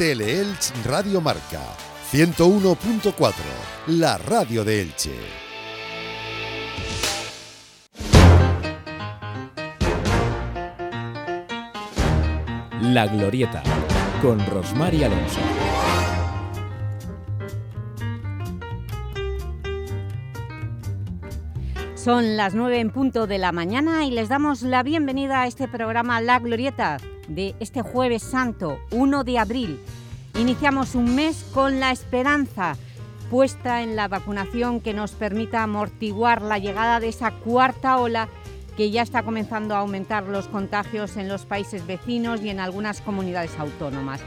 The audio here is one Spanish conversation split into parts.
Teleelch Radio Marca 101.4, la radio de Elche. La Glorieta, con Rosmar Alonso. Son las nueve en punto de la mañana y les damos la bienvenida a este programa La Glorieta de este jueves santo, 1 de abril. Iniciamos un mes con la esperanza puesta en la vacunación que nos permita amortiguar la llegada de esa cuarta ola que ya está comenzando a aumentar los contagios en los países vecinos y en algunas comunidades autónomas.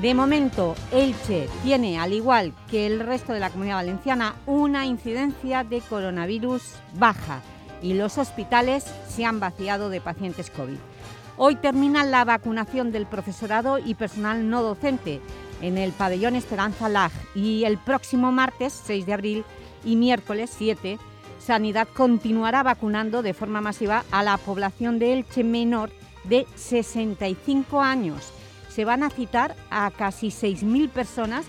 De momento, Elche tiene, al igual que el resto de la Comunidad Valenciana, una incidencia de coronavirus baja y los hospitales se han vaciado de pacientes COVID. Hoy termina la vacunación del profesorado y personal no docente en el pabellón Esperanza Lag y el próximo martes 6 de abril y miércoles 7 Sanidad continuará vacunando de forma masiva a la población de Elche menor de 65 años. Se van a citar a casi 6.000 personas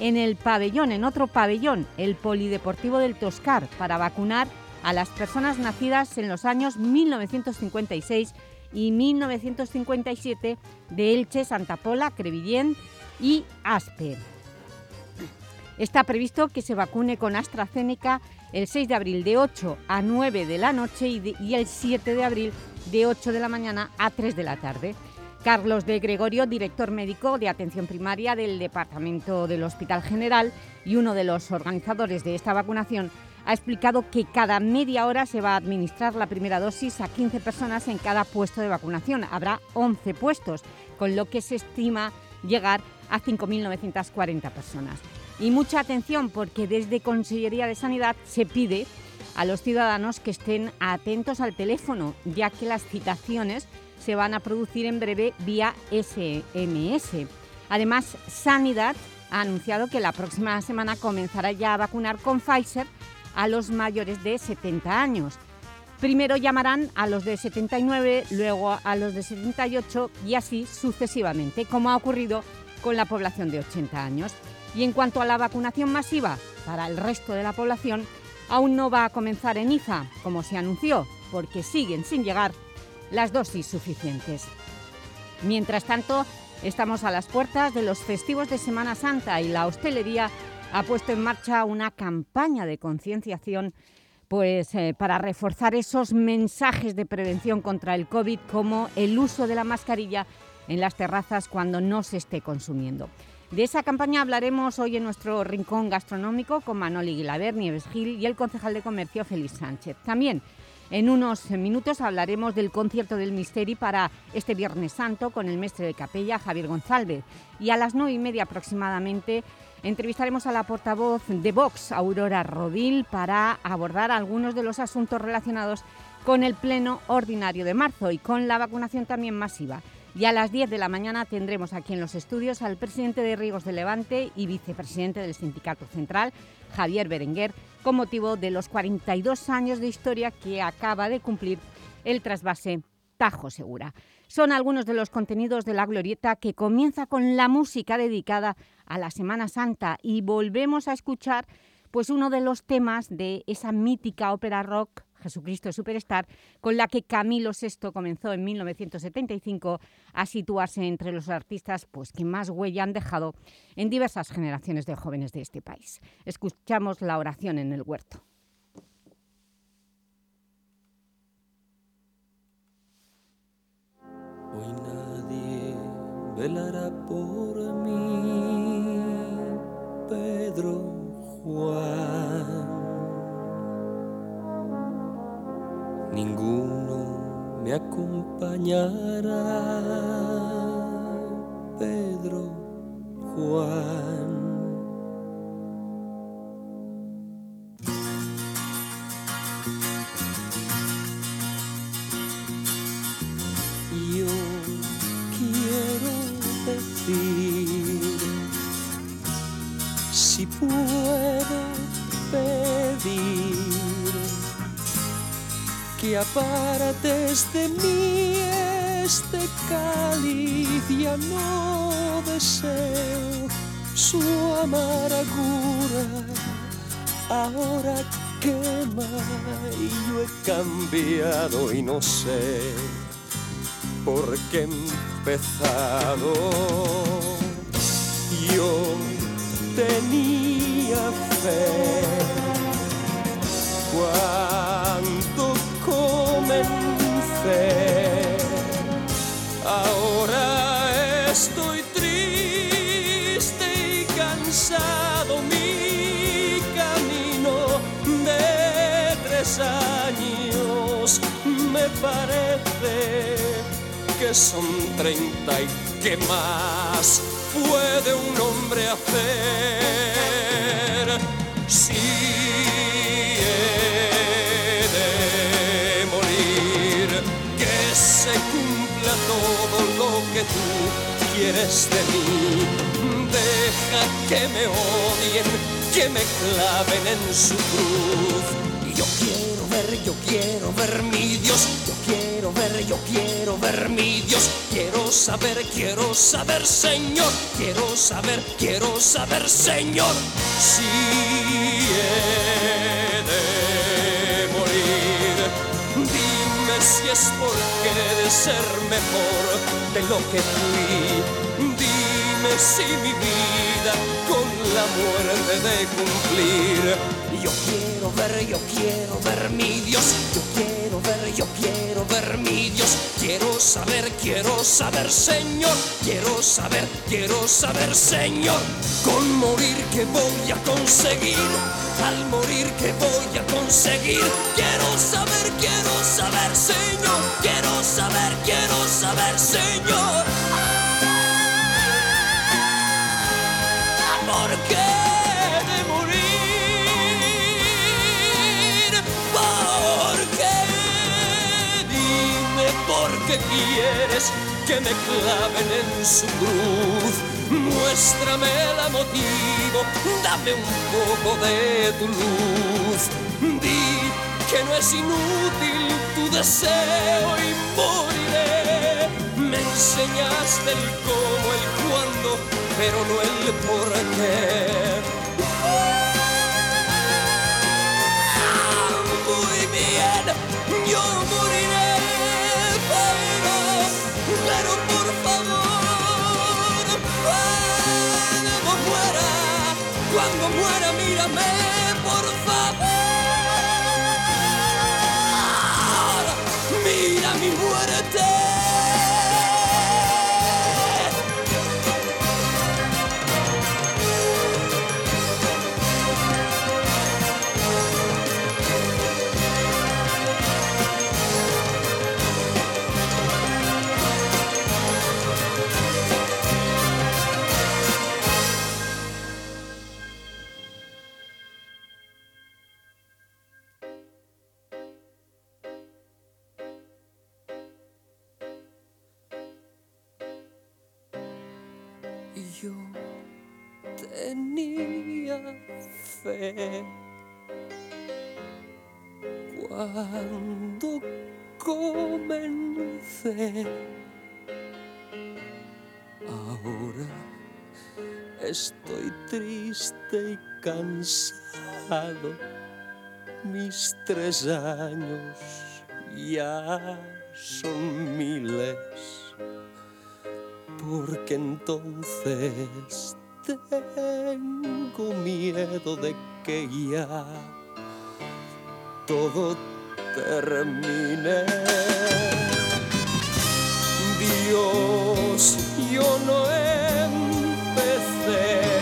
en el pabellón, en otro pabellón, el Polideportivo del Toscar, para vacunar a las personas nacidas en los años 1956 y 1957 de Elche, Santa Pola, Crevillén y Aspe. Está previsto que se vacune con AstraZeneca el 6 de abril de 8 a 9 de la noche y, el 7 de abril de 8 de la mañana a 3 de la tarde. Carlos de Gregorio, director médico de atención primaria del Departamento del Hospital General y uno de los organizadores de esta vacunación, ha explicado que cada media hora se va a administrar la primera dosis a 15 personas en cada puesto de vacunación. Habrá 11 puestos, con lo que se estima llegar a 5.940 personas. Y mucha atención porque desde Consellería de Sanidad se pide a los ciudadanos que estén atentos al teléfono, ya que las citaciones se van a producir en breve vía SMS. Además, Sanidad ha anunciado que la próxima semana comenzará ya a vacunar con Pfizer a los mayores de 70 años. Primero llamarán a los de 79, luego a los de 78 y así sucesivamente, como ha ocurrido con la población de 80 años. Y en cuanto a la vacunación masiva para el resto de la población, aún no va a comenzar en IFA, como se anunció, porque siguen sin llegar las dosis suficientes. Mientras tanto, estamos a las puertas de los festivos de Semana Santa y la hostelería ha puesto en marcha una campaña de concienciación pues, eh, para reforzar esos mensajes de prevención contra el COVID como el uso de la mascarilla en las terrazas cuando no se esté consumiendo. De esa campaña hablaremos hoy en nuestro rincón gastronómico con Manoli Guilaber, Nieves Gil y el concejal de Comercio Félix Sánchez. También en unos minutos hablaremos del concierto del Misteri para este Viernes Santo con el mestre de capella Javier González y a las nueve y media aproximadamente Entrevistaremos a la portavoz de Vox, Aurora Rodil, para abordar algunos de los asuntos relacionados con el pleno ordinario de marzo y con la vacunación también masiva. Y a las 10 de la mañana tendremos aquí en los estudios al presidente de Rigos de Levante y vicepresidente del Sindicato Central, Javier Berenguer, con motivo de los 42 años de historia que acaba de cumplir el trasvase Tajo Segura. Son algunos de los contenidos de La Glorieta que comienza con la música dedicada a la Semana Santa y volvemos a escuchar pues uno de los temas de esa mítica ópera rock Jesucristo Superstar, con la que Camilo VI comenzó en 1975 a situarse entre los artistas pues, que más huella han dejado en diversas generaciones de jóvenes de este país. Escuchamos la oración en el huerto. Hoy nadie velará por mí, Pedro Juan. Ninguno me acompañará, Pedro Juan. Que apartes de mí este cáliz ya no deseo, su amargura ahora quema y yo he cambiado y no sé por qué he empezado. Yo tenía fe cuando Ahora estoy triste y cansado. Mi camino de tres años me parece que son treinta y que más puede un hombre hacer lo que tú quieres de mí. Deja que me odien que me claven en su cruz. Yo quiero ver yo quiero ver mi Dios. Yo quiero ver yo quiero ver mi Dios. Quiero saber quiero saber Señor. Quiero saber quiero saber Señor. Si de si es porque he de ser mejor de lo que fui. Dime si mi vida con la muerte de cumplir yo quiero ver yo quiero ver mi Dios. Yo quiero ver yo quiero ver mi Dios. Quiero saber quiero saber Señor. Quiero saber quiero saber Señor. Con morir que voy a conseguir. Al morir que voy a conseguir. Quiero saber quiero saber Señor. Quiero saber quiero saber Señor. ¿Por qué qué quieres que me claven en su cruz. Muéstrame la motivo, dame un poco de tu luz. Di que no es inútil tu deseo y moriré. Me enseñaste el cómo, el cuándo, pero no el por qué. Mis tres años ya son miles porque entonces tengo miedo de que ya todo termine. Dios, yo no empecé.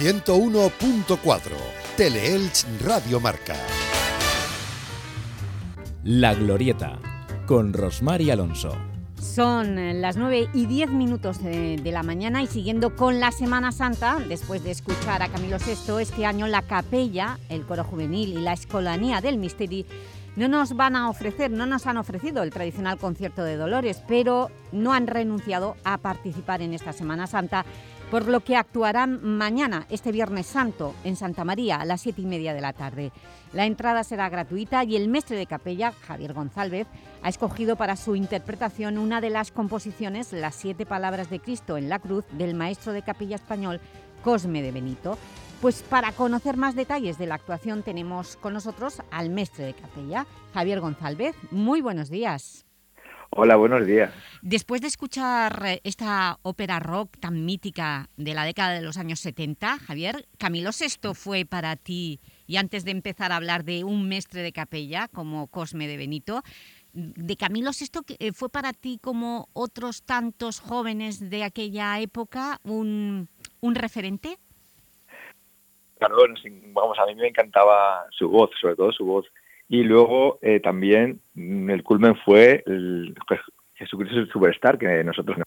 101.4 Teleelch Radio Marca. La Glorieta con Rosmar y Alonso. Son eh, las 9 y 10 minutos de, de, la mañana y siguiendo con la Semana Santa, después de escuchar a Camilo VI, este año la Capella, el Coro Juvenil y la Escolanía del Misteri no nos van a ofrecer, no nos han ofrecido el tradicional concierto de Dolores, pero no han renunciado a participar en esta Semana Santa, por lo que actuarán mañana, este Viernes Santo, en Santa María, a las siete y media de la tarde. La entrada será gratuita y el mestre de capella, Javier González, ha escogido para su interpretación una de las composiciones, Las siete palabras de Cristo en la cruz, del maestro de capilla español Cosme de Benito. Pues para conocer más detalles de la actuación tenemos con nosotros al mestre de capella, Javier González. Muy buenos días. Hola, buenos días. Después de escuchar eh, esta ópera rock tan mítica de la década de los años 70, Javier, Camilo VI fue para ti, y antes de empezar a hablar de un mestre de capella como Cosme de Benito, de Camilo VI eh, fue para ti como otros tantos jóvenes de aquella época un, un referente? Claro, vamos, a mí me encantaba su voz, sobre todo su voz. Y luego eh, también mm, el culmen fue el Jesucristo Superstar, que nosotros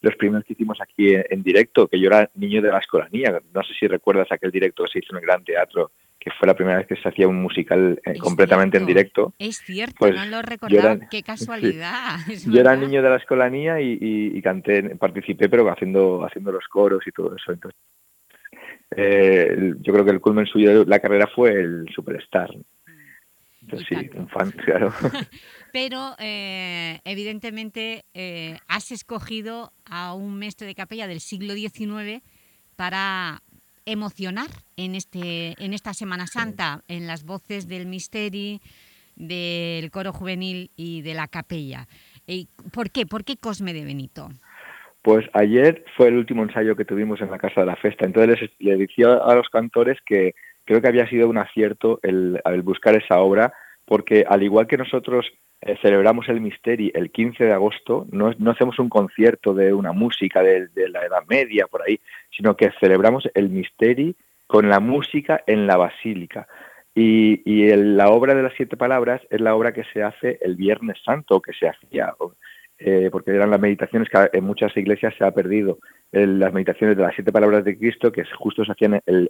los primeros que hicimos aquí en, directo, que yo era niño de la escolanía. No sé si recuerdas aquel directo que se hizo en el Gran Teatro, que fue la primera vez que se hacía un musical eh, completamente en directo. Es cierto, pues no lo recordaba, qué casualidad. yo era niño de la escolanía y, y, canté, participé, pero haciendo, haciendo los coros y todo eso. Entonces, eh, yo creo que el culmen suyo de la carrera fue el Superstar. Entonces, sí, un fan, claro. Pero, eh, evidentemente, eh, has escogido a un maestro de capella del siglo XIX para emocionar en, este, en esta Semana Santa, en las voces del Misteri, del coro juvenil y de la capella. ¿Por qué? ¿Por qué Cosme de Benito? Pues ayer fue el último ensayo que tuvimos en la Casa de la Festa. Entonces les, decía a los cantores que creo que había sido un acierto el, buscar esa obra, porque al igual que nosotros eh, celebramos el Misteri el 15 de agosto, no, hacemos un concierto de una música de, la Edad Media por ahí, sino que celebramos el Misteri con la música en la Basílica. Y, la obra de las siete palabras es la obra que se hace el Viernes Santo, que se hacía eh, porque eran las meditaciones que en muchas iglesias se ha perdido, las meditaciones de las siete palabras de Cristo que justo se hacían el,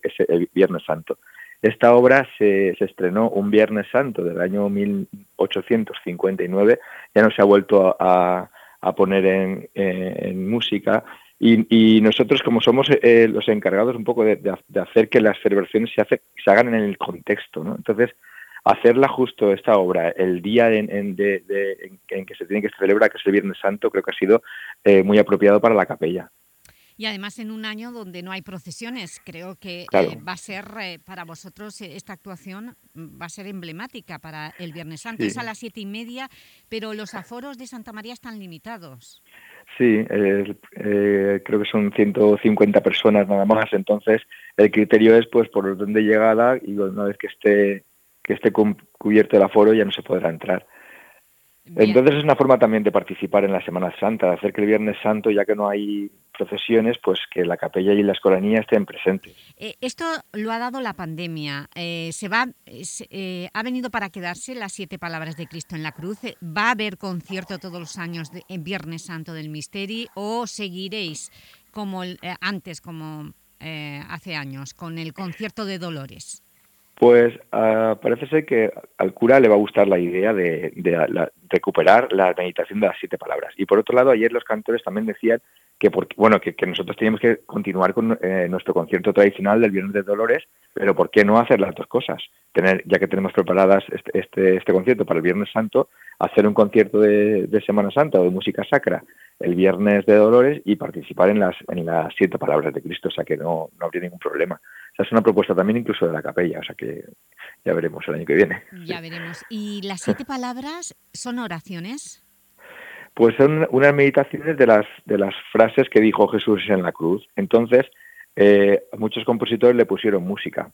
Viernes Santo. Esta obra se, estrenó un Viernes Santo del año 1859, ya no se ha vuelto a, poner en, música y, nosotros como somos eh, los encargados un poco de, hacer que las celebraciones se, hace, se hagan en el contexto, ¿no? Entonces, hacerla justo esta obra el día en, que se tiene que celebrar, que es el Viernes Santo, creo que ha sido eh, muy apropiado para la capella. Y además en un año donde no hay procesiones, creo que eh, va a ser eh, para vosotros esta actuación va a ser emblemática para el Viernes Santo. Es a las siete y media, pero los aforos de Santa María están limitados. Sí, creo que son 150 personas nada más, entonces el criterio es pues por orden de llegada y una vez que esté que esté cubierto el aforo ya no se podrá entrar. Entonces es una forma también de participar en la Semana Santa, de hacer que el Viernes Santo, ya que no hay procesiones, pues que la capella y la escolanía estén presentes. Eh, esto lo ha dado la pandemia. Eh, se va, eh, ha venido para quedarse las siete palabras de Cristo en la cruz. ¿Va a haber concierto todos los años de, en Viernes Santo del Misterio o seguiréis como antes, como hace años, con el concierto de Dolores? Pues uh, parece ser que al cura le va a gustar la idea de, recuperar la meditación de las siete palabras. Y por otro lado, ayer los cantores también decían que, porque, bueno, que, nosotros teníamos que continuar con eh, nuestro concierto tradicional del Viernes de Dolores, pero ¿por qué no hacer las dos cosas? Tener, ya que tenemos preparadas este, este, este concierto para el Viernes Santo, hacer un concierto de, Semana Santa o de música sacra el Viernes de Dolores y participar en las, en las siete palabras de Cristo, o sea que no, no habría ningún problema es una propuesta también incluso de la capella, o sea que ya veremos el año que viene. Ya veremos. ¿Y las siete palabras son oraciones? Pues son unas meditaciones de las, de las frases que dijo Jesús en la cruz. Entonces, eh, muchos compositores le pusieron música.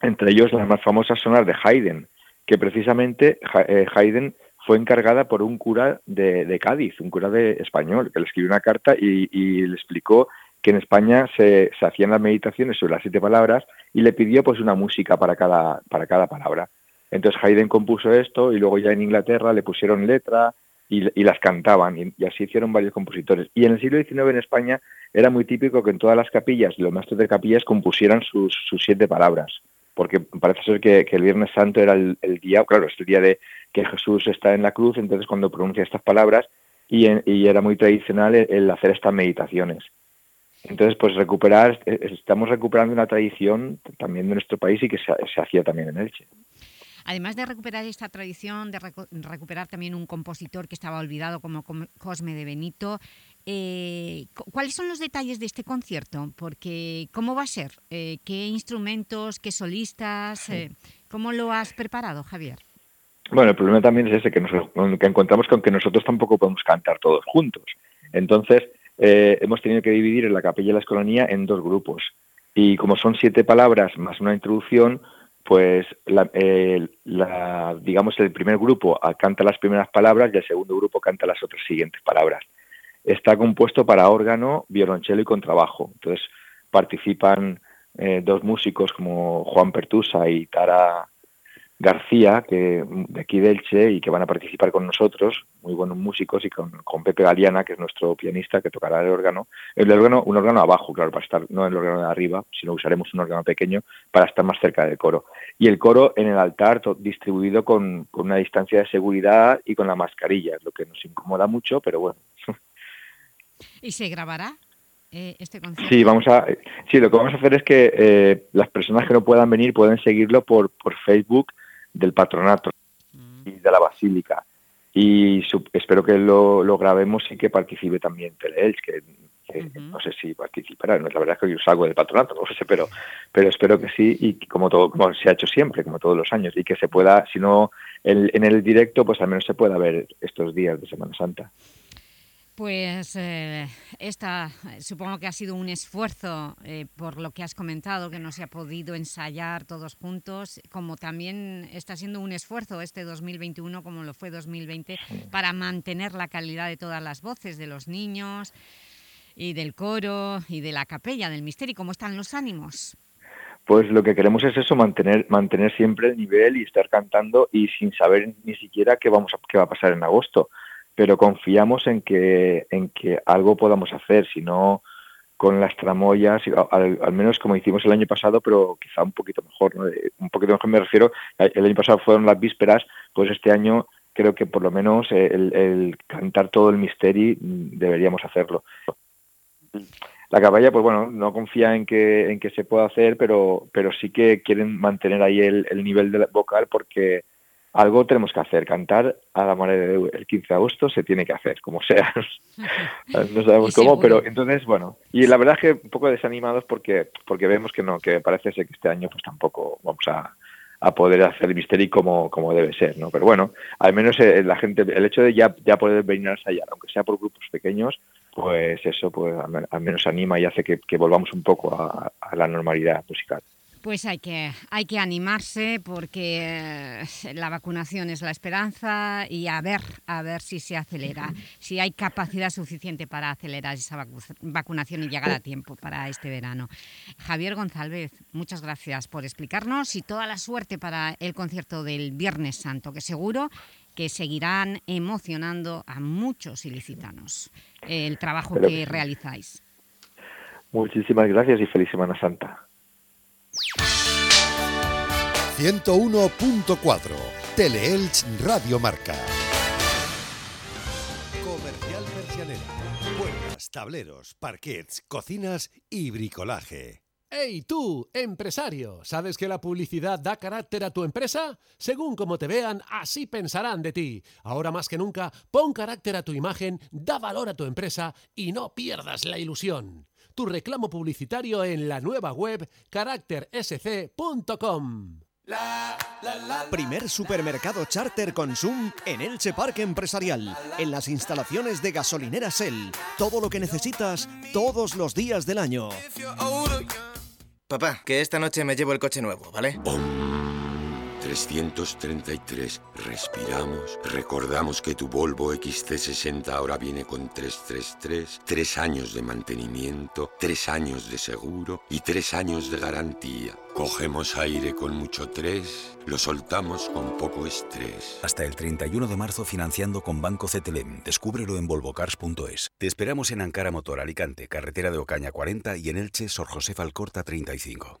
Entre ellos las más famosas son las de Haydn, que precisamente eh, Haydn fue encargada por un cura de, Cádiz, un cura de español, que le escribió una carta y, y le explicó que en España se, se, hacían las meditaciones sobre las siete palabras y le pidió pues una música para cada, para cada palabra. Entonces Haydn compuso esto y luego ya en Inglaterra le pusieron letra y, las cantaban y, así hicieron varios compositores. Y en el siglo XIX en España era muy típico que en todas las capillas los maestros de capillas compusieran sus, siete palabras porque parece ser que, el Viernes Santo era el, día, claro, es el día de que Jesús está en la cruz, entonces cuando pronuncia estas palabras y, en, y era muy tradicional el, hacer estas meditaciones. Entonces, pues recuperar, estamos recuperando una tradición también de nuestro país y que se, se hacía también en Elche. Además de recuperar esta tradición, de recu recuperar también un compositor que estaba olvidado como Cosme de Benito, eh, ¿cuáles son los detalles de este concierto? Porque, ¿cómo va a ser? Eh, ¿Qué instrumentos, qué solistas? Eh, ¿Cómo lo has preparado, Javier? Bueno, el problema también es ese, que, nos, que encontramos con que nosotros tampoco podemos cantar todos juntos. Entonces, eh, hemos tenido que dividir en la Capilla de la Escolanía en dos grupos. Y como son siete palabras más una introducción, pues la, la, digamos el primer grupo canta las primeras palabras y el segundo grupo canta las otras siguientes palabras. Está compuesto para órgano, violonchelo y contrabajo. Entonces participan eh, dos músicos como Juan Pertusa y Tara García, que de aquí de Elche, y que van a participar con nosotros, muy buenos músicos, y con, con Pepe Galiana, que es nuestro pianista, que tocará el órgano. El órgano, un órgano abajo, claro, para estar no el órgano de arriba, sino usaremos un órgano pequeño para estar más cerca del coro. Y el coro en el altar, distribuido con, con una distancia de seguridad y con la mascarilla, lo que nos incomoda mucho, pero bueno. ¿Y se grabará? Eh, este sí, vamos a, sí, lo que vamos a hacer es que eh, las personas que no puedan venir pueden seguirlo por, por Facebook del patronato y de la basílica. Y sub, espero que lo, lo, grabemos y que participe también Teleelch, que, que uh -huh. no sé si participará. La verdad es que yo salgo del patronato, no sé, pero, pero espero que sí, y como todo, como se ha hecho siempre, como todos los años, y que se pueda, si no el, en el directo, pues al menos se pueda ver estos días de Semana Santa. Pues eh, esta supongo que ha sido un esfuerzo eh, por lo que has comentado, que no se ha podido ensayar todos juntos, como también está siendo un esfuerzo este 2021, como lo fue 2020, para mantener la calidad de todas las voces de los niños y del coro y de la capella del misterio. ¿Cómo están los ánimos? Pues lo que queremos es eso, mantener, mantener siempre el nivel y estar cantando y sin saber ni siquiera qué, vamos a, qué va a pasar en agosto pero confiamos en que, en que algo podamos hacer, si no con las tramoyas, al, menos como hicimos el año pasado, pero quizá un poquito mejor, ¿no? un poquito mejor me refiero, el año pasado fueron las vísperas, pues este año creo que por lo menos el, cantar todo el misterio deberíamos hacerlo. La caballa, pues bueno, no confía en que, en que se pueda hacer, pero, pero sí que quieren mantener ahí el, el nivel de vocal porque algo tenemos que hacer. Cantar a la manera de el 15 de agosto se tiene que hacer, como sea. no sabemos cómo, pero entonces, bueno. Y la verdad es que un poco desanimados porque porque vemos que no, que parece ser que este año pues tampoco vamos a, a poder hacer el misterio como, como debe ser, ¿no? Pero bueno, al menos la gente, el hecho de ya, ya poder venir a ensayar, aunque sea por grupos pequeños, pues eso pues al menos anima y hace que, que volvamos un poco a, a la normalidad musical. Pues hay que, hay que animarse porque la vacunación es la esperanza y a ver, a ver si se acelera, si hay capacidad suficiente para acelerar esa vacu vacunación y llegar a tiempo para este verano. Javier González, muchas gracias por explicarnos y toda la suerte para el concierto del Viernes Santo, que seguro que seguirán emocionando a muchos ilicitanos el trabajo que realizáis. Muchísimas gracias y feliz Semana Santa. 101.4 Teleelch Radio Marca. Comercial Persianera. Puertas, tableros, parquets, cocinas y bricolaje. ¡Hey tú, empresario! ¿Sabes que la publicidad da carácter a tu empresa? Según como te vean, así pensarán de ti. Ahora más que nunca, pon carácter a tu imagen, da valor a tu empresa y no pierdas la ilusión tu reclamo publicitario en la nueva web caractersc.com. La, la, la, Primer supermercado charter Consum en Elche Parque Empresarial, en las instalaciones de gasolinera Shell. Todo lo que necesitas todos los días del año. Papá, que esta noche me llevo el coche nuevo, ¿vale? 333. Respiramos. Recordamos que tu Volvo XC60 ahora viene con 333, 3 años de mantenimiento, 3 años de seguro y 3 años de garantía. Cogemos aire con mucho 3, lo soltamos con poco estrés. Hasta el 31 de marzo financiando con Banco CTLM. Descúbrelo en volvocars.es. Te esperamos en Ankara Motor Alicante, carretera de Ocaña 40 y en Elche, Sor José Alcorta 35.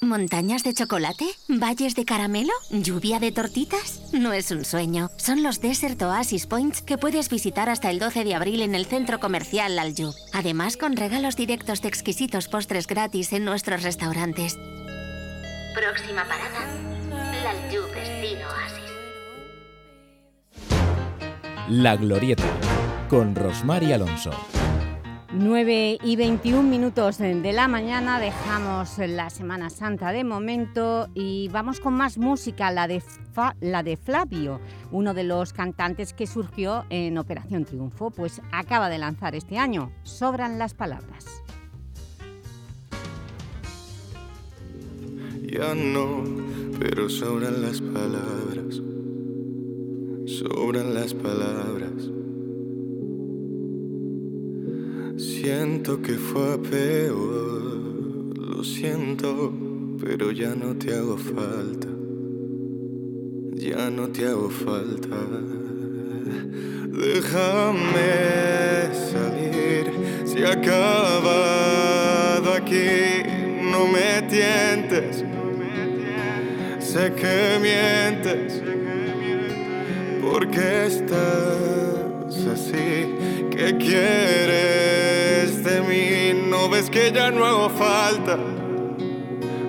¿Montañas de chocolate? ¿Valles de caramelo? ¿Lluvia de tortitas? No es un sueño. Son los Desert Oasis Points que puedes visitar hasta el 12 de abril en el centro comercial Aljub. Además, con regalos directos de exquisitos postres gratis en nuestros restaurantes. Próxima parada, L'Aljub Destino Oasis. La Glorieta, con Rosmar Alonso. 9 y 21 minutos de la mañana, dejamos la Semana Santa de momento y vamos con más música, la de, la de Flavio, uno de los cantantes que surgió en Operación Triunfo, pues acaba de lanzar este año, Sobran las Palabras. Ya no, pero sobran las palabras, sobran las palabras. Siento que fue peor, lo siento, pero ya no te hago falta, ya no te hago falta. Déjame salir, se ha acabado aquí, no me tientes, sé que mientes, porque estás así, ¿qué quieres de mí? No ves que ya no hago falta,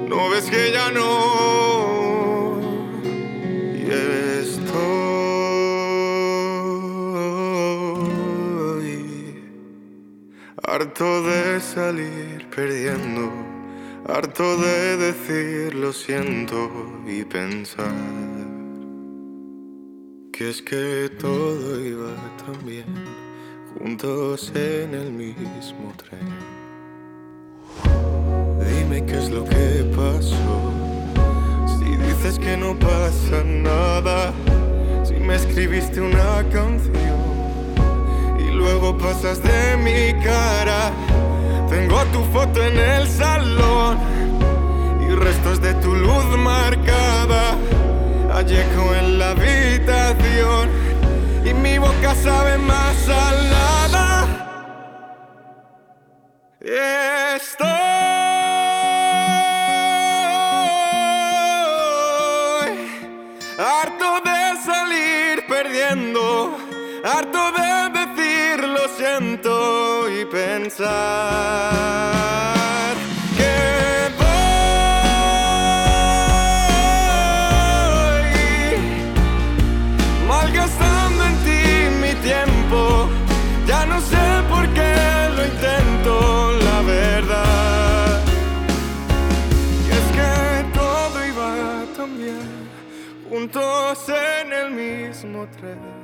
no ves que ya no. Y estoy harto de salir perdiendo, harto de decir lo siento y pensar que es que todo iba tan bien juntos en el mismo tren. Dime qué es lo que pasó. Si dices que no pasa nada, si me escribiste una canción y luego pasas de mi cara, tengo tu foto en el salón y restos de tu luz marcada. Allejo en la habitación y mi boca sabe más salada. Estoy harto de salir perdiendo, harto de decir lo siento y pensar mismo tren.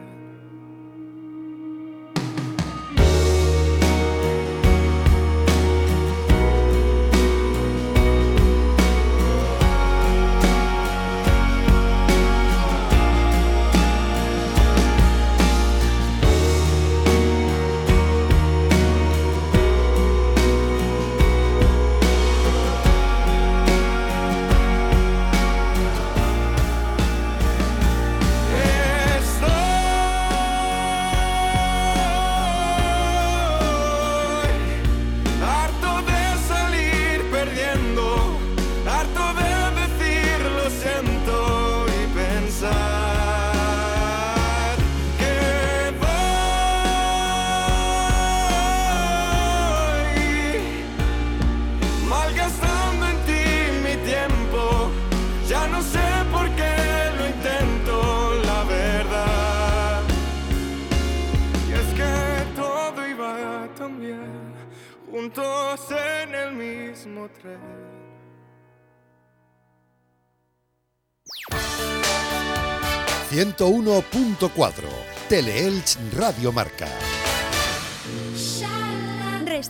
Tres. 101.4 Teleelch Radio Marca.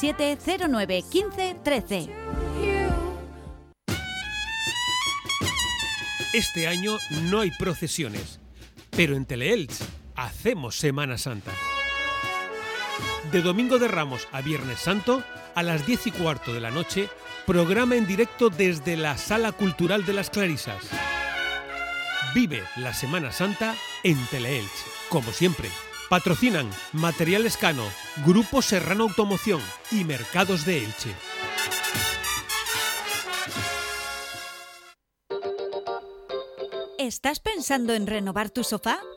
637 09 15 13. Este año no hay procesiones, pero en Teleelch hacemos Semana Santa. De Domingo de Ramos a Viernes Santo, a las 10 y cuarto de la noche, programa en directo desde la Sala Cultural de las Clarisas. Vive la Semana Santa en Teleelch, como siempre. Patrocinan Materiales Cano, Grupo Serrano Automoción y Mercados de Elche. ¿Estás pensando en renovar tu sofá?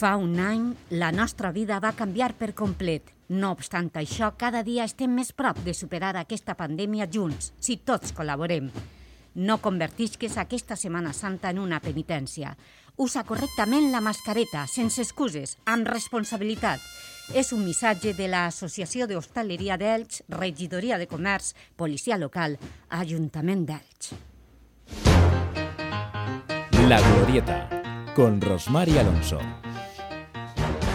Fa un any, la nostra vida va canviar per complet. No obstant això, cada dia estem més prop de superar aquesta pandèmia junts, si tots col·laborem. No convertisques aquesta Setmana Santa en una penitència. Usa correctament la mascareta, sense excuses, amb responsabilitat. És un missatge de l'Associació d'Hostaleria d'Elx, Regidoria de Comerç, Policia Local, Ajuntament d'Elx. La Glorieta, con Rosmar Alonso.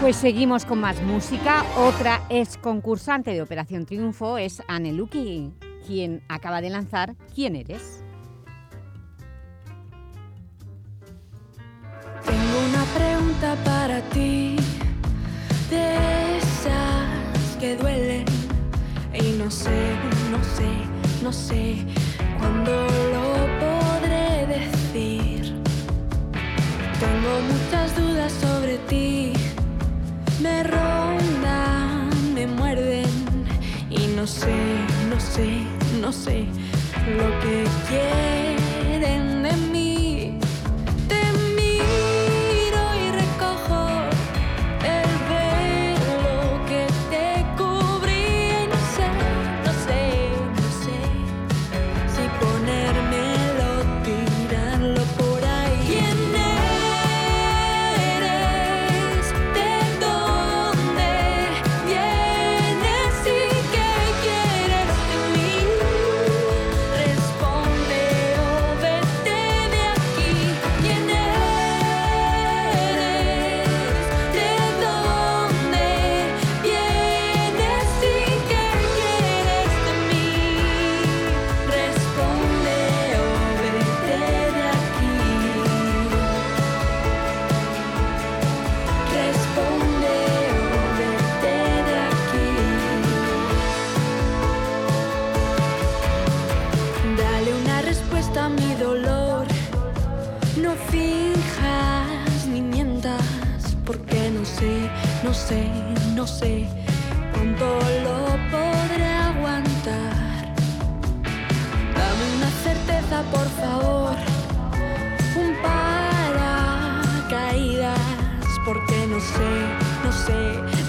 Pues seguimos con más música. Otra ex concursante de Operación Triunfo es Anne Lucky, quien acaba de lanzar ¿Quién eres? Tengo una pregunta para ti, de esas que duelen y no sé, no sé, no sé cuándo lo podré decir. Tengo muchas dudas sobre ti, me rondan, me muerden y no sé, no sé, no sé lo que quieren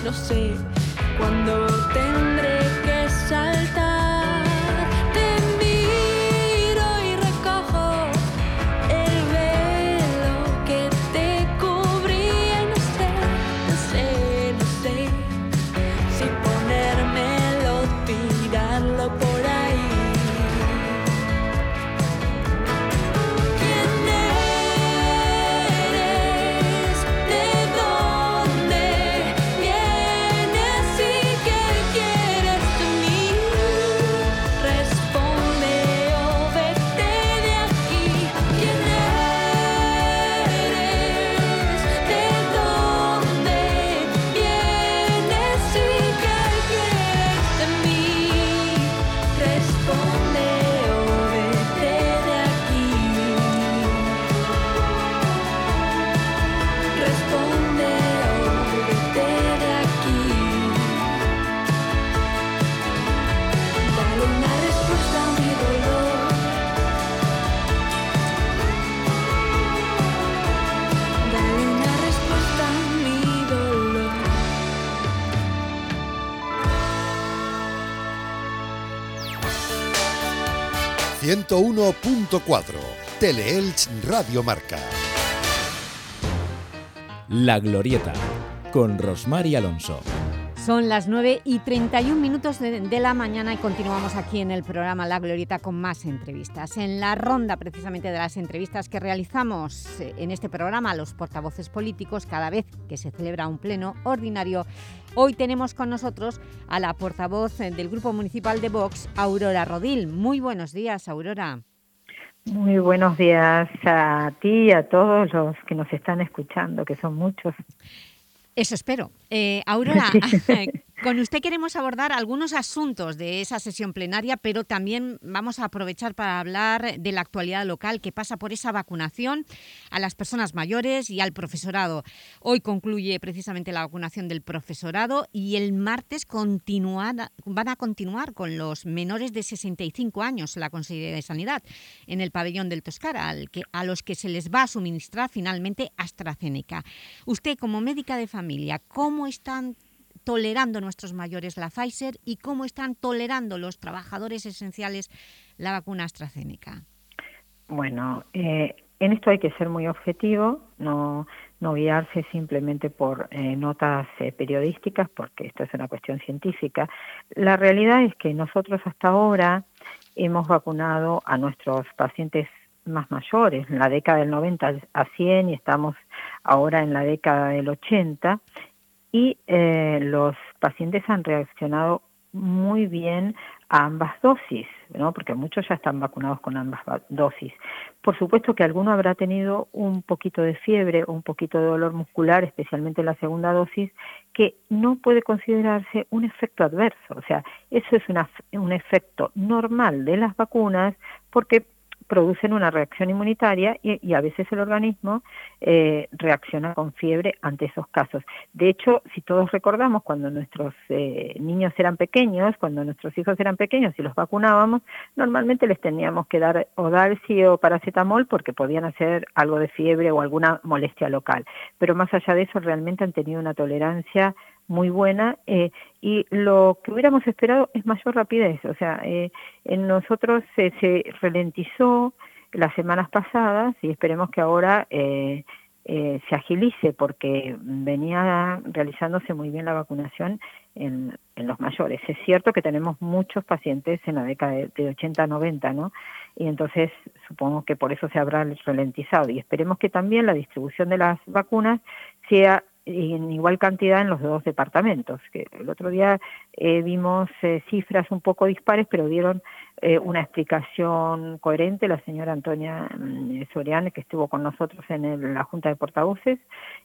no sé. Cuándo 101.4 Teleelch Radio Marca. La Glorieta, con Rosmar y Alonso. Son las 9 y 31 minutos de, de, la mañana y continuamos aquí en el programa La Glorieta con más entrevistas. En la ronda precisamente de las entrevistas que realizamos eh, en este programa a los portavoces políticos cada vez que se celebra un pleno ordinario, hoy tenemos con nosotros a la portavoz del Grupo Municipal de Vox, Aurora Rodil. Muy buenos días, Aurora. Muy buenos días a ti y a todos los que nos están escuchando, que son muchos. Eso espero. Eh, Aurora, con usted queremos abordar algunos asuntos de esa sesión plenaria, pero también vamos a aprovechar para hablar de la actualidad local que pasa por esa vacunación a las personas mayores y al profesorado. Hoy concluye precisamente la vacunación del profesorado y el martes continuar, van a continuar con los menores de 65 años la Consejería de Sanidad en el pabellón del Toscara, al que, a los que se les va a suministrar finalmente AstraZeneca. Usted, como médica de familia, ¿cómo están tolerando nuestros mayores la Pfizer y cómo están tolerando los trabajadores esenciales la vacuna AstraZeneca? Bueno, eh, en esto hay que ser muy objetivo, no, no guiarse simplemente por eh, notas eh, periodísticas, porque esto es una cuestión científica. La realidad es que nosotros hasta ahora hemos vacunado a nuestros pacientes más mayores, en la década del 90 a 100 y estamos ahora en la década del 80 y eh, los pacientes han reaccionado muy bien a ambas dosis, ¿no? porque muchos ya están vacunados con ambas dosis. Por supuesto que alguno habrá tenido un poquito de fiebre o un poquito de dolor muscular, especialmente en la segunda dosis, que no puede considerarse un efecto adverso. O sea, eso es una, un efecto normal de las vacunas porque producen una reacción inmunitaria y, y a veces el organismo eh, reacciona con fiebre ante esos casos. De hecho, si todos recordamos cuando nuestros eh, niños eran pequeños, cuando nuestros hijos eran pequeños y los vacunábamos, normalmente les teníamos que dar Odalci o paracetamol porque podían hacer algo de fiebre o alguna molestia local. Pero más allá de eso, realmente han tenido una tolerancia muy buena eh, y lo que hubiéramos esperado es mayor rapidez. O sea, eh, en nosotros se, se ralentizó las semanas pasadas y esperemos que ahora eh, eh, se agilice porque venía realizándose muy bien la vacunación en, en, los mayores. Es cierto que tenemos muchos pacientes en la década de, de 80 90, ¿no? Y entonces supongo que por eso se habrá ralentizado y esperemos que también la distribución de las vacunas sea en igual cantidad en los dos departamentos. Que el otro día eh, vimos eh, cifras un poco dispares, pero dieron eh, una explicación coherente la señora Antonia mm, Soriane, que estuvo con nosotros en el, la Junta de Portavoces.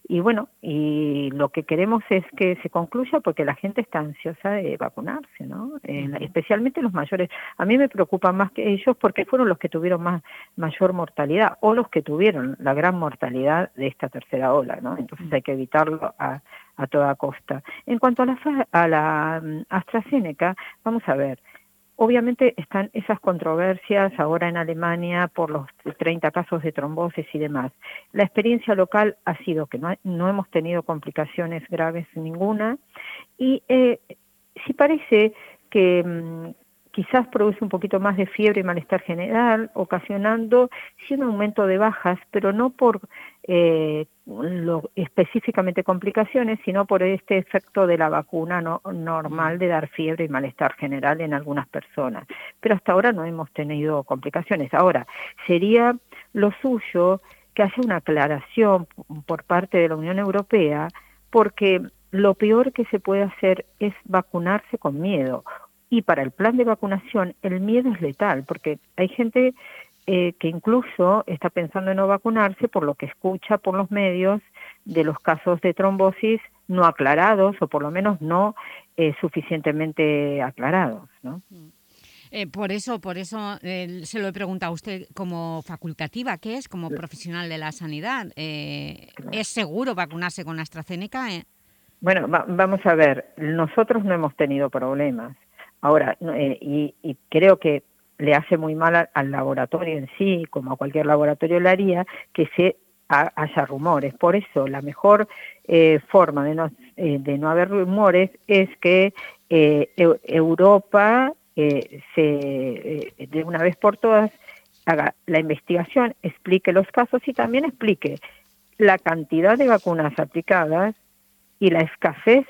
Y bueno, y lo que queremos es que se concluya porque la gente está ansiosa de vacunarse, ¿no? Eh, especialmente los mayores. A mí me preocupa más que ellos porque fueron los que tuvieron más mayor mortalidad o los que tuvieron la gran mortalidad de esta tercera ola, ¿no? Entonces hay que evitarlo a, a toda costa. En cuanto a la, a la mm, AstraZeneca, vamos a ver, Obviamente están esas controversias ahora en Alemania por los 30 casos de trombosis y demás. La experiencia local ha sido que no, no hemos tenido complicaciones graves ninguna y eh, sí parece que mmm, quizás produce un poquito más de fiebre y malestar general, ocasionando sí un aumento de bajas, pero no por eh, lo, específicamente complicaciones, sino por este efecto de la vacuna no, normal de dar fiebre y malestar general en algunas personas. Pero hasta ahora no hemos tenido complicaciones. Ahora, sería lo suyo que haya una aclaración por parte de la Unión Europea, porque lo peor que se puede hacer es vacunarse con miedo. Y para el plan de vacunación, el miedo es letal, porque hay gente eh, que incluso está pensando en no vacunarse por lo que escucha por los medios de los casos de trombosis no aclarados o por lo menos no eh, suficientemente aclarados, ¿no? Eh, por eso, por eso eh, se lo he preguntado a usted como facultativa, ¿qué es? Como profesional de la sanidad. Eh, ¿Es seguro vacunarse con AstraZeneca? Bueno, va, vamos a ver, nosotros no hemos tenido problemas. Ahora, y, y creo que le hace muy mal al, laboratorio en sí, como a cualquier laboratorio le haría, que se ha, haya rumores. Por eso, la mejor eh, forma de no, eh, de no haber rumores es que eh, Europa eh, se, eh, de una vez por todas haga la investigación, explique los casos y también explique la cantidad de vacunas aplicadas y la escasez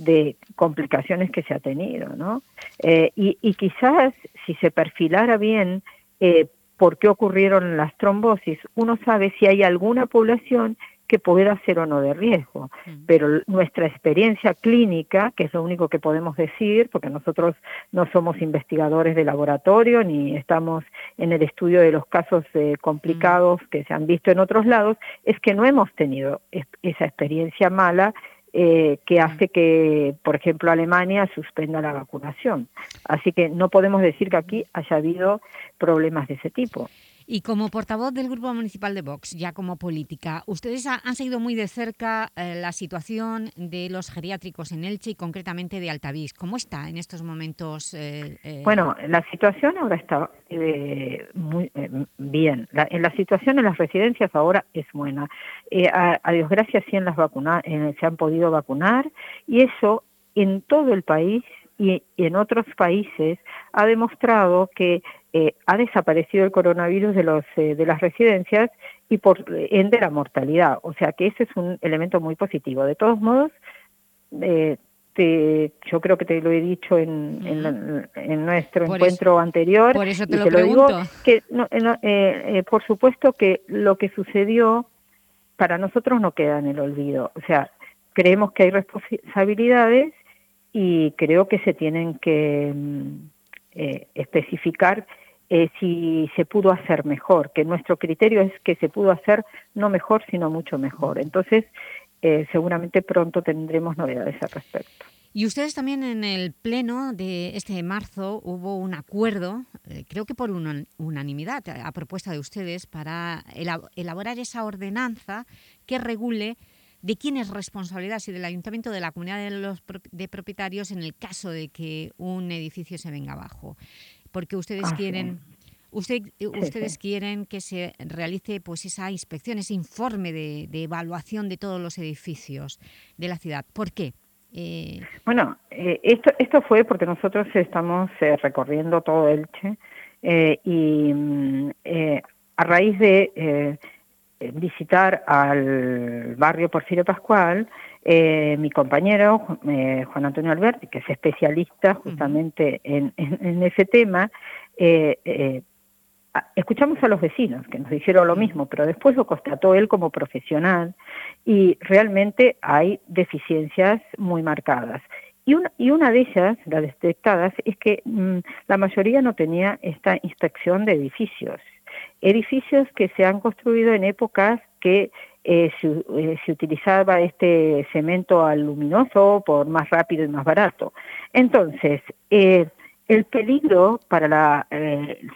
de complicaciones que se ha tenido, ¿no? Eh, y, y, quizás si se perfilara bien eh, por qué ocurrieron las trombosis, uno sabe si hay alguna población que pueda ser o no de riesgo. Pero nuestra experiencia clínica, que es lo único que podemos decir, porque nosotros no somos investigadores de laboratorio ni estamos en el estudio de los casos eh, complicados que se han visto en otros lados, es que no hemos tenido esa experiencia mala eh, que hace que, por ejemplo, Alemania suspenda la vacunación. Así que no podemos decir que aquí haya habido problemas de ese tipo. Y como portavoz del Grupo Municipal de Vox, ya como política, ustedes han seguido muy de cerca eh, la situación de los geriátricos en Elche y concretamente de Altavís. ¿Cómo está en estos momentos? Eh, eh? Bueno, la situación ahora está muy bien. La, en la situación en las residencias ahora es buena. A, a, Dios gracias sí en las vacunas se han podido vacunar y eso en todo el país y en otros países ha demostrado que eh, ha desaparecido el coronavirus de, los, eh, de las residencias y por ende la mortalidad. O sea que ese es un elemento muy positivo. De todos modos, eh, te, yo creo que te lo he dicho en, en, nuestro encuentro anterior. Por eso te, lo, digo, que eh, por supuesto que lo que sucedió para nosotros no queda en el olvido. O sea, creemos que hay responsabilidades y creo que se tienen que mm, eh, especificar eh, si se pudo hacer mejor, que nuestro criterio es que se pudo hacer no mejor, sino mucho mejor. Entonces, eh, seguramente pronto tendremos novedades al respecto. Y ustedes también en el pleno de este marzo hubo un acuerdo, creo que por unanimidad, a propuesta de ustedes, para elaborar esa ordenanza que regule de quién es responsabilidad, si del Ayuntamiento de la Comunidad de, los, de Propietarios en el caso de que un edificio se venga abajo. Porque ustedes ah, quieren... Usted, ustedes quieren que se realice pues esa inspección, ese informe de, evaluación de todos los edificios de la ciudad. ¿Por qué? Eh... Bueno, eh, esto, esto fue porque nosotros estamos eh, recorriendo todo Elche y mm, a raíz de visitar al barrio Porfirio Pascual, eh, mi compañero eh, Juan Antonio Alberti, que es especialista justamente en, ese tema, escuchamos a los vecinos que nos dijeron lo mismo, pero después lo constató él como profesional y realmente hay deficiencias muy marcadas. Y una, y una de ellas, las detectadas, es que mm, la mayoría no tenía esta inspección de edificios edificios que se han construido en épocas que eh, eh, se, utilizaba este cemento aluminoso por más rápido y más barato. Entonces, eh, el peligro para la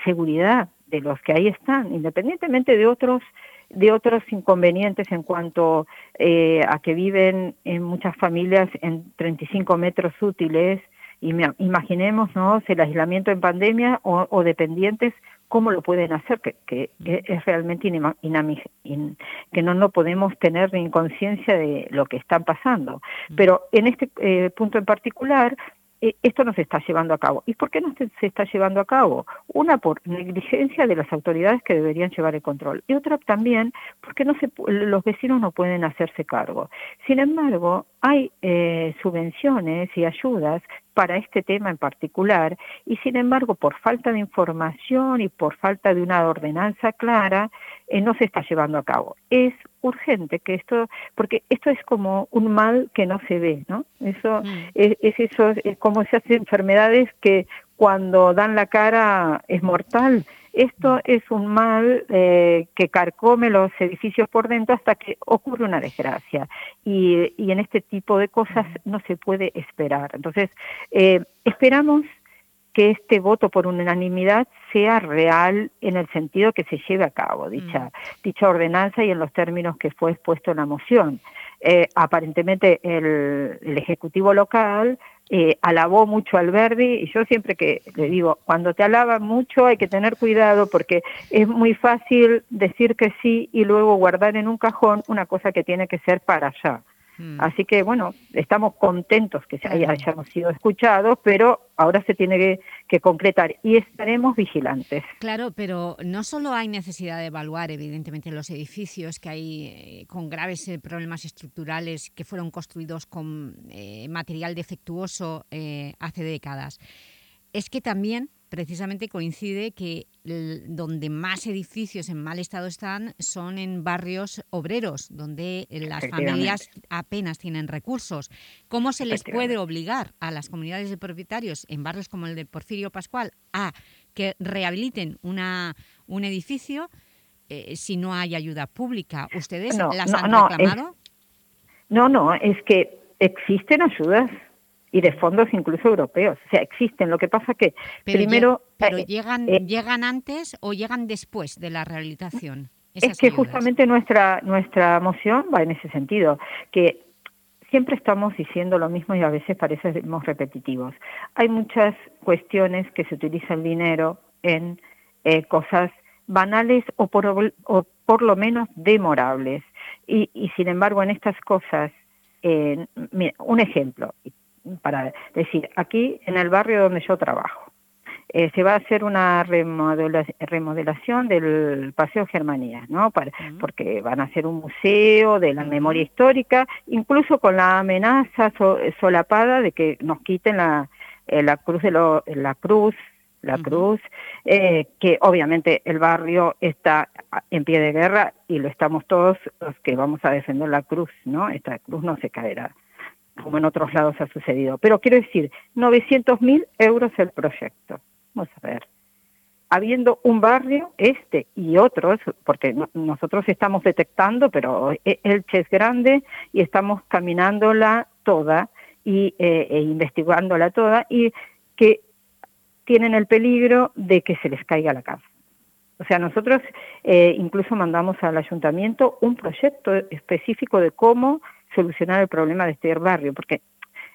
seguridad de los que ahí están, independientemente de otros de otros inconvenientes en cuanto a que viven en muchas familias en 35 metros útiles, ¿no? el aislamiento en pandemia o, o dependientes cómo lo pueden hacer, que, que, es realmente que no, no podemos tener ni conciencia de lo que están pasando. Pero en este eh, punto en particular, eh, esto no se está llevando a cabo. ¿Y por qué no se, está llevando a cabo? Una, por negligencia de las autoridades que deberían llevar el control. Y otra también porque no se, los vecinos no pueden hacerse cargo. Sin embargo, hay eh, subvenciones y ayudas para este tema en particular y sin embargo por falta de información y por falta de una ordenanza clara eh, no se está llevando a cabo. Es urgente que esto, porque esto es como un mal que no se ve, ¿no? Eso mm. es, eso, es como hacen enfermedades que cuando dan la cara es mortal esto es un mal eh, que carcome los edificios por dentro hasta que ocurre una desgracia. Y, y en este tipo de cosas no se puede esperar. Entonces, eh, esperamos que este voto por unanimidad sea real en el sentido que se lleve a cabo dicha, dicha ordenanza y en los términos que fue expuesto en la moción. Eh, aparentemente el, el, Ejecutivo local eh, alabó mucho al Verdi y yo siempre que le digo, cuando te alaban mucho hay que tener cuidado porque es muy fácil decir que sí y luego guardar en un cajón una cosa que tiene que ser para allá. Mm. Así que, bueno, estamos contentos que hayamos sido escuchados, pero ahora se tiene que, concretar y estaremos vigilantes. Claro, pero no solo hay necesidad de evaluar, evidentemente, los edificios que hay eh, con graves eh, problemas estructurales que fueron construidos con eh, material defectuoso hace décadas. Es que también precisamente coincide que donde más edificios en mal estado están son en barrios obreros, donde las familias apenas tienen recursos. ¿Cómo se les puede obligar a las comunidades de propietarios en barrios como el de Porfirio Pascual a que rehabiliten una, un edificio eh, si no hay ayuda pública? ¿Ustedes las han reclamado? no, no, es que existen ayudas y de fondos incluso europeos. O sea, existen. Lo que pasa que primero... pero eh, llegan, eh, ¿llegan antes o llegan después de la rehabilitación? Es que justamente nuestra, nuestra moción va en ese sentido, que siempre estamos diciendo lo mismo y a veces parecemos repetitivos. Hay muchas cuestiones que se utiliza el dinero en eh, cosas banales o por, o por lo menos demorables. Y, y sin embargo, en estas cosas, mira, un ejemplo, para decir, aquí en el barrio donde yo trabajo, eh, se va a hacer una remodelación del Paseo Germanía, ¿no? Para, Porque van a hacer un museo de la memoria histórica, incluso con la amenaza solapada de que nos quiten la, eh, la cruz de la cruz la cruz, eh, que obviamente el barrio está en pie de guerra y lo estamos todos los que vamos a defender la cruz, ¿no? Esta cruz no se caerá como en otros lados ha sucedido. Pero quiero decir, 900 mil euros el proyecto. Vamos a ver. Habiendo un barrio, este y otros, porque nosotros estamos detectando, pero e, Elche es grande y estamos caminándola toda y, eh, e investigándola toda y que tienen el peligro de que se les caiga la casa. O sea, nosotros eh, incluso mandamos al ayuntamiento un proyecto específico de cómo solucionar el problema de este barrio, porque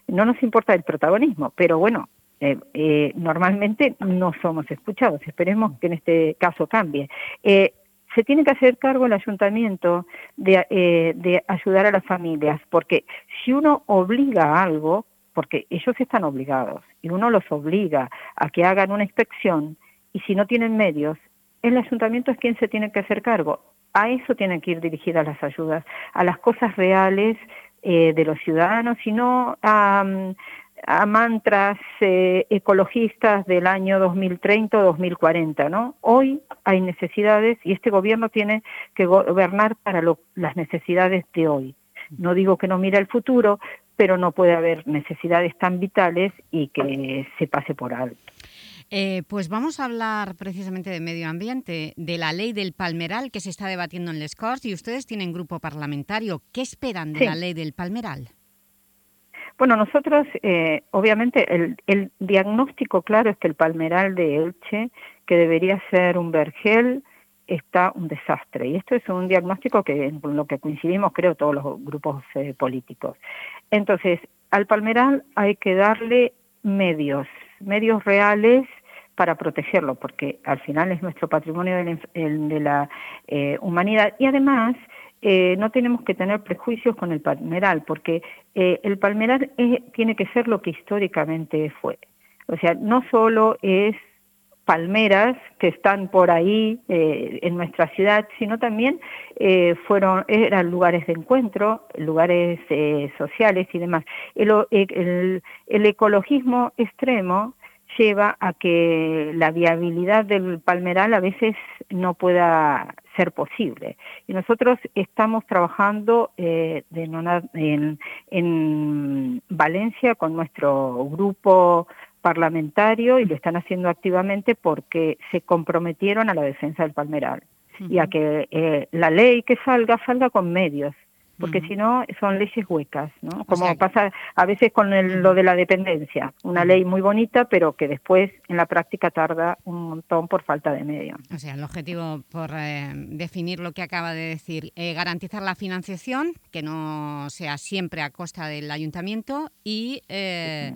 no nos importa el protagonismo, pero bueno, eh, eh, normalmente no somos escuchados. Esperemos que en este caso cambie. Eh, se tiene que hacer cargo el ayuntamiento de, de, ayudar a las familias, porque si uno obliga a algo, porque ellos están obligados, y uno los obliga a que hagan una inspección, y si no tienen medios, el ayuntamiento es quien se tiene que hacer cargo a eso tienen que ir dirigidas las ayudas, a las cosas reales eh, de los ciudadanos, y no a, mantras eh, ecologistas del año 2030 o 2040, ¿no? Hoy hay necesidades y este gobierno tiene que gobernar para las necesidades de hoy. No digo que no mire el futuro, pero no puede haber necesidades tan vitales y que se pase por alto. Eh, pues vamos a hablar precisamente de medio ambiente, de la ley del palmeral que se está debatiendo en Les Corts y ustedes tienen grupo parlamentario. ¿Qué esperan de la ley del palmeral? Bueno, nosotros, eh, obviamente, el, el, diagnóstico claro es que el palmeral de Elche, que debería ser un vergel, está un desastre. Y esto es un diagnóstico que con lo que coincidimos, creo, todos los grupos eh, políticos. Entonces, al palmeral hay que darle medios, medios reales para protegerlo, porque al final es nuestro patrimonio de la, eh, humanidad. Y además, eh, no tenemos que tener prejuicios con el palmeral, porque eh, el palmeral tiene que ser lo que históricamente fue. O sea, no solo es palmeras que están por ahí en nuestra ciudad, sino también fueron eran lugares de encuentro, lugares sociales y demás. el ecologismo extremo lleva a que la viabilidad del palmeral a veces no pueda ser posible. Y nosotros estamos trabajando eh, en, en Valencia con nuestro grupo parlamentario y lo están haciendo activamente porque se comprometieron a la defensa del palmeral. Y a que eh, la ley que salga salga con medios porque si no son leyes huecas, ¿no? Como pasa a veces con lo de la dependencia, una ley muy bonita, pero que después en la práctica tarda un montón por falta de medio. O sea, el objetivo, por eh, definir lo que acaba de decir, eh, garantizar la financiación, que no sea siempre a costa del ayuntamiento, y eh,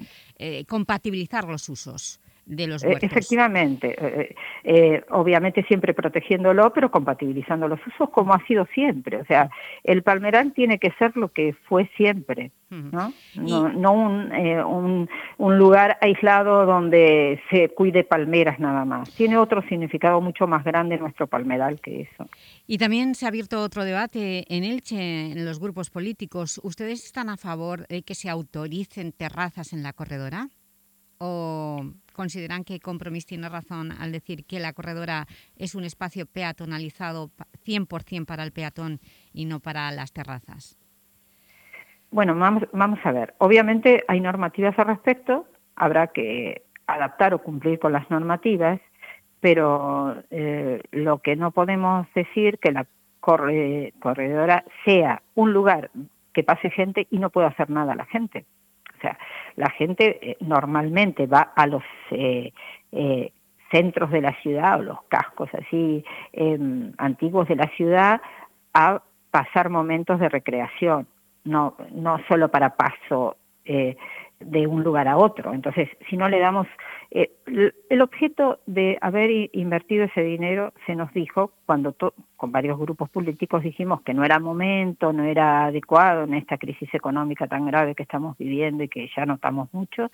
compatibilizar los usos. De los Eh, huertos. Efectivamente, eh, eh, obviamente siempre protegiéndolo, pero compatibilizando los usos como ha sido siempre. O sea, el palmeral tiene que ser lo que fue siempre, ¿no? No, no un, eh, un, un lugar aislado donde se cuide palmeras nada más. Tiene otro significado mucho más grande nuestro palmeral que eso. Y también se ha abierto otro debate en Elche, en los grupos políticos. ¿Ustedes están a favor de que se autoricen terrazas en la corredora? ¿O consideran que Compromís tiene razón al decir que la corredora es un espacio peatonalizado pa- 100% para el peatón y no para las terrazas? Bueno, vamos, vamos a ver. Obviamente hay normativas al respecto, habrá que adaptar o cumplir con las normativas, pero eh, lo que no podemos decir que la corre- corredora sea un lugar que pase gente y no pueda hacer nada la gente. La gente eh, normalmente va a los eh, eh, centros de la ciudad o los cascos así em, antiguos de la ciudad a pasar momentos de recreación, no, no solo para paso de un lugar a otro. Entonces, si no le damos... eh, el objeto de haber invertido ese dinero se nos dijo cuando con varios grupos políticos dijimos que no era momento, no era adecuado en esta crisis económica tan grave que estamos viviendo y que ya notamos mucho,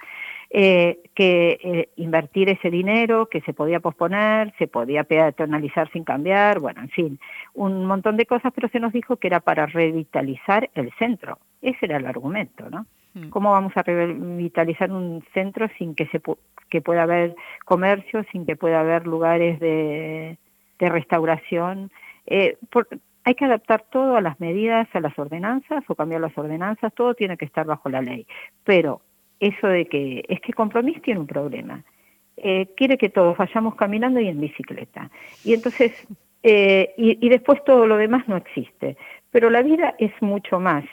eh, que eh, invertir ese dinero, que se podía posponer, se podía peatonalizar sin cambiar, bueno, en fin, un montón de cosas, pero se nos dijo que era para revitalizar el centro. Ese era el argumento, ¿no? ¿Cómo vamos a revitalizar un centro sin que se pu- que pueda haber comercio, sin que pueda haber lugares de, de restauración? Eh, por- hay que adaptar todo a las medidas, a las ordenanzas o cambiar las ordenanzas, todo tiene que estar bajo la ley. Pero eso de que es que Compromís tiene un problema. Eh, quiere que todos vayamos caminando y en bicicleta. Y entonces, eh, y, y después todo lo demás no existe. Pero la vida es mucho más.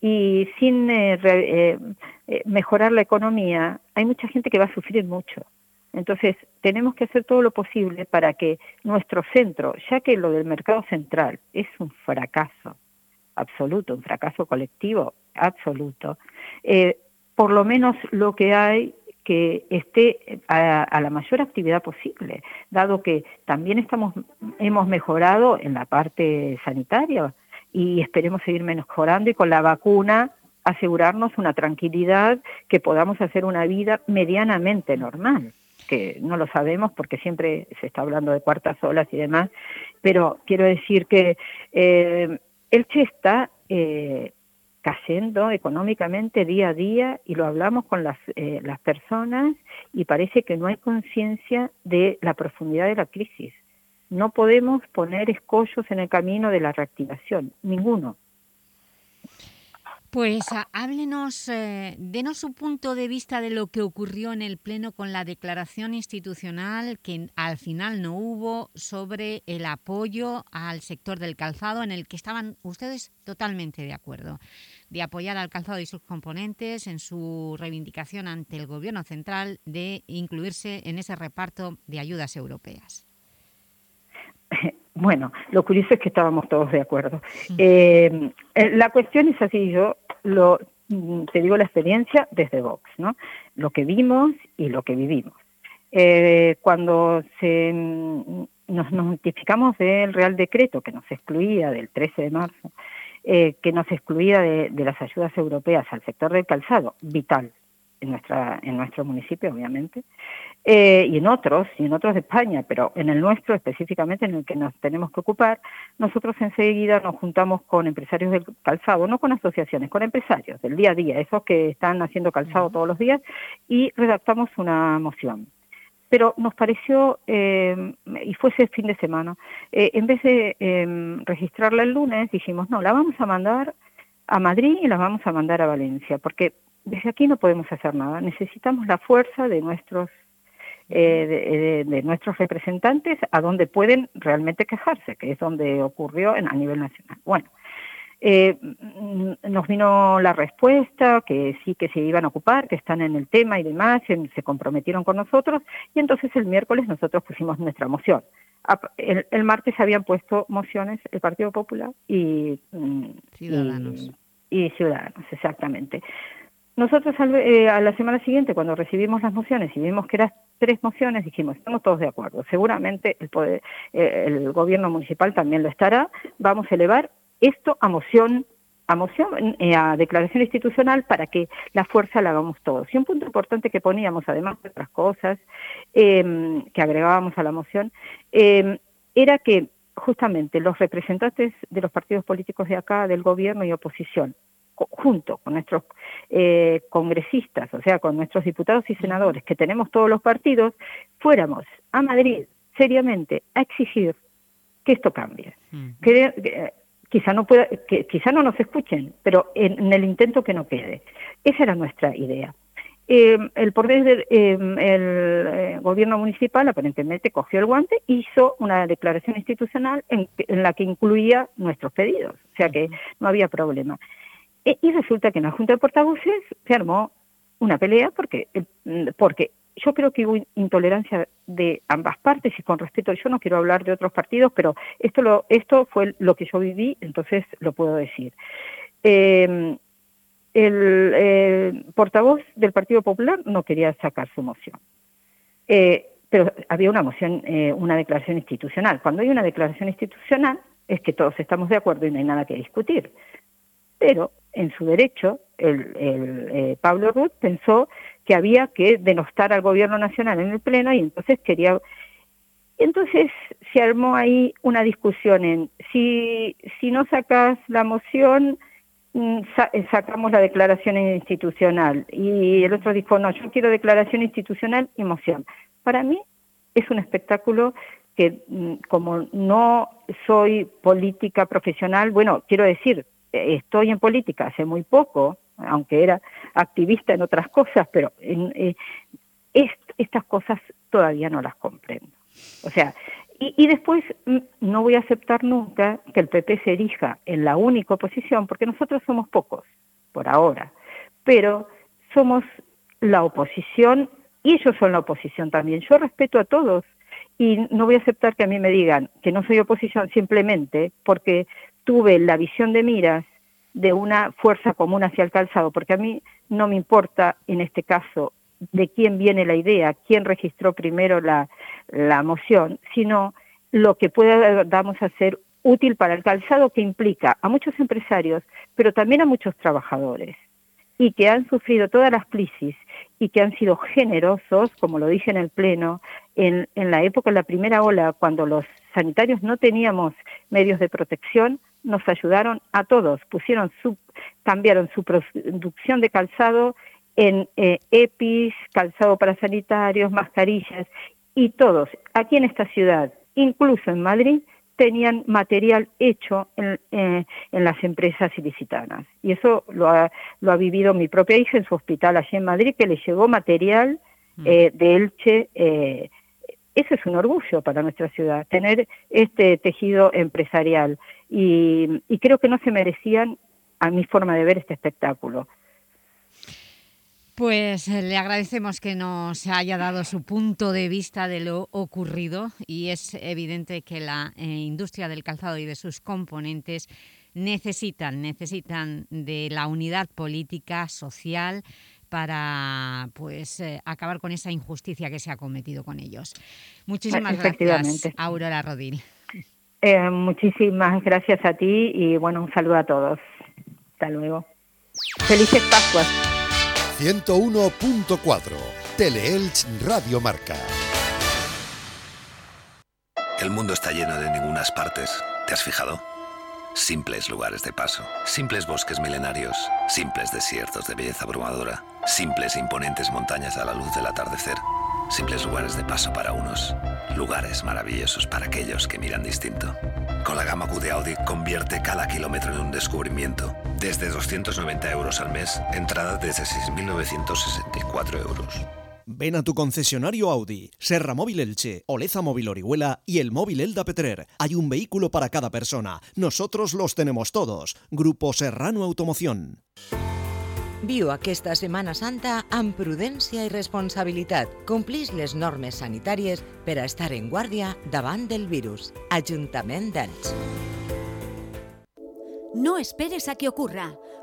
Y sin eh, eh, eh, mejorar la economía, hay mucha gente que va a sufrir mucho. Entonces, tenemos que hacer todo lo posible para que nuestro centro, ya que lo del mercado central es un fracaso absoluto, un fracaso colectivo absoluto, eh, por lo menos lo que hay que esté a, a la mayor actividad posible, dado que también estamos hemos mejorado en la parte sanitaria y esperemos seguir mejorando y con la vacuna asegurarnos una tranquilidad que podamos hacer una vida medianamente normal que no lo sabemos porque siempre se está hablando de cuartas olas y demás, pero quiero decir que eh, Elche está eh, cayendo económicamente día a día y lo hablamos con las, eh, las personas y parece que no hay conciencia de la profundidad de la crisis. No podemos poner escollos en el camino de la reactivación, ninguno. Pues a- háblenos, eh, denos su punto de vista de lo que ocurrió en el Pleno con la declaración institucional que al final no hubo sobre el apoyo al sector del calzado en el que estaban ustedes totalmente de acuerdo, de apoyar al calzado y sus componentes en su reivindicación ante el Gobierno central de incluirse en ese reparto de ayudas europeas. Bueno, lo curioso es que estábamos todos de acuerdo. Eh, eh, la cuestión es así, yo lo, mm, te digo la experiencia desde Vox, ¿no? Lo que vimos y lo que vivimos. Eh, cuando se, mm, nos notificamos del Real Decreto que nos excluía del 13 de marzo, eh, que nos excluía de, de las ayudas europeas al sector del calzado, vital en, nuestra, en nuestro municipio, obviamente, eh, y en otros, y en otros de España, pero en el nuestro específicamente, en el que nos tenemos que ocupar, nosotros enseguida nos juntamos con empresarios del calzado, no con asociaciones, con empresarios del día a día, esos que están haciendo calzado todos los días, y redactamos una moción. Pero nos pareció, eh, y fue ese fin de semana, eh, en vez de eh, registrarla el lunes, dijimos, no, la vamos a mandar a Madrid y la vamos a mandar a Valencia, porque desde aquí no podemos hacer nada. Necesitamos la fuerza de nuestros eh, de, de- de nuestros representantes a donde pueden realmente quejarse, que es donde ocurrió en, a nivel nacional. Bueno, eh, mm, nos vino la respuesta, que sí que se iban a ocupar, que están en el tema y demás, se, se comprometieron con nosotros, y entonces el miércoles nosotros pusimos nuestra moción. El, el martes habían puesto mociones el Partido Popular y, mm, Ciudadanos. y, y Ciudadanos, exactamente. Nosotros eh, a la semana siguiente, cuando recibimos las mociones y vimos que era tres mociones, dijimos, estamos todos de acuerdo, seguramente el, poder, eh, el gobierno municipal también lo estará, vamos a elevar esto a moción a moción, eh, a declaración institucional para que la fuerza la hagamos todos. Y un punto importante que poníamos, además de otras cosas eh, que agregábamos a la moción, eh, era que justamente los representantes de los partidos políticos de acá, del gobierno y oposición, junto con nuestros eh, congresistas, o sea, con nuestros diputados y senadores que tenemos todos los partidos, fuéramos a Madrid seriamente a exigir que esto cambie. Que, que, quizá no pueda, que quizá no nos escuchen, pero en, en el intento que no quede. Esa era nuestra idea. Eh, el poder del eh, el, eh, gobierno municipal aparentemente cogió el guante e hizo una declaración institucional en, en, la que incluía nuestros pedidos, o sea que no había problema. E, y resulta que en la Junta de Portavoces se armó una pelea porque, eh, porque yo creo que hubo intolerancia de ambas partes y con respeto, yo no quiero hablar de otros partidos, pero esto, lo, esto fue lo que yo viví, entonces lo puedo decir. Eh, el eh, portavoz del Partido Popular no quería sacar su moción. Eh, pero había una moción, eh, una declaración institucional. Cuando hay una declaración institucional es que todos estamos de acuerdo y no hay nada que discutir. Pero en su derecho, el, eh, Pablo Ruth pensó que había que denostar al gobierno nacional en el Pleno y entonces quería... Entonces se armó ahí una discusión en si, si no sacas la moción, mm, sacamos la declaración institucional. Y el otro dijo, no, yo quiero declaración institucional y moción. Para mí es un espectáculo que mm, como no soy política profesional, bueno, quiero decir, estoy en política hace muy poco, aunque era activista en otras cosas, pero en, eh, est estas cosas todavía no las comprendo. O sea, y, y, después mm, no voy a aceptar nunca que el PP se erija en la única oposición, porque nosotros somos pocos, por ahora, pero somos la oposición y ellos son la oposición también. Yo respeto a todos y no voy a aceptar que a mí me digan que no soy oposición simplemente porque tuve la visión de miras de una fuerza común hacia el calzado, porque a mí no me importa en este caso de quién viene la idea, quién registró primero la, la moción, sino lo que podamos hacer útil para el calzado que implica a muchos empresarios, pero también a muchos trabajadores, y que han sufrido todas las crisis y que han sido generosos, como lo dije en el Pleno, en, en la época, en la primera ola, cuando los sanitarios no teníamos medios de protección, nos ayudaron a todos, pusieron su, cambiaron su producción de calzado en eh, EPIs, calzado para sanitarios, mascarillas, y todos, aquí en esta ciudad, incluso en Madrid, tenían material hecho en, eh, en las empresas ilicitanas. Y eso lo ha, lo ha vivido mi propia hija en su hospital allí en Madrid, que le llegó material eh, de Elche eso es un orgullo para nuestra ciudad, tener este tejido empresarial. Y, y creo que no se merecían, a mi forma de ver, este espectáculo. Pues eh, le agradecemos que nos haya dado su punto de vista de lo ocurrido y es evidente que la eh, industria del calzado y de sus componentes necesitan, necesitan de la unidad política, social, para pues eh, acabar con esa injusticia que se ha cometido con ellos. Muchísimas gracias, Aurora Rodil. Eh, muchísimas gracias a ti y bueno, un saludo a todos. Hasta luego. Felices Pascuas. 101.4 Teleelch Radio Marca. El mundo está lleno de ningunas partes. ¿Te has fijado? Simples lugares de paso, simples bosques milenarios, simples desiertos de belleza abrumadora, simples imponentes montañas a la luz del atardecer, simples lugares de paso para unos, lugares maravillosos para aquellos que miran distinto. Con la gama Q de Audi convierte cada kilómetro en un descubrimiento. Desde 290 euros al mes, entrada desde 6.964 euros. Ven a tu concesionario Audi, Serra Móvil Elche, Oleza Móvil Orihuela y el móvil Elda Petrer. Hay un vehículo para cada persona. Nosotros los tenemos todos. Grupo Serrano Automoción. Viu aquesta Setmana Santa amb prudència i responsabilitat. Complix les normes sanitàries per a estar en guàrdia davant del virus. Ajuntament d'Elx. No esperes a que ocurra.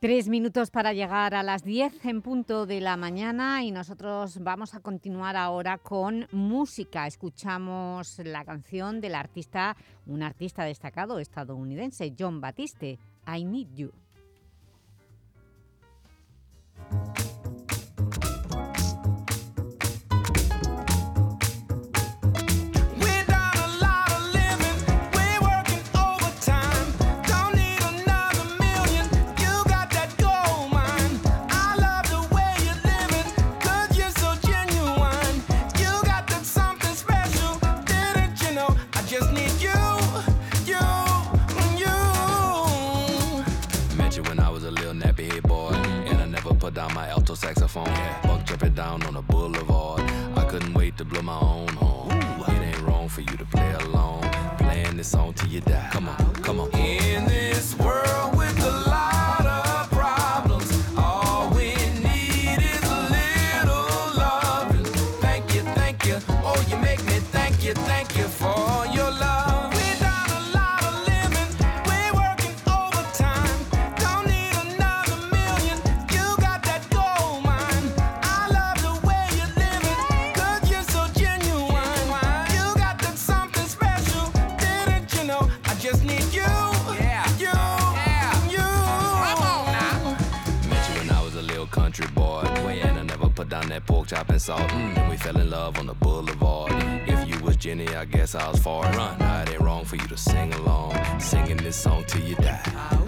Tres minutos para llegar a las 10 en punto de la mañana y nosotros vamos a continuar ahora con música. Escuchamos la canción del artista, un artista destacado estadounidense, John Batiste, I Need You. Down my alto saxophone. Yeah. Buck jumping down on the boulevard. I couldn't wait to blow my own horn. It ain't wrong for you to play along, playing this song till you die. Come on, come on. In this world with a lot chop and. Mm, and we fell in love on the boulevard. If you was Jenny, I guess I was far. Run. It ain't wrong for you to sing along. Singing this song till you die.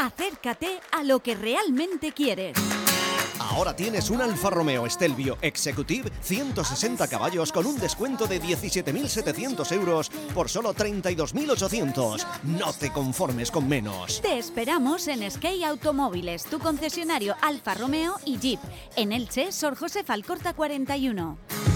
Acércate a lo que realmente quieres. Ahora tienes un Alfa Romeo Stelvio Executive 160 caballos con un descuento de 17.700 euros por solo 32.800. No te conformes con menos. Te esperamos en Sky Automóviles, tu concesionario Alfa Romeo y Jeep. En Elche, Sor José Falcorta 41.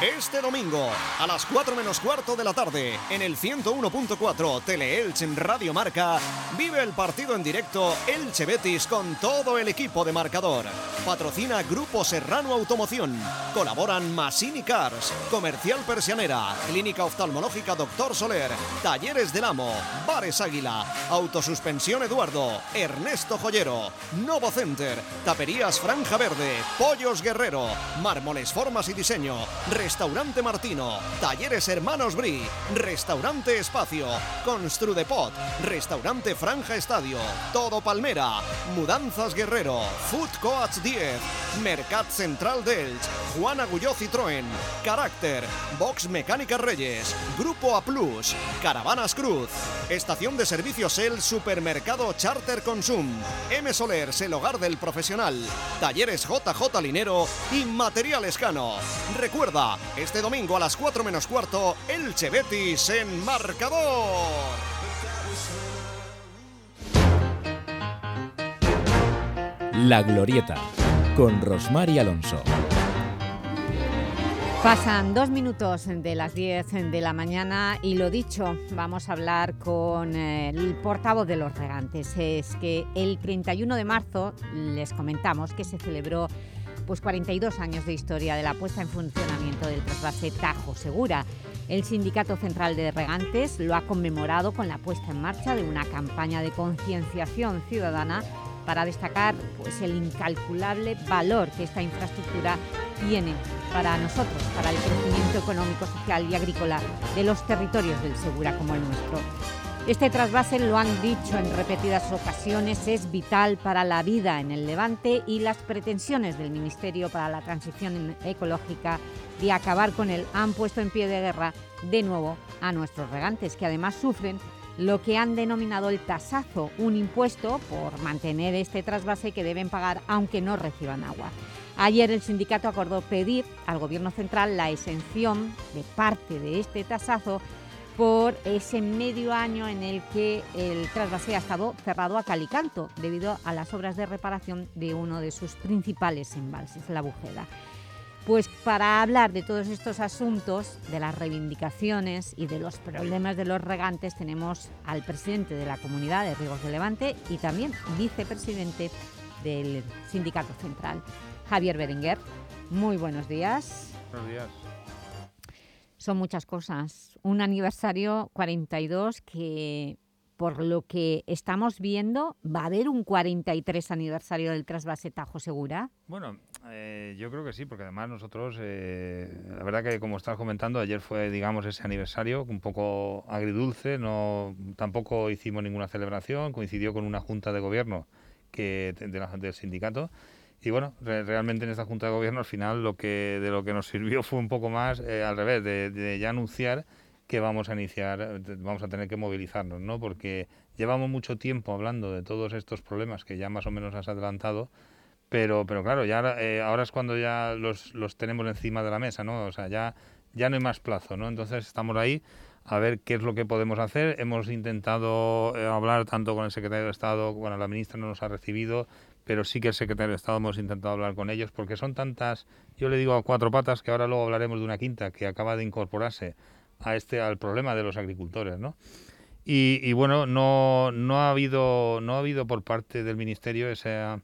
Este domingo, a las 4 menos cuarto de la tarde, en el 101.4 Tele-Elche en Radio Marca, vive el partido en directo Elche Betis con todo el equipo de marcador. Patrocina Grupo Serrano Automoción. Colaboran Masini Cars, Comercial Persianera, Clínica Oftalmológica Doctor Soler, Talleres del Amo, Bares Águila, Autosuspensión Eduardo, Ernesto Joyero, Novo Center, Taperías Franja Verde, Pollos Guerrero, Mármoles Formas y Diseño, Restaurante Martino, Talleres Hermanos Bri, Restaurante Espacio, Construdepot, Restaurante Franja Estadio, Todo Palmera, Mudanzas Guerrero, Food Coach 10, Mercat Central Delch, Juan Agulló Citroën, Carácter, Box Mecánica Reyes, Grupo A Plus, Caravanas Cruz, Estación de Servicios El Supermercado Charter Consum, M Solers El Hogar del Profesional, Talleres JJ Linero y Material Escano. Recuerda, este domingo a las 4 menos cuarto, Elche Betis en marcador. La Glorieta, con Rosmar y Alonso. Pasan dos minutos de las 10 de la mañana y lo dicho, vamos a hablar con eh, el portavoz de los regantes. Es que el 31 de marzo les comentamos que se celebró pues 42 años de historia de la puesta en funcionamiento del trasvase Tajo Segura. El Sindicato Central de Regantes lo ha conmemorado con la puesta en marcha de una campaña de concienciación ciudadana para destacar pues, el incalculable valor que esta infraestructura tiene para nosotros, para el crecimiento económico, social y agrícola de los territorios del Segura como el nuestro. Este trasvase, lo han dicho en repetidas ocasiones, es vital para la vida en el Levante y las pretensiones del Ministerio para la Transición Ecológica de acabar con él han puesto en pie de guerra de nuevo a nuestros regantes, que además sufren lo que han denominado el tasazo, un impuesto por mantener este trasvase que deben pagar aunque no reciban agua. Ayer el sindicato acordó pedir al Gobierno central la exención de parte de este tasazo por ese medio año en el que el trasvase ha estado cerrado a calicanto debido a las obras de reparación de uno de sus principales embalses, la Bujeda. Pues para hablar de todos estos asuntos, de las reivindicaciones y de los problemas de los regantes, tenemos al presidente de la Comunidad de Ríos de Levante y también vicepresidente del Sindicato Central, Javier Berenguer. Muy buenos días. Buenos días. Son muchas cosas. Un aniversario 42 que, por lo que estamos viendo, va a haber un 43 aniversario del trasvase Tajo Segura. Bueno, eh, yo creo que sí, porque además nosotros, eh, la verdad que como estás comentando, ayer fue, digamos, ese aniversario un poco agridulce, no, tampoco hicimos ninguna celebración, coincidió con una junta de gobierno que de la, del sindicato y bueno, re realmente en esta Junta de Gobierno al final lo que de lo que nos sirvió fue un poco más eh, al revés, de, de, ya anunciar que vamos a iniciar, vamos a tener que movilizarnos, ¿no? Porque llevamos mucho tiempo hablando de todos estos problemas que ya más o menos has adelantado, pero, pero claro, ya eh, ahora es cuando ya los, los tenemos encima de la mesa, ¿no? O sea, ya, ya no hay más plazo, ¿no? Entonces estamos ahí a ver qué es lo que podemos hacer. Hemos intentado eh, hablar tanto con el secretario de Estado, bueno, la ministra no nos ha recibido, pero sí que el secretario de Estado hemos intentado hablar con ellos porque son tantas, yo le digo a cuatro patas, que ahora luego hablaremos de una quinta que acaba de incorporarse a este al problema de los agricultores, ¿no? Y, y bueno, no, no ha habido no ha habido por parte del ministerio esa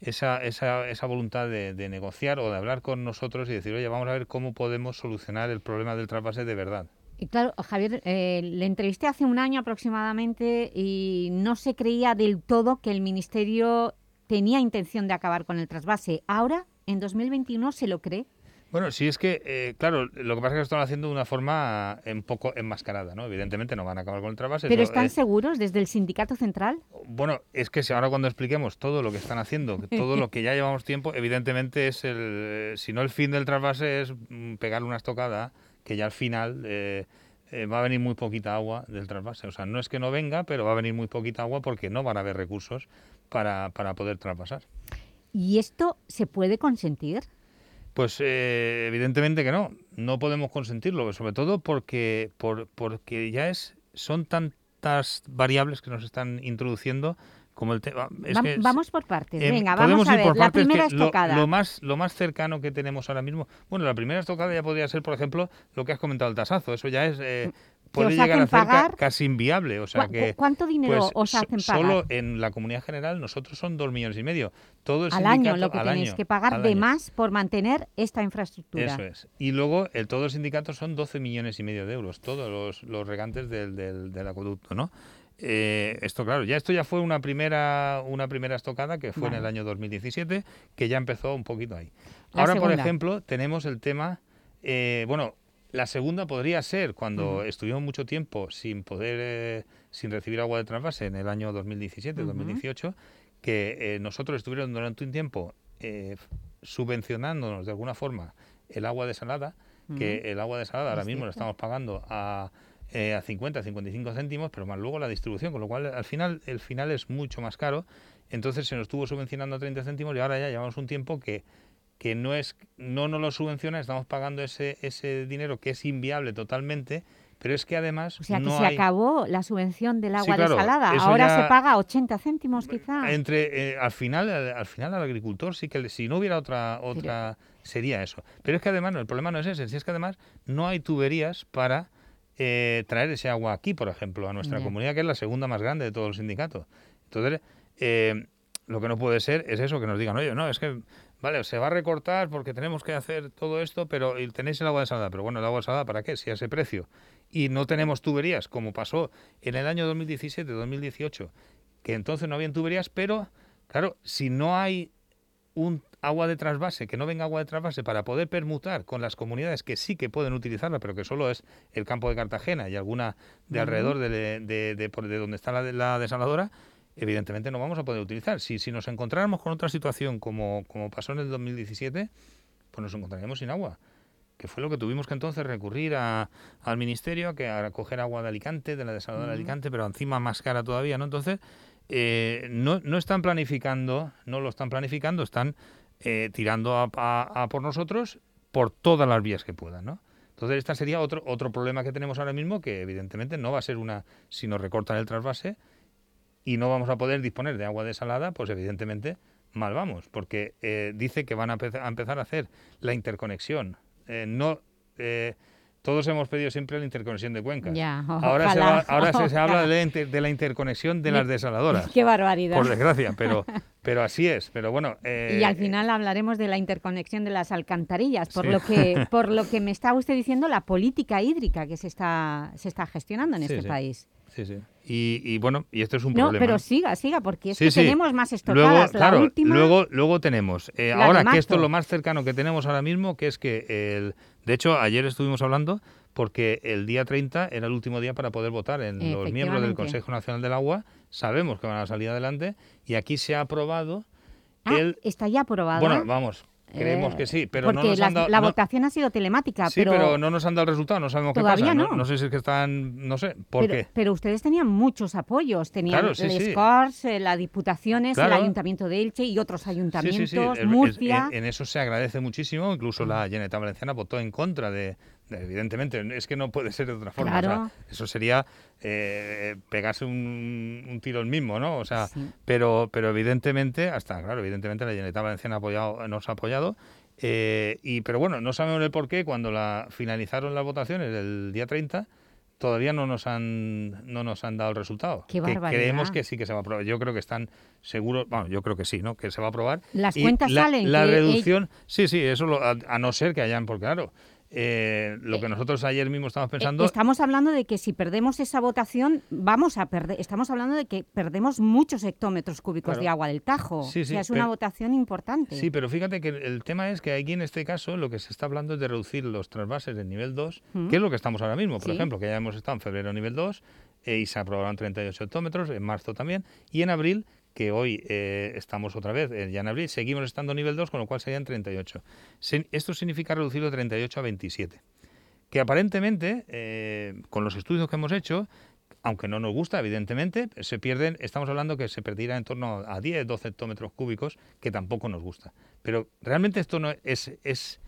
esa, esa, esa voluntad de, de, negociar o de hablar con nosotros y decir, oye, vamos a ver cómo podemos solucionar el problema del trasvase de verdad. Y claro, Javier, eh, le entrevisté hace un año aproximadamente y no se creía del todo que el Ministerio tenía intención de acabar con el trasvase. Ahora, en 2021, ¿se lo cree? Bueno, sí es que, eh, claro, lo que pasa es que lo están haciendo de una forma un poco enmascarada, ¿no? Evidentemente no van a acabar con el trasvase. ¿Pero están eh, seguros desde el sindicato central? Bueno, es que si ahora cuando expliquemos todo lo que están haciendo, todo lo que ya llevamos tiempo, evidentemente es el, si no el fin del trasvase es pegarle una estocada que ya al final... Eh, eh, va a venir muy poquita agua del trasvase. O sea, no es que no venga, pero va a venir muy poquita agua porque no van a haber recursos para, para poder traspasar. ¿Y esto se puede consentir? Pues eh, evidentemente que no, no podemos consentirlo, sobre todo porque, por, porque ya es, son tantas variables que nos están introduciendo como el tema. vamos por partes, em, venga, vamos a ver, la primera estocada. Lo, más, lo más cercano que tenemos ahora mismo, bueno, la primera estocada ya podría ser, por ejemplo, lo que has comentado, el tasazo, eso ya es... Eh, puede llegar a ser casi inviable. O sea que, ¿Cuánto dinero pues, os hacen pagar? Solo en la comunidad general nosotros son dos millones y medio. Todo el al año lo que tenéis que pagar de más por mantener esta infraestructura. Eso es. Y luego el todo el sindicato son 12 millones y medio de euros, todos los, los regantes del, del, del acueducto, ¿no? Eh, esto claro, ya esto ya fue una primera una primera estocada que fue en el año 2017 que ya empezó un poquito ahí. Ahora, por ejemplo, tenemos el tema, eh, bueno, la segunda podría ser cuando estuvimos mucho tiempo sin poder, eh, sin recibir agua de trasvase en el año 2017, 2018, que eh, nosotros estuvieron durante un tiempo eh, subvencionándonos de alguna forma el agua desalada, que el agua desalada ahora mismo la estamos pagando a, a 50, 55 céntimos, pero más luego la distribución, con lo cual al final el final es mucho más caro. Entonces se nos estuvo subvencionando a 30 céntimos y ahora ya llevamos un tiempo que que no es no nos lo subvenciona, estamos pagando ese, ese dinero que es inviable totalmente, pero es que además O sea, que se acabó la subvención del agua desalada, ahora se paga 80 céntimos quizá. Entre eh, al final al final al agricultor sí que si no hubiera otra otra sería eso. Pero es que además el problema no es ese, si es que además no hay tuberías para eh, traer ese agua aquí, por ejemplo, a nuestra comunidad, que es la segunda más grande de todos los sindicatos. Entonces, eh, lo que no puede ser es eso, que nos digan, oye, no, es que Vale, se va a recortar porque tenemos que hacer todo esto, pero tenéis el agua desalada. Pero bueno, el agua desalada, ¿para qué? Si a ese precio. Y no tenemos tuberías, como pasó en el año 2017-2018, que entonces no habían tuberías, pero claro, si no hay un agua de trasvase, que no venga agua de trasvase para poder permutar con las comunidades que sí que pueden utilizarla, pero que solo es el campo de Cartagena y alguna de alrededor de, de, de, donde está la, la desaladora, evidentemente no vamos a poder utilizar. Si, si nos encontráramos con otra situación como, como pasó en el 2017, pues nos encontraríamos sin agua que fue lo que tuvimos que entonces recurrir a, al ministerio, que a coger agua de Alicante, de la desaladora de Alicante, pero encima más cara todavía, ¿no? Entonces, eh, no, no están planificando, no lo están planificando, están eh, tirando a, a, por nosotros por todas las vías que puedan, ¿no? Entonces, este sería otro, otro problema que tenemos ahora mismo, que evidentemente no va a ser una, si nos recortan el trasvase, y no vamos a poder disponer de agua desalada, pues evidentemente mal vamos, porque eh, dice que van a, empezar a hacer la interconexión. Eh, no, eh, todos hemos pedido siempre la interconexión de cuencas. ahora se, ahora se, habla de la, interconexión de las desaladoras. Qué barbaridad. Por desgracia, pero, pero así es. Pero bueno. y al final hablaremos de la interconexión de las alcantarillas, por lo que por lo que me está usted diciendo la política hídrica que se está se está gestionando en este país. Sí, sí. Y, bueno, y esto es un no, problema. pero siga, siga, porque es que tenemos más estocadas. Luego, la última, luego, luego tenemos, eh, ahora que esto es lo más cercano que tenemos ahora mismo, que es que, el, de hecho, ayer estuvimos hablando porque el día 30 era el último día para poder votar en los miembros del Consejo Nacional del Agua. Sabemos que van a salir adelante y aquí se ha aprobado ah, el... está ya aprobado. Bueno, vamos, Creemos que sí, pero no nos la, han dado, la votación ha sido telemática. Sí, pero, no nos han dado el resultado, no sabemos qué pasa. No. no. sé si es que están, no sé, ¿por pero, qué? Pero ustedes tenían muchos apoyos, tenían el SCORS, eh, la Diputaciones, el Ayuntamiento de Elche y otros ayuntamientos, Murcia... En, eso se agradece muchísimo, incluso la Generalitat Valenciana votó en contra de, evidentemente, es que no puede ser de otra forma. eso sería eh, pegarse un, tiro el mismo, ¿no? O sea, pero, pero evidentemente, hasta, claro, evidentemente la Generalitat Valenciana ha apoyado, nos ha apoyado. Eh, y, pero bueno, no sabemos el por qué cuando la finalizaron las votaciones el día 30 todavía no nos han no nos han dado el resultado. que creemos que sí que se va a aprobar. Yo creo que están seguros, bueno, yo creo que sí, ¿no? Que se va a aprobar. Las cuentas salen. La reducción, sí, sí, eso a, a, no ser que hayan, porque claro, eh, lo que nosotros ayer mismo estamos eh, pensando... Estamos hablando de que si perdemos esa votación, vamos a perder... Estamos hablando de que perdemos muchos hectómetros cúbicos de agua del Tajo. o sea, es una votación importante. Sí, pero fíjate que el tema es que aquí en este caso lo que se está hablando es de reducir los trasvases del nivel 2, que es lo que estamos ahora mismo. Por ejemplo, que ya hemos estado en febrero nivel 2 eh, y se aprobaron 38 hectómetros, en marzo también, y en abril que hoy eh, estamos otra vez eh, ya en abril, seguimos estando nivel 2, con lo cual serían 38. esto significa reducirlo de 38 a 27. que aparentemente, eh, con los estudios que hemos hecho, aunque no nos gusta, evidentemente, se pierden, estamos hablando que se perdiera en torno a 10, 12 hectómetros cúbicos, que tampoco nos gusta. Pero realmente esto no es, es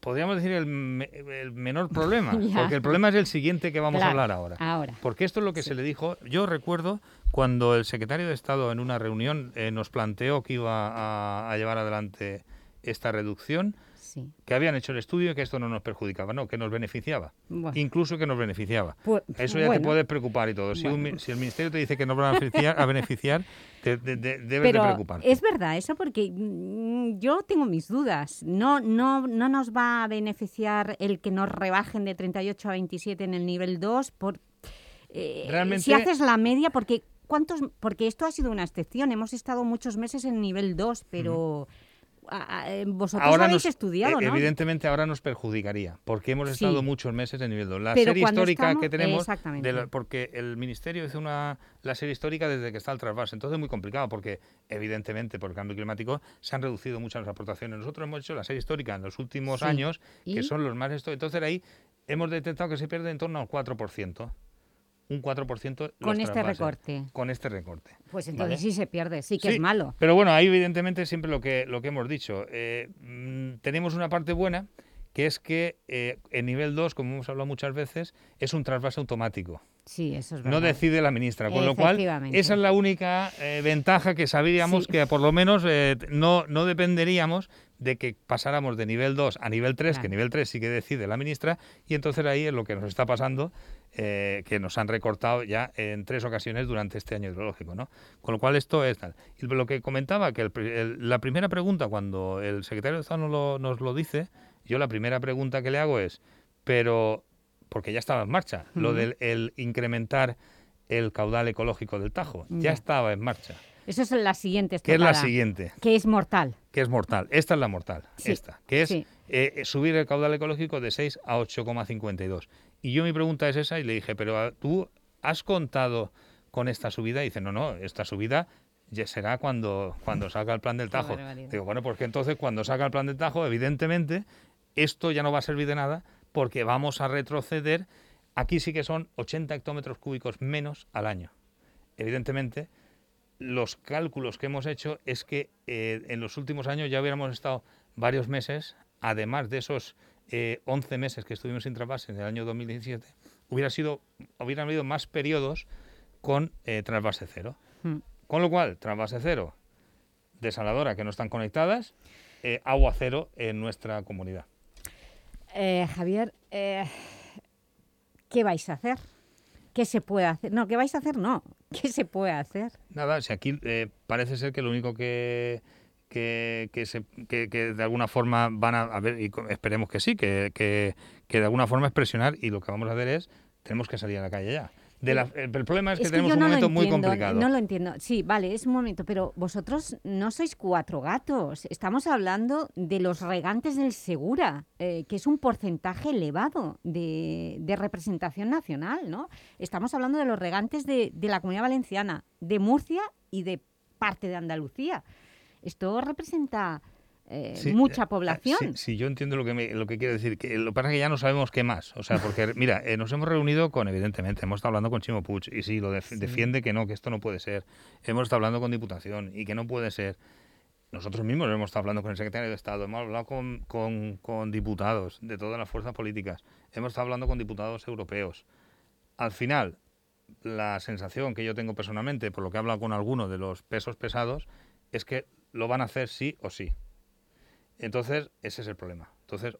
podríamos decir, el, me- el menor problema, porque el problema es el siguiente que vamos a hablar ahora. ahora. Porque esto es lo que se le dijo. Yo recuerdo cuando el secretario de Estado en una reunión eh, nos planteó que iba a, a llevar adelante esta reducción, Sí. que habían hecho el estudio y que esto no nos perjudicaba, no, que nos beneficiaba. Bueno. Incluso que nos beneficiaba. Pues, Eso ya te puede preocupar y todo. Si, un si el ministerio te dice que no va a beneficiar, a beneficiar te, de- de- debes Pero de preocuparte. es verdad eso porque mm, yo tengo mis dudas. No, no, no nos va a beneficiar el que nos rebajen de 38 a 27 en el nivel 2 por eh, Realmente- si haces la media porque cuántos porque esto ha sido una excepción. Hemos estado muchos meses en nivel 2, pero eh, vosotros habéis nos- estudiado, ¿no? Evidentemente ahora nos perjudicaría, porque hemos Sí. estado muchos meses en nivel 2. La Pero serie histórica estamos- que tenemos, Exactamente. de la- porque el Ministerio hizo una, la serie histórica desde que está el trasvase, entonces es muy complicado, porque evidentemente por el cambio climático se han reducido muchas las aportaciones. Nosotros hemos hecho la serie histórica en los últimos Sí. años, ¿Y? que son los más... Entonces ahí hemos detectado que se pierde en torno al 4%. Un 4% los Con este trasvases. recorte. Con este recorte. Pues entonces ¿vale? sí se pierde, sí que Sí, es malo. Pero bueno, ahí evidentemente siempre lo que, lo que hemos dicho. eh, mm, tenemos una parte buena, que es que eh, en nivel 2, como hemos hablado muchas veces, es un trasvase automático. Sí, eso es No verdad. decide la ministra, con lo cual esa es la única eh, ventaja que sabíamos Sí. que por lo menos eh, no, no dependeríamos de que pasáramos de nivel 2 a nivel 3, que nivel 3 sí que decide la ministra, y entonces ahí es lo que nos está pasando, eh, que nos han recortado ya en tres ocasiones durante este año hidrológico, ¿no? Con lo cual esto es tal. Y lo que comentaba, que el el- la primera pregunta, cuando el secretario de Estado nos lo, nos lo dice, yo la primera pregunta que le hago es, pero, porque ya estaba en marcha, lo del el incrementar el caudal ecológico del Tajo, ya Ya. estaba en marcha, Eso es la siguiente que es la siguiente, Que es mortal. que es mortal. Esta es la mortal, Sí, esta, que es sí. eh, subir el caudal ecológico de 6 a 8,52. Y yo mi pregunta es esa y le dije, pero ¿tú has contado con esta subida? Y dice, no, no, esta subida ya será cuando, cuando salga el plan del Tajo. Digo, bueno, porque entonces cuando salga el plan del Tajo, evidentemente, esto ya no va a servir de nada porque vamos a retroceder. Aquí sí que son 80 hectómetros cúbicos menos al año. Evidentemente, los cálculos que hemos hecho es que eh, en los últimos años ya hubiéramos estado varios meses, además de esos eh, 11 meses que estuvimos sin trasvase en el año 2017, hubiera sido, hubieran habido más periodos con eh, trasvase cero. Mm. Con lo cual, trasvase cero, desaladora que no están conectadas, eh, agua cero en nuestra comunidad. Eh, Javier, eh, ¿qué vais a hacer? ¿Qué se puede hacer? No, ¿qué vais a hacer? No. ¿Qué se puede hacer? Nada, si aquí eh, parece ser que lo único que, que, que, se, que, de alguna forma van a, a ver, y esperemos que sí, que de alguna forma es presionar y lo que vamos a hacer es, tenemos que salir a la calle ya. De la- el, el problema es que tenemos un no momento muy entiendo, complicado. No lo entiendo. Sí, vale, es un momento, pero vosotros no sois cuatro gatos. Estamos hablando de los regantes del Segura, eh, que es un porcentaje elevado de, de representación nacional, ¿no? Estamos hablando de los regantes de, de la Comunidad Valenciana, de Murcia y de parte de Andalucía. Esto representa eh, Sí, mucha eh, población. Sí, sí, yo entiendo lo que, me- lo que quiere decir. Que lo que pasa es que ya no sabemos qué más. O sea, porque, mira, eh, nos hemos reunido con, evidentemente, hemos estado hablando con Chimo Puig y sí, lo def- defiende que no, que esto no puede ser. Hemos estado hablando con Diputación y que no puede ser. Nosotros mismos hemos estado hablando con el secretario de Estado, hemos hablado con, con- con diputados de todas las fuerzas políticas, hemos estado hablando con diputados europeos. Al final, la sensación que yo tengo personalmente, por lo que he hablado con algunos de los pesos pesados, es que lo van a hacer sí o sí. Entonces, ese es el problema. Entonces,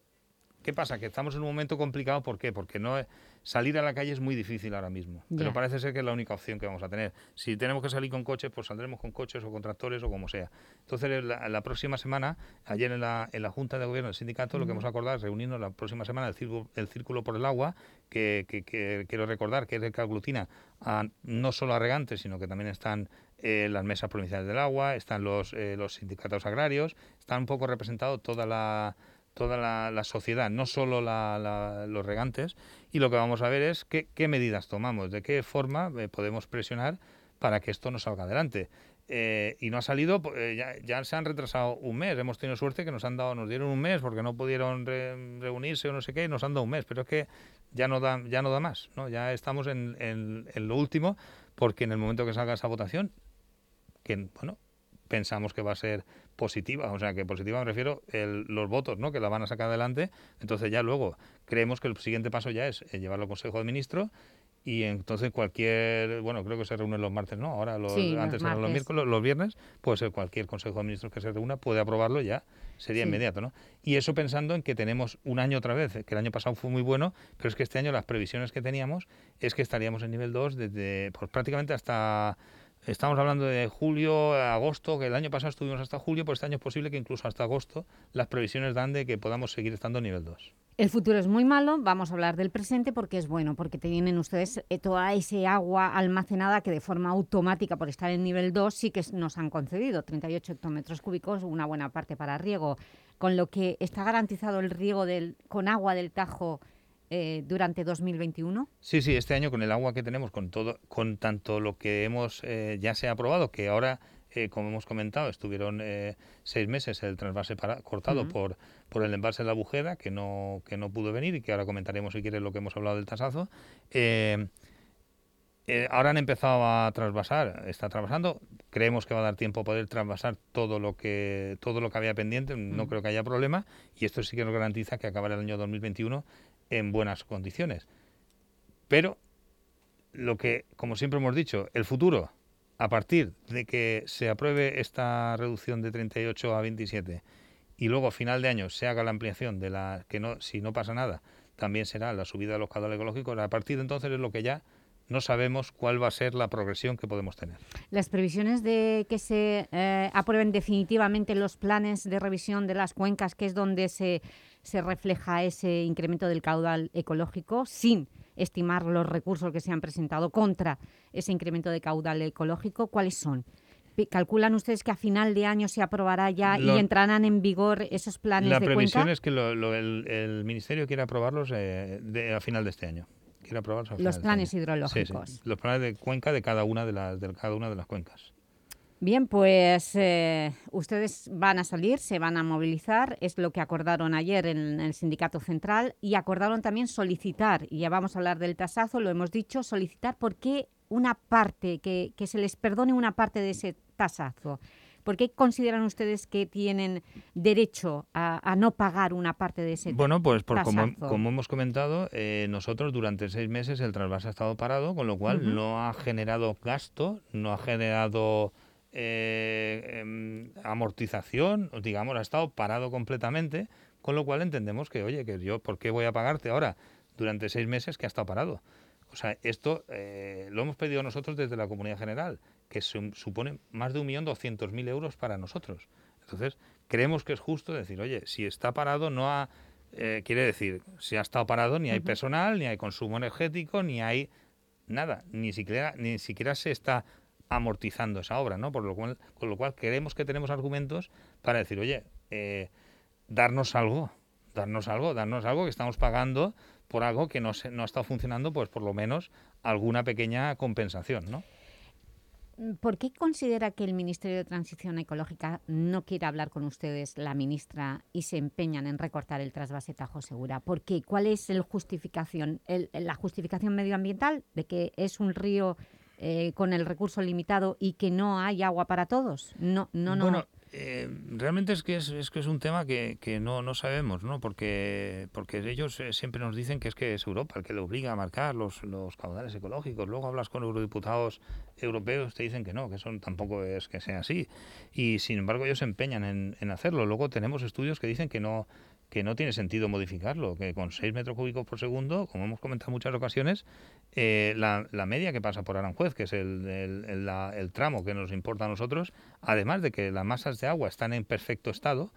¿qué pasa? Que estamos en un momento complicado, ¿por qué? Porque no es- salir a la calle es muy difícil ahora mismo, pero parece ser que es la única opción que vamos a tener. Si tenemos que salir con coches, pues saldremos con coches o con tractores o como sea. Entonces, la, la próxima semana, ayer en la, en la Junta de Gobierno del sindicato, lo que hemos acordado es reunirnos la próxima semana el Círculo, el Círculo por el Agua, que, que- que quiero recordar que es el que aglutina a, no solo a regantes, sino que también están eh, las mesas provinciales del agua, están los, eh, los sindicatos agrarios, está un poco representado toda la toda la, la sociedad, no solo la- la- los regantes, y lo que vamos a ver es qué, qué medidas tomamos, de qué forma eh, podemos presionar para que esto no salga adelante. Eh, y no ha salido, eh, ya, ya, se han retrasado un mes. Hemos tenido suerte que nos han dado, nos dieron un mes porque no pudieron reunirse o no sé qué, y nos han dado un mes, pero es que ya no da, ya no da más, ¿no? Ya estamos en, en lo último, porque en el momento que salga esa votación, que bueno, pensamos que va a ser positiva, o sea, que positiva me refiero el, los votos, ¿no? Que la van a sacar adelante. Entonces ya luego creemos que el siguiente paso ya es eh, llevarlo al Consejo de Ministros y entonces cualquier, bueno, creo que se reúnen los martes, ¿no? Ahora los, antes eran los miércoles, los viernes, pues cualquier Consejo de Ministros que se reúna puede aprobarlo ya, sería inmediato, ¿no? Y eso pensando en que tenemos un año otra vez, que el año pasado fue muy bueno, pero es que este año las previsiones que teníamos es que estaríamos en nivel 2 desde pues prácticamente hasta Estamos hablando de julio, agosto, que el año pasado estuvimos hasta julio, pues este año es posible que incluso hasta agosto las previsiones dan de que podamos seguir estando en nivel 2. El futuro es muy malo, vamos a hablar del presente porque es bueno, porque tienen ustedes eh, toda ese agua almacenada que de forma automática por estar en nivel 2 sí que nos han concedido, 38 hectómetros cúbicos, una buena parte para riego, con lo que está garantizado el riego con agua del Tajo eh, durante 2021? Sí, sí, este año con el agua que tenemos, con todo, con tanto lo que hemos eh, ya se ha aprobado, que ahora, eh, como hemos comentado, estuvieron seis meses el trasvase cortado por, por el embalse de la Bujeda, que no, que no pudo venir y que ahora comentaremos si quieres lo que hemos hablado del tasazo. ahora han empezado a trasvasar, está trasvasando. Creemos que va a dar tiempo a poder trasvasar todo lo que todo lo que había pendiente. No creo que haya problema y esto sí que nos garantiza que acabará el año 2021 en buenas condiciones. Pero lo que, como siempre hemos dicho, el futuro, a partir de que se apruebe esta reducción de 38 a 27 y luego a final de año se haga la ampliación de la que no, si no pasa nada, también será la subida de los caudales ecológicos, a partir de entonces es lo que ya no sabemos cuál va a ser la progresión que podemos tener. Las previsiones de que se eh, aprueben definitivamente los planes de revisión de las cuencas, que es donde se se refleja ese incremento del caudal ecológico sin estimar los recursos que se han presentado contra ese incremento de caudal ecológico. ¿Cuáles son? ¿Calculan ustedes que a final de año se aprobará ya y entrarán en vigor esos planes de cuenca? La previsión es que el, Ministerio quiere aprobarlos eh, a final de este año. Quiere aprobarlos los este planes hidrológicos. Los planes de cuenca de cada una de, las, de cada una de las cuencas. Bien, pues eh, ustedes van a salir, se van a movilizar, es lo que acordaron ayer en el Sindicato Central y acordaron también solicitar, y ya vamos a hablar del tasazo, lo hemos dicho, solicitar por qué una parte, que, se les perdone una parte de ese tasazo. ¿Por qué consideran ustedes que tienen derecho a, no pagar una parte de ese Bueno, pues por como, como, hemos comentado, eh, nosotros durante seis meses el trasvase ha estado parado, con lo cual no ha generado gasto, no ha generado eh, em, amortización, digamos, ha estado parado completamente, con lo cual entendemos que, oye, que yo, ¿por qué voy a pagarte ahora durante seis meses que ha estado parado? O sea, esto eh, lo hemos pedido nosotros desde la Comunidad General, que supone más de 1.200.000 euros para nosotros. Entonces, creemos que es justo decir, oye, si está parado, no ha... Eh, quiere decir, si ha estado parado, ni hay personal, ni hay consumo energético, ni hay nada, ni siquiera, ni siquiera se está amortizando esa obra, ¿no? Por lo cual, con lo cual creemos que tenemos argumentos para decir, oye, eh, darnos algo, darnos algo, darnos algo que estamos pagando por algo que no, se, no estado funcionando, pues por lo menos alguna pequeña compensación, ¿no? ¿Por qué considera que el Ministerio de Transición Ecológica no quiere hablar con ustedes, la ministra, y se empeñan en recortar el trasvase Tajo Segura? ¿Por qué? ¿Cuál es el justificación, la justificación medioambiental de que es un río eh, con el recurso limitado y que no hay agua para todos? No, no, no. Bueno, eh, realmente es que es, es, que es un tema que, que no, no sabemos, ¿no? Porque, porque ellos eh, siempre nos dicen que es que es Europa el que le obliga a marcar los, los caudales ecológicos. Luego hablas con eurodiputados europeos, te dicen que no, que eso tampoco es que sea así. Y sin embargo ellos se empeñan en, en hacerlo. Luego tenemos estudios que dicen que no que no tiene sentido modificarlo, que con 6 metros cúbicos por segundo, como hemos comentado en muchas ocasiones, eh, la, media que pasa por Aranjuez, que es el, el, tramo que nos importa a nosotros, además de que las masas de agua están en perfecto estado,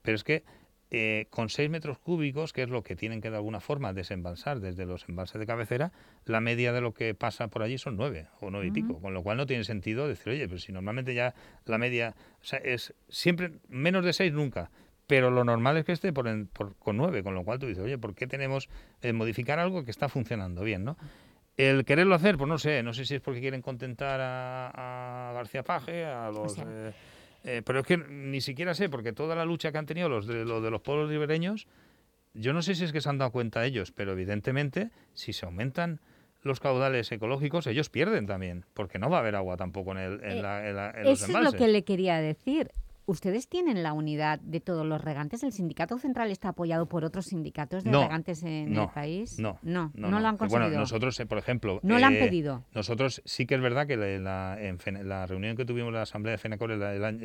pero es que eh, con 6 metros cúbicos, que es lo que tienen que de alguna forma desembalsar desde los embalses de cabecera, la media de lo que pasa por allí son 9 o 9 y pico, con lo cual no tiene sentido decir, oye, pero si normalmente ya la media o sea, es siempre menos de 6 nunca, pero lo normal es que esté por, con 9, con lo cual tú dices, oye, ¿por qué tenemos que modificar algo que está funcionando bien? ¿no? El quererlo hacer, pues no sé, no sé si es porque quieren contentar a, a García Paje, a los... sea. eh, eh, pero es que ni siquiera sé, porque toda la lucha que han tenido los de, los de los pueblos ribereños, yo no sé si es que se han dado cuenta ellos, pero evidentemente si se aumentan los caudales ecológicos, ellos pierden también, porque no va a haber agua tampoco en, el, en, Eh, la- en la- en los Eso es lo que le quería decir. Ustedes tienen la unidad de todos los regantes. ¿El sindicato central está apoyado por otros sindicatos de No, regantes en no, el país? No, no, no, lo han conseguido. Bueno, nosotros, eh, por ejemplo... No lo han eh, pedido. Nosotros sí que es verdad que la, la- en Fene- la reunión que tuvimos en la Asamblea de FENACORE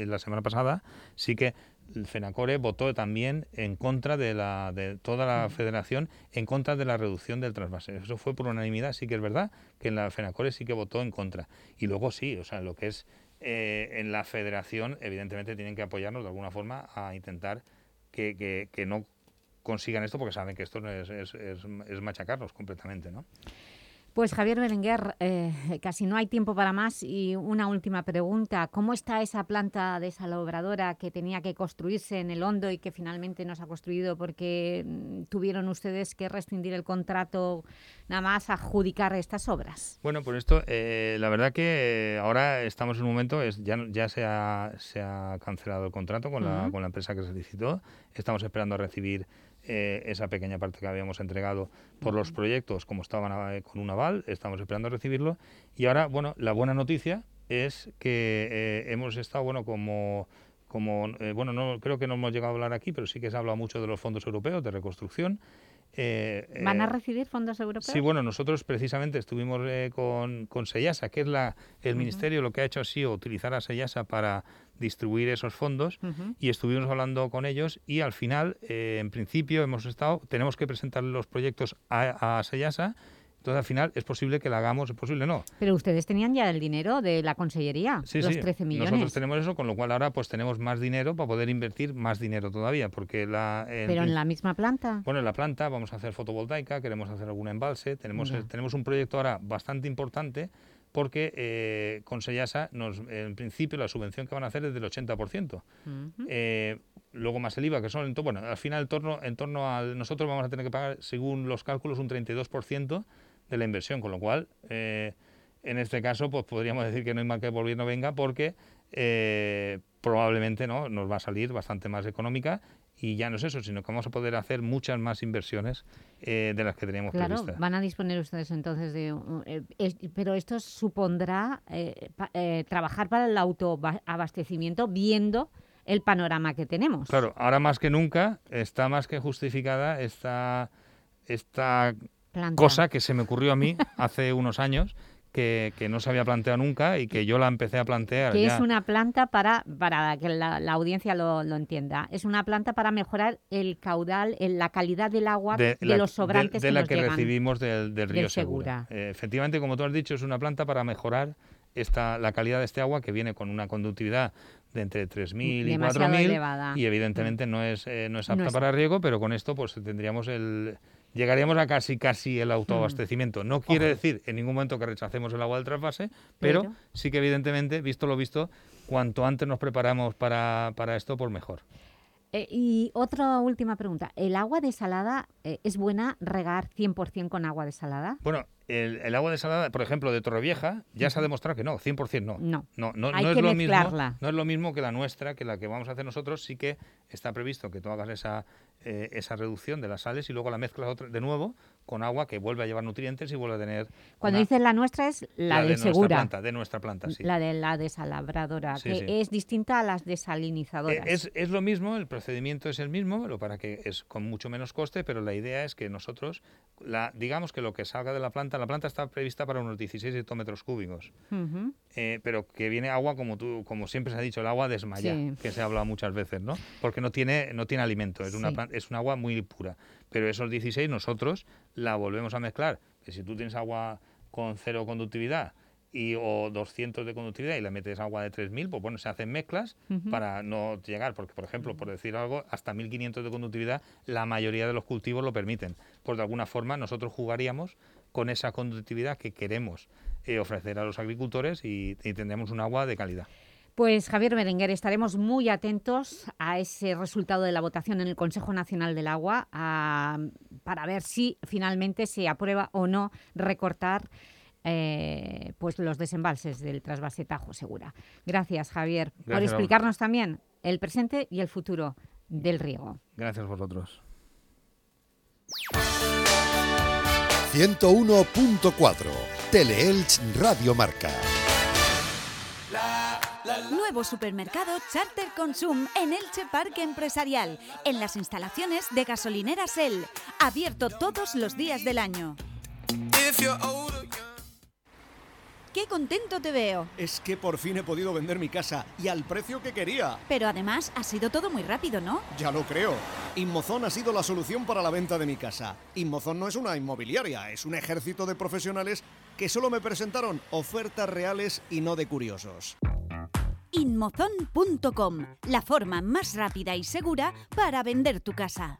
la, semana pasada, sí que el FENACORE votó también en contra de, la, de toda la federación, en contra de la reducción del trasvase. Eso fue por unanimidad, sí que es verdad que en la FENACORE sí que votó en contra. Y luego sí, o sea, lo que es eh, en la federación, evidentemente tienen que apoyarnos de alguna forma a intentar que, que- que no consigan esto porque saben que esto es, es, es- es machacarnos completamente, ¿no? Pues Javier Berenguer, eh, casi no hay tiempo para más y una última pregunta. ¿Cómo está esa planta desalobradora que tenía que construirse en el Hondo y que finalmente no se ha construido porque mm, tuvieron ustedes que rescindir el contrato nada más adjudicar estas obras? Bueno, por esto, eh, la verdad que eh, ahora estamos en un momento, es, ya, se, ha, se ha cancelado el contrato con, la, con la empresa que se licitó. Estamos esperando a recibir eh, esa pequeña parte que habíamos entregado por los proyectos, como estaban eh, con un aval, estamos esperando recibirlo. Y ahora, bueno, la buena noticia es que eh, hemos estado, bueno, como... Como, eh, bueno, no creo que no hemos llegado a hablar aquí, pero sí que se ha hablado mucho de los fondos europeos de reconstrucción. Eh, ¿Van a eh, recibir fondos europeos? Sí, bueno, nosotros precisamente estuvimos eh, con, con Seyasa, que es la, el Ujú. ministerio lo que ha hecho ha sido utilizar a Seyasa para distribuir esos fondos Ujú. y estuvimos hablando con ellos y al final, eh, en principio, hemos estado, tenemos que presentar los proyectos a, a entonces al final es posible que la hagamos, es posible no. Pero ustedes tenían ya el dinero de la consellería, Sí, los sí, 13 millones. nosotros tenemos eso, con lo cual ahora pues tenemos más dinero para poder invertir más dinero todavía, porque la... en Pero en la misma planta. bueno, en la planta vamos a hacer fotovoltaica, queremos hacer algún embalse, tenemos, el- tenemos un proyecto ahora bastante importante porque eh, con Seyasa, nos, en principio la subvención que van a hacer es del 80%. Ujú. Eh, luego más el IVA, que son, bueno, al final en torno, en torno al, nosotros vamos a tener que pagar, según los cálculos, un 32% de la inversión, con lo cual, eh, en este caso, pues podríamos decir que no hay mal que el gobierno venga porque eh, probablemente no nos va a salir bastante más económica y ya no es eso, sino que vamos a poder hacer muchas más inversiones eh, de las que teníamos Claro, previstas. van a disponer ustedes entonces de... eh, es- pero esto supondrá eh, pa- eh, trabajar para el autoabastecimiento viendo el panorama que tenemos. Claro, ahora más que nunca está más que justificada esta, esta Planta. cosa que se me ocurrió a mí hace unos años, que, que no se había planteado nunca y que yo la empecé a plantear. que ya. es una planta para, para que la, la audiencia lo, lo entienda, es una planta para mejorar el caudal, el- la calidad del agua de, la, los sobrantes de que la nos que llegan recibimos del, del río del Segura. Segura. Eh, efectivamente, como tú has dicho, es una planta para mejorar esta, la calidad de este agua que viene con una conductividad de entre 3.000 y Demasiado 4.000 elevada. y evidentemente no es eh, no es No apta es para riego, pero con esto pues tendríamos el llegaríamos a casi casi el autoabastecimiento. No quiere decir en ningún momento que rechacemos el agua del trasvase, pero, Pero- sí que evidentemente, visto lo visto, cuanto antes nos preparamos para, para esto, por mejor. Eh, y otra última pregunta, ¿el agua desalada eh, es buena regar 100% con agua desalada? Bueno, el, el agua desalada, por ejemplo, de Torrevieja, ya se ha demostrado que no, 100% no. No. No, no, Hay no es que lo mismo, mezclarla. no es lo mismo que la nuestra, que la que vamos a hacer nosotros. Sí que está previsto que tú hagas esa, eh, esa reducción de las sales y luego la mezclas otra- de nuevo con agua que vuelve a llevar nutrientes y vuelve a tener. Cuando una- dices la nuestra es la, de de, nuestra planta, de nuestra planta, sí. la de la desalabradora, Sí, que sí. es distinta a las Eh, desalinizadoras. Es, es lo mismo, el procedimiento es el mismo, lo para que es con mucho menos coste, pero la idea es que nosotros, la, digamos que lo que salga de la planta, la planta está prevista para unos 16 hectómetros cúbicos. Eh, pero que viene agua como tú, como siempre se ha dicho, el agua desmaya, Sí. que se ha hablado muchas veces, ¿no? Porque no tiene, no tiene alimento, es una es un agua muy pura. Pero esos 16 nosotros la volvemos a mezclar. Que si tú tienes agua con cero conductividad y o 200 de conductividad y le metes agua de 3000, pues bueno, se hacen mezclas para no llegar, porque por ejemplo, por decir algo, hasta 1500 de conductividad la mayoría de los cultivos lo permiten. Pues de alguna forma nosotros jugaríamos con esa conductividad que queremos eh, ofrecer a los agricultores y, y tendremos un agua de calidad. Pues Javier Berenguer, estaremos muy atentos a ese resultado de la votación en el Consejo Nacional del Agua, a para ver si finalmente se aprueba o no recortar eh, pues los desembalses del trasvase Tajo Segura. Gracias, Javier, por Gracias, explicarnos también el presente y el futuro del riego. Gracias a vosotros. 101.4 Teleelch Radio Marca. Nuevo supermercado Charter Consum en Elche Parque Empresarial, en las instalaciones de gasolineras El, abierto todos los días del año. ¡Qué contento te veo! Es que por fin he podido vender mi casa y al precio que quería. Pero además ha sido todo muy rápido, ¿no? Ya lo creo. Inmozón ha sido la solución para la venta de mi casa. Inmozón no es una inmobiliaria, es un ejército de profesionales que solo me presentaron ofertas reales y no de curiosos. Inmozon.com, la forma más rápida y segura para vender tu casa.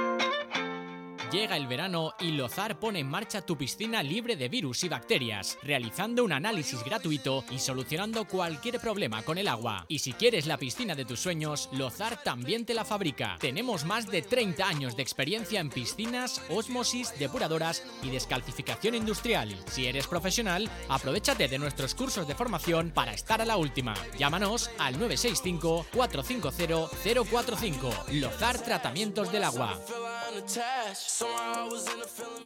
Llega el verano y Lozar pone en marcha tu piscina libre de virus y bacterias, realizando un análisis gratuito y solucionando cualquier problema con el agua. Y si quieres la piscina de tus sueños, Lozar también te la fabrica. Tenemos más de 30 años de experiencia en piscinas, osmosis, depuradoras y descalcificación industrial. Si eres profesional, aprovechate de nuestros cursos de formación para estar a la última. Llámanos al 965 450 045. Lozar Tratamientos del Agua. attached. Somehow I was in a feeling.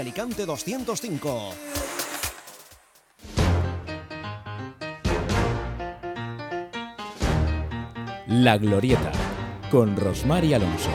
Alicante 205. La Glorieta, con Rosmar y Alonso.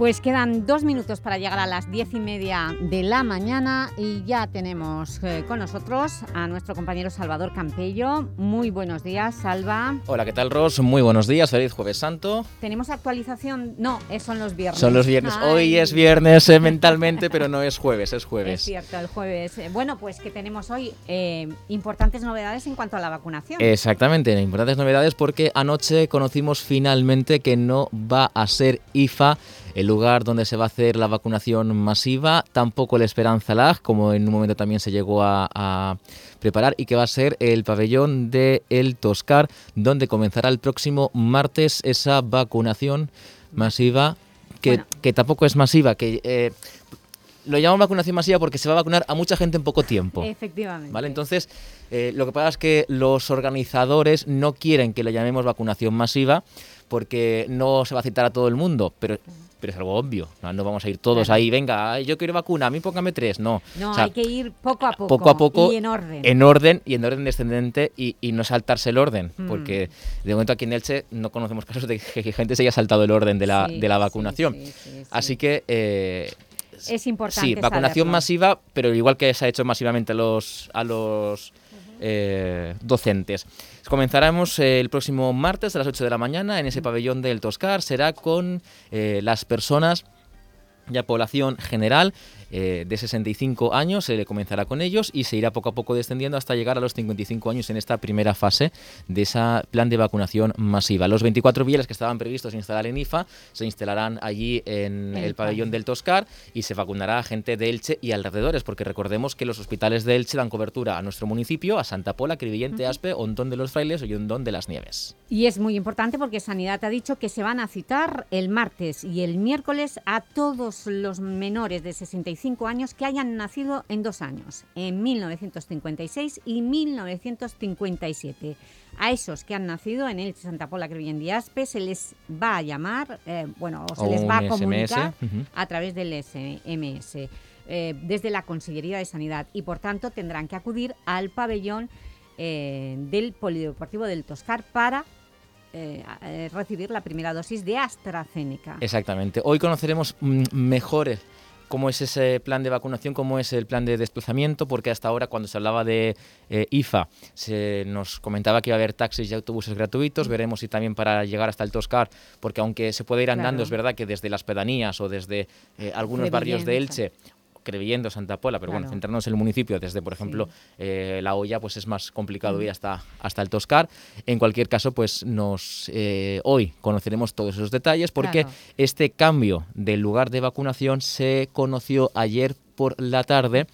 Pues quedan dos minutos para llegar a las diez y media de la mañana y ya tenemos eh, con nosotros a nuestro compañero Salvador Campello. Muy buenos días, Salva. Hola, ¿qué tal, Ros? Muy buenos días, feliz Jueves Santo. ¿Tenemos actualización? No, son los viernes. Son los viernes. Ay. Hoy es viernes eh, mentalmente, pero no es jueves, es Es jueves. cierto, el jueves. Eh, Bueno, pues que tenemos hoy eh, importantes novedades en cuanto a la vacunación. Exactamente, importantes novedades porque anoche conocimos finalmente que no va a ser IFA el lugar donde se va a hacer la vacunación masiva, tampoco el Esperanza Lag, como en un momento también se llegó a, a preparar, y que va a ser el pabellón de El Toscar, donde comenzará el próximo martes esa vacunación masiva, que, que tampoco es masiva, que... eh, lo llaman vacunación masiva porque se va a vacunar a mucha gente en poco tiempo. Efectivamente. ¿Vale? Entonces, eh, lo que pasa es que los organizadores no quieren que lo llamemos vacunación masiva porque no se va a citar a todo el mundo, pero, pero es algo obvio. No, No vamos a ir todos Claro. ahí, venga, yo quiero vacuna, a mí póngame tres. No. No, O sea, hay que ir poco a poco. poco a poco, Y en orden. en orden y en orden descendente y, y no saltarse el orden, Mm. porque de momento aquí en Elche no conocemos casos de que gente se haya saltado el orden de la, Sí, de la vacunación. sí, sí, sí. Así que... eh, Es importante Sí, vacunación saberlo. masiva, pero igual que se ha hecho masivamente a los, a los eh, docentes. Comenzaremos eh, el próximo martes a las 8 de la mañana en ese pabellón del Toscar. Será con eh, las personas ya población general eh, de 65 años, se le comenzará con ellos y se irá poco a poco descendiendo hasta llegar a los 55 años en esta primera fase de ese plan de vacunación masiva. Los 24 viales que estaban previstos instalar en IFA se instalarán allí en el, El pabellón del Toscar y se vacunará a gente de Elche y alrededores, porque recordemos que los hospitales de Elche dan cobertura a nuestro municipio, a Santa Pola, Crevillente, Aspe, Ondón de los Frailes y Ondón de las Nieves. Y es muy importante porque Sanidad ha dicho que se van a citar el martes y el miércoles a todos los menores de 65 años que hayan nacido en dos años, en 1956 y 1957. A esos que han nacido en el Santa Pola, Crevillent y Aspe se les va a llamar, eh, bueno, o se O les va a un comunicar a través del SMS eh, desde la Consellería de Sanidad y por tanto tendrán que acudir al pabellón eh, del Polideportivo del Toscar para eh, eh, recibir la primera dosis de AstraZeneca. Exactamente. Hoy conoceremos mm, mejor eh, cómo es ese plan de vacunación, cómo es el plan de desplazamiento, porque hasta ahora cuando se hablaba de eh, IFA se nos comentaba que iba a haber taxis y autobuses gratuitos, veremos si también para llegar hasta el Toscar, porque aunque se puede ir andando, Claro. es verdad que desde las pedanías o desde eh, algunos barrios de Elche Crevillendo, Santa Pola, pero bueno, centrarnos en el municipio, desde por ejemplo eh, La Hoya, pues es más complicado ir hasta, hasta el Toscar. En cualquier caso, pues nos eh, hoy conoceremos todos esos detalles porque Claro. este cambio del lugar de vacunación se conoció ayer por la tarde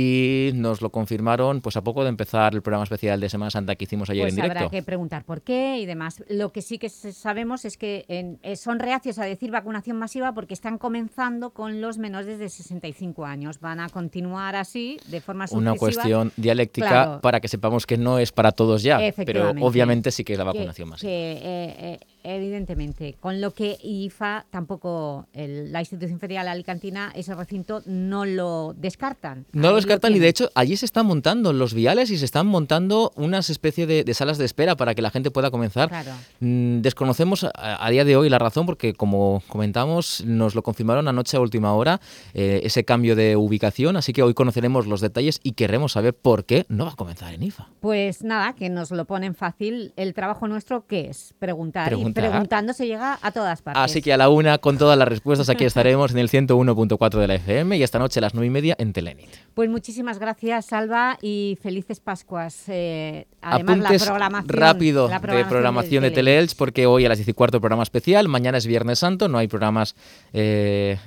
y nos lo confirmaron pues a poco de empezar el programa especial de Semana Santa que hicimos ayer Pues en directo. habrá que preguntar por qué y demás. Lo que sí que sabemos es que en- eh, son reacios a decir vacunación masiva porque están comenzando con los menores de 65 años. Van a continuar así de forma Una sucesiva. cuestión dialéctica Claro. para que sepamos que no es para todos ya, pero obviamente sí que es la Que- vacunación masiva. que, eh, eh, evidentemente, con lo que IFA tampoco, el- la institución federal alicantina, ese recinto no lo descartan. No Ahí lo y de hecho allí se están montando los viales y se están montando unas especie de, de salas de espera para que la gente pueda comenzar. Claro. Mm, desconocemos a, a día de hoy la razón porque como comentamos nos lo confirmaron anoche a última hora eh, ese cambio de ubicación, así que hoy conoceremos los detalles y querremos saber por qué no va a comenzar en IFA. Pues nada, que nos lo ponen fácil. El trabajo nuestro, ¿qué es? Preguntar. Preguntar. Y preguntando se llega a todas partes. Así que a la una con todas las respuestas aquí estaremos en el 101.4 de la FM y esta noche a las 9 y media en Telenit. Pues muchísimas gracias, Salva, y felices Pascuas. Eh, además, Apuntes la programación, rápido la de programación de Teleelch porque hoy a las 10 y cuarto programa especial, mañana es Viernes Santo, no hay programas eh,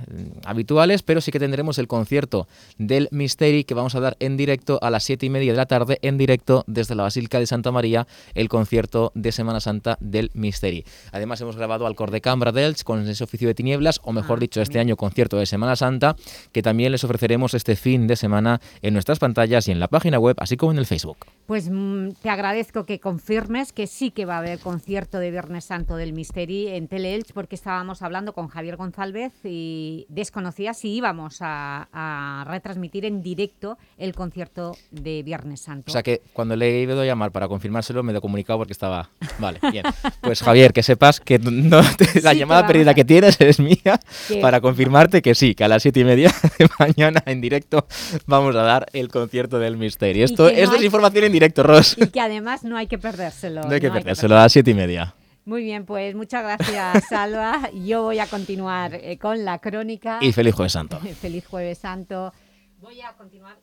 habituales, pero sí que tendremos el concierto del Misteri que vamos a dar en directo a las 7 y media de la tarde, en directo desde la Basílica de Santa María, el concierto de Semana Santa del Misteri. Además hemos grabado al Cor de Cambra d'Elch con ese oficio de tinieblas, o mejor dicho, este año concierto de Semana Santa, que también les ofreceremos este fin de semana en nuestras pantallas y en la página web, así como en el Facebook. Pues mm, te agradezco que confirmes que sí que va a haber concierto de Viernes Santo del Misteri en Teleelch porque estábamos hablando con Javier González y desconocía si íbamos a, a retransmitir en directo el concierto de Viernes Santo. O sea que cuando le he ido a llamar para confirmárselo me he comunicado porque estaba... Vale, bien. Pues Javier, que sepas que no te- la Sí, llamada perdida que tienes es mía para confirmarte que sí, que a las siete y media de mañana en directo vamos a dar el concierto del misterio. Esto, que no es hay- información en directo, Ross. y que además no hay que perdérselo. No hay que no perdérselo a las siete y media. Muy bien, pues muchas gracias, Salva. Yo voy a continuar eh, con la crónica. Y feliz Jueves Santo. feliz Jueves Santo. Voy a continuar.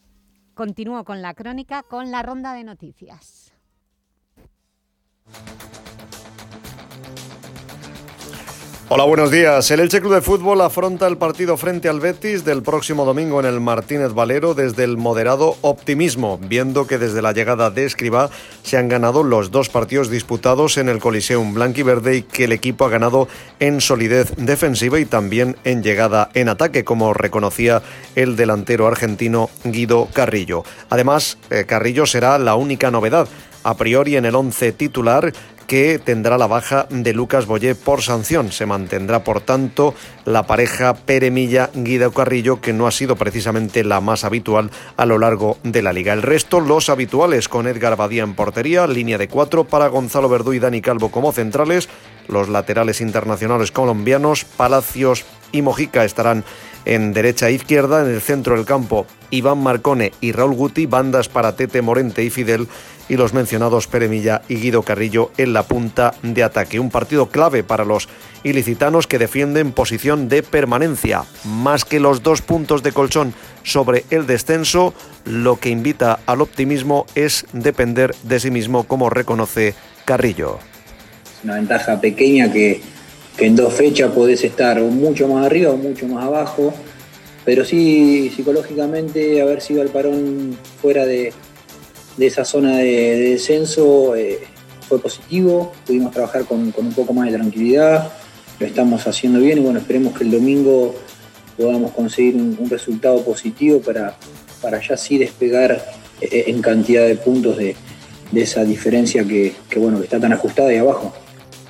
Continúo con la crónica, con la ronda de noticias. Hola, buenos días. El Elche Club de Fútbol afronta el partido frente al Betis del próximo domingo en el Martínez Valero desde el moderado optimismo, viendo que desde la llegada de Escribá se han ganado los dos partidos disputados en el Coliseum Blanquiverde y que el equipo ha ganado en solidez defensiva y también en llegada en ataque, como reconocía el delantero argentino Guido Carrillo. Además, eh, Carrillo será la única novedad a priori en el once titular que tendrá la baja de Lucas Boyé por sanción. Se mantendrá, por tanto, la pareja Peremilla-Guido Carrillo, que no ha sido precisamente la más habitual a lo largo de la liga. El resto, los habituales, con Edgar Badía en portería, línea de cuatro para Gonzalo Verdú y Dani Calvo como centrales, los laterales internacionales colombianos, Palacios y Mojica estarán en derecha e izquierda, en el centro del campo Iván Marcone y Raúl Guti, bandas para Tete Morente y Fidel y los mencionados Peremilla y Guido Carrillo en la punta de ataque. Un partido clave para los ilicitanos que defienden posición de permanencia. Más que los dos puntos de colchón sobre el descenso, lo que invita al optimismo es depender de sí mismo, como reconoce Carrillo. Una ventaja pequeña que, en dos fechas podés estar mucho más arriba o mucho más abajo, pero sí psicológicamente haber sido al parón fuera de, de esa zona de, de descenso eh, fue positivo, pudimos trabajar con, con un poco más de tranquilidad, lo estamos haciendo bien y bueno, esperemos que el domingo podamos conseguir un, un resultado positivo para, para ya sí despegar eh, en cantidad de puntos de, de esa diferencia que, que, bueno, que está tan ajustada ahí abajo.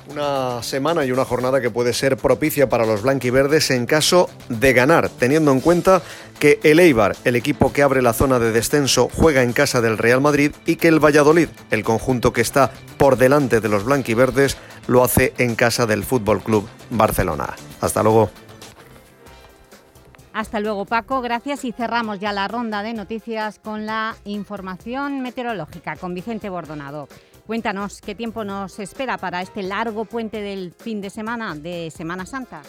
Una semana y una jornada que puede ser propicia para los blanquiverdes en caso de ganar, teniendo en cuenta que el Eibar, el equipo que abre la zona de descenso, juega en casa del Real Madrid y que el Valladolid, el conjunto que está por delante de los blanquiverdes, lo hace en casa del Fútbol Club Barcelona. Hasta luego. Hasta luego Paco, gracias y cerramos ya la ronda de noticias con la información meteorológica con Vicente Bordonado. Cuéntanos qué tiempo nos espera para este largo puente del fin de semana de Semana Santa.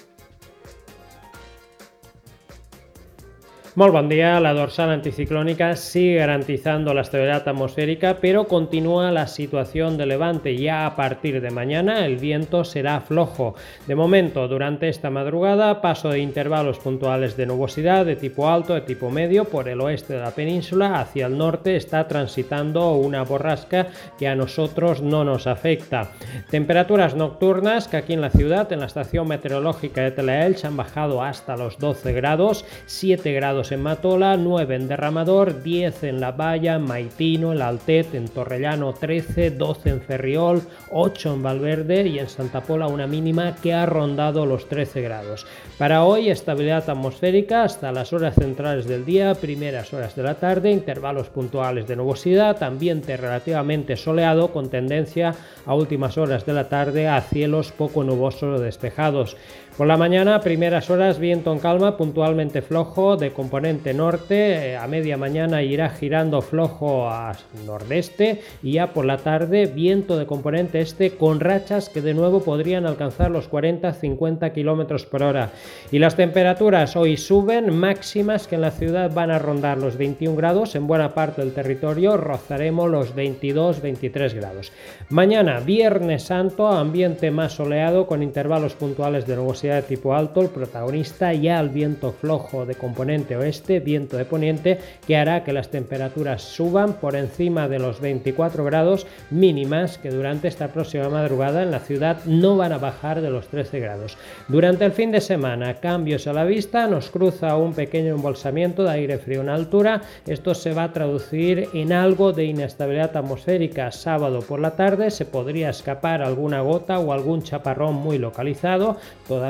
Molt bon dia. La dorsal anticiclónica sigue garantizando la estabilidad atmosférica, pero continúa la situación de levante. Ya a partir de mañana el viento será flojo. De momento, durante esta madrugada, paso de intervalos puntuales de nubosidad de tipo alto, de tipo medio, por el oeste de la península. Hacia el norte está transitando una borrasca que a nosotros no nos afecta. Temperaturas nocturnas que aquí en la ciudad, en la estación meteorológica de Teleelch, han bajado hasta los 12 grados, 7 grados en Matola, 9 en Derramador, 10 en La Valla, Maitino, en Altet, en Torrellano 13, 12 en Ferriol, 8 en Valverde y en Santa Pola una mínima que ha rondado los 13 grados. Para hoy estabilidad atmosférica hasta las horas centrales del día, primeras horas de la tarde, intervalos puntuales de nubosidad, ambiente relativamente soleado con tendencia a últimas horas de la tarde a cielos poco nubosos o despejados. Por la mañana, primeras horas, viento en calma, puntualmente flojo de componente norte. A media mañana irá girando flojo a nordeste y ya por la tarde, viento de componente este con rachas que de nuevo podrían alcanzar los 40-50 kilómetros por hora. Y las temperaturas hoy suben, máximas que en la ciudad van a rondar los 21 grados. En buena parte del territorio rozaremos los 22-23 grados. Mañana, Viernes Santo, ambiente más soleado con intervalos puntuales de nubosidad de tipo alto, el protagonista ya el viento flojo de componente oeste, viento de poniente, que hará que las temperaturas suban por encima de los 24 grados mínimas que durante esta próxima madrugada en la ciudad no van a bajar de los 13 grados. Durante el fin de semana, cambios a la vista, nos cruza un pequeño embolsamiento de aire frío en altura, esto se va a traducir en algo de inestabilidad atmosférica. Sábado por la tarde se podría escapar alguna gota o algún chaparrón muy localizado,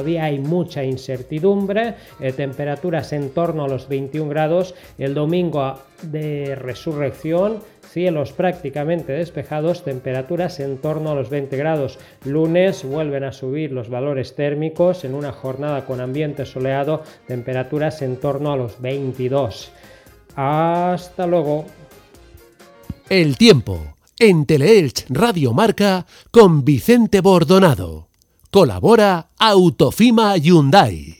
todavía hay mucha incertidumbre, eh, temperaturas en torno a los 21 grados, el domingo de resurrección, cielos prácticamente despejados, temperaturas en torno a los 20 grados. Lunes vuelven a subir los valores térmicos en una jornada con ambiente soleado, temperaturas en torno a los 22. Hasta luego. El tiempo en Teleelch Radio Marca con Vicente Bordonado. Colabora Autofima Hyundai.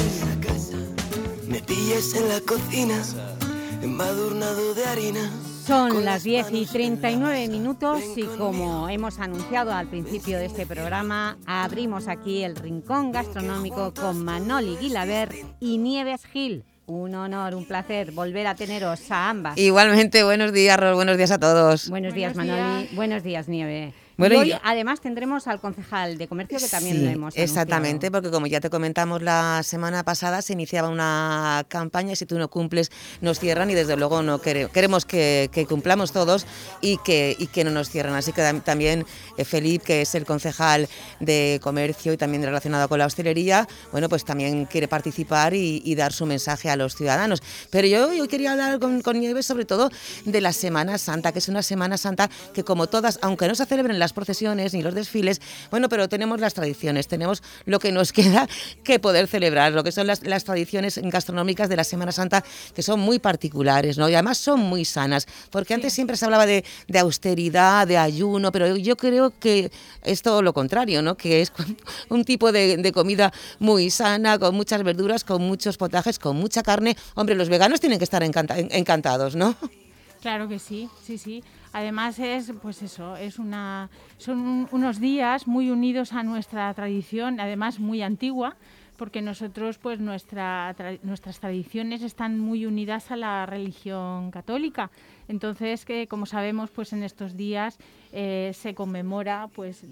Me pillas en la cocina, embadurnado de harina. Son las 10 y 39 minutos y como hemos anunciado al principio de este programa, abrimos aquí el rincón gastronómico con Manoli Guilaber y Nieves Gil. Un honor, un placer volver a teneros a ambas. Igualmente, buenos días, Ros, buenos días a todos. Buenos días, Buenos Manoli. días. Buenos días, Nieve. Bueno, y y hoy además tendremos al concejal de comercio que también Sí, lo hemos exactamente, anunciado. porque como ya te comentamos la semana pasada, se iniciaba una campaña, si tú no cumples, nos cierran y desde luego no quere- queremos que, que cumplamos todos y que, y que no nos cierren. Así que tam- también eh, Felipe, que es el concejal de comercio y también relacionado con la hostelería, bueno, pues también quiere participar y, y dar su mensaje a los ciudadanos. Pero yo, yo quería hablar con, con Nieves sobre todo de la Semana Santa, que es una Semana Santa que como todas, aunque no se celebren las procesiones ni los desfiles, bueno, pero tenemos las tradiciones, tenemos lo que nos queda que poder celebrar, lo que son las, las tradiciones gastronómicas de la Semana Santa, que son muy particulares, ¿no? Y además son muy sanas, porque antes siempre se hablaba de, de austeridad, de ayuno, pero yo creo que es todo lo contrario, ¿no? Que es un tipo de, de comida muy sana, con muchas verduras, con muchos potajes, con mucha carne. Hombre, los veganos tienen que estar encanta- encantados, ¿no? Claro que sí, sí, sí. Además es, pues eso, es una, son un- unos días muy unidos a nuestra tradición, además muy antigua, porque nosotros, pues nuestra, tra- nuestras tradiciones están muy unidas a la religión católica. Entonces, que como sabemos, pues en estos días eh, se conmemora, pues,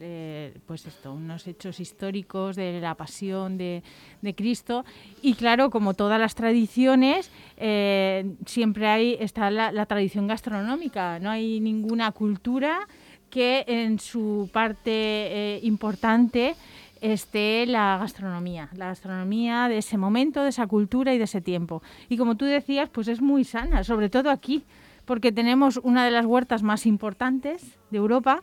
pues esto, unos hechos históricos de la pasión de, de Cristo. Y claro, como todas las tradiciones, eh, siempre hay está la, la tradición gastronómica. No hay ninguna cultura que en su parte eh, importante esté la gastronomía, la gastronomía de ese momento, de esa cultura y de ese tiempo. Y como tú decías, pues es muy sana, sobre todo aquí, porque tenemos una de las huertas más importantes de Europa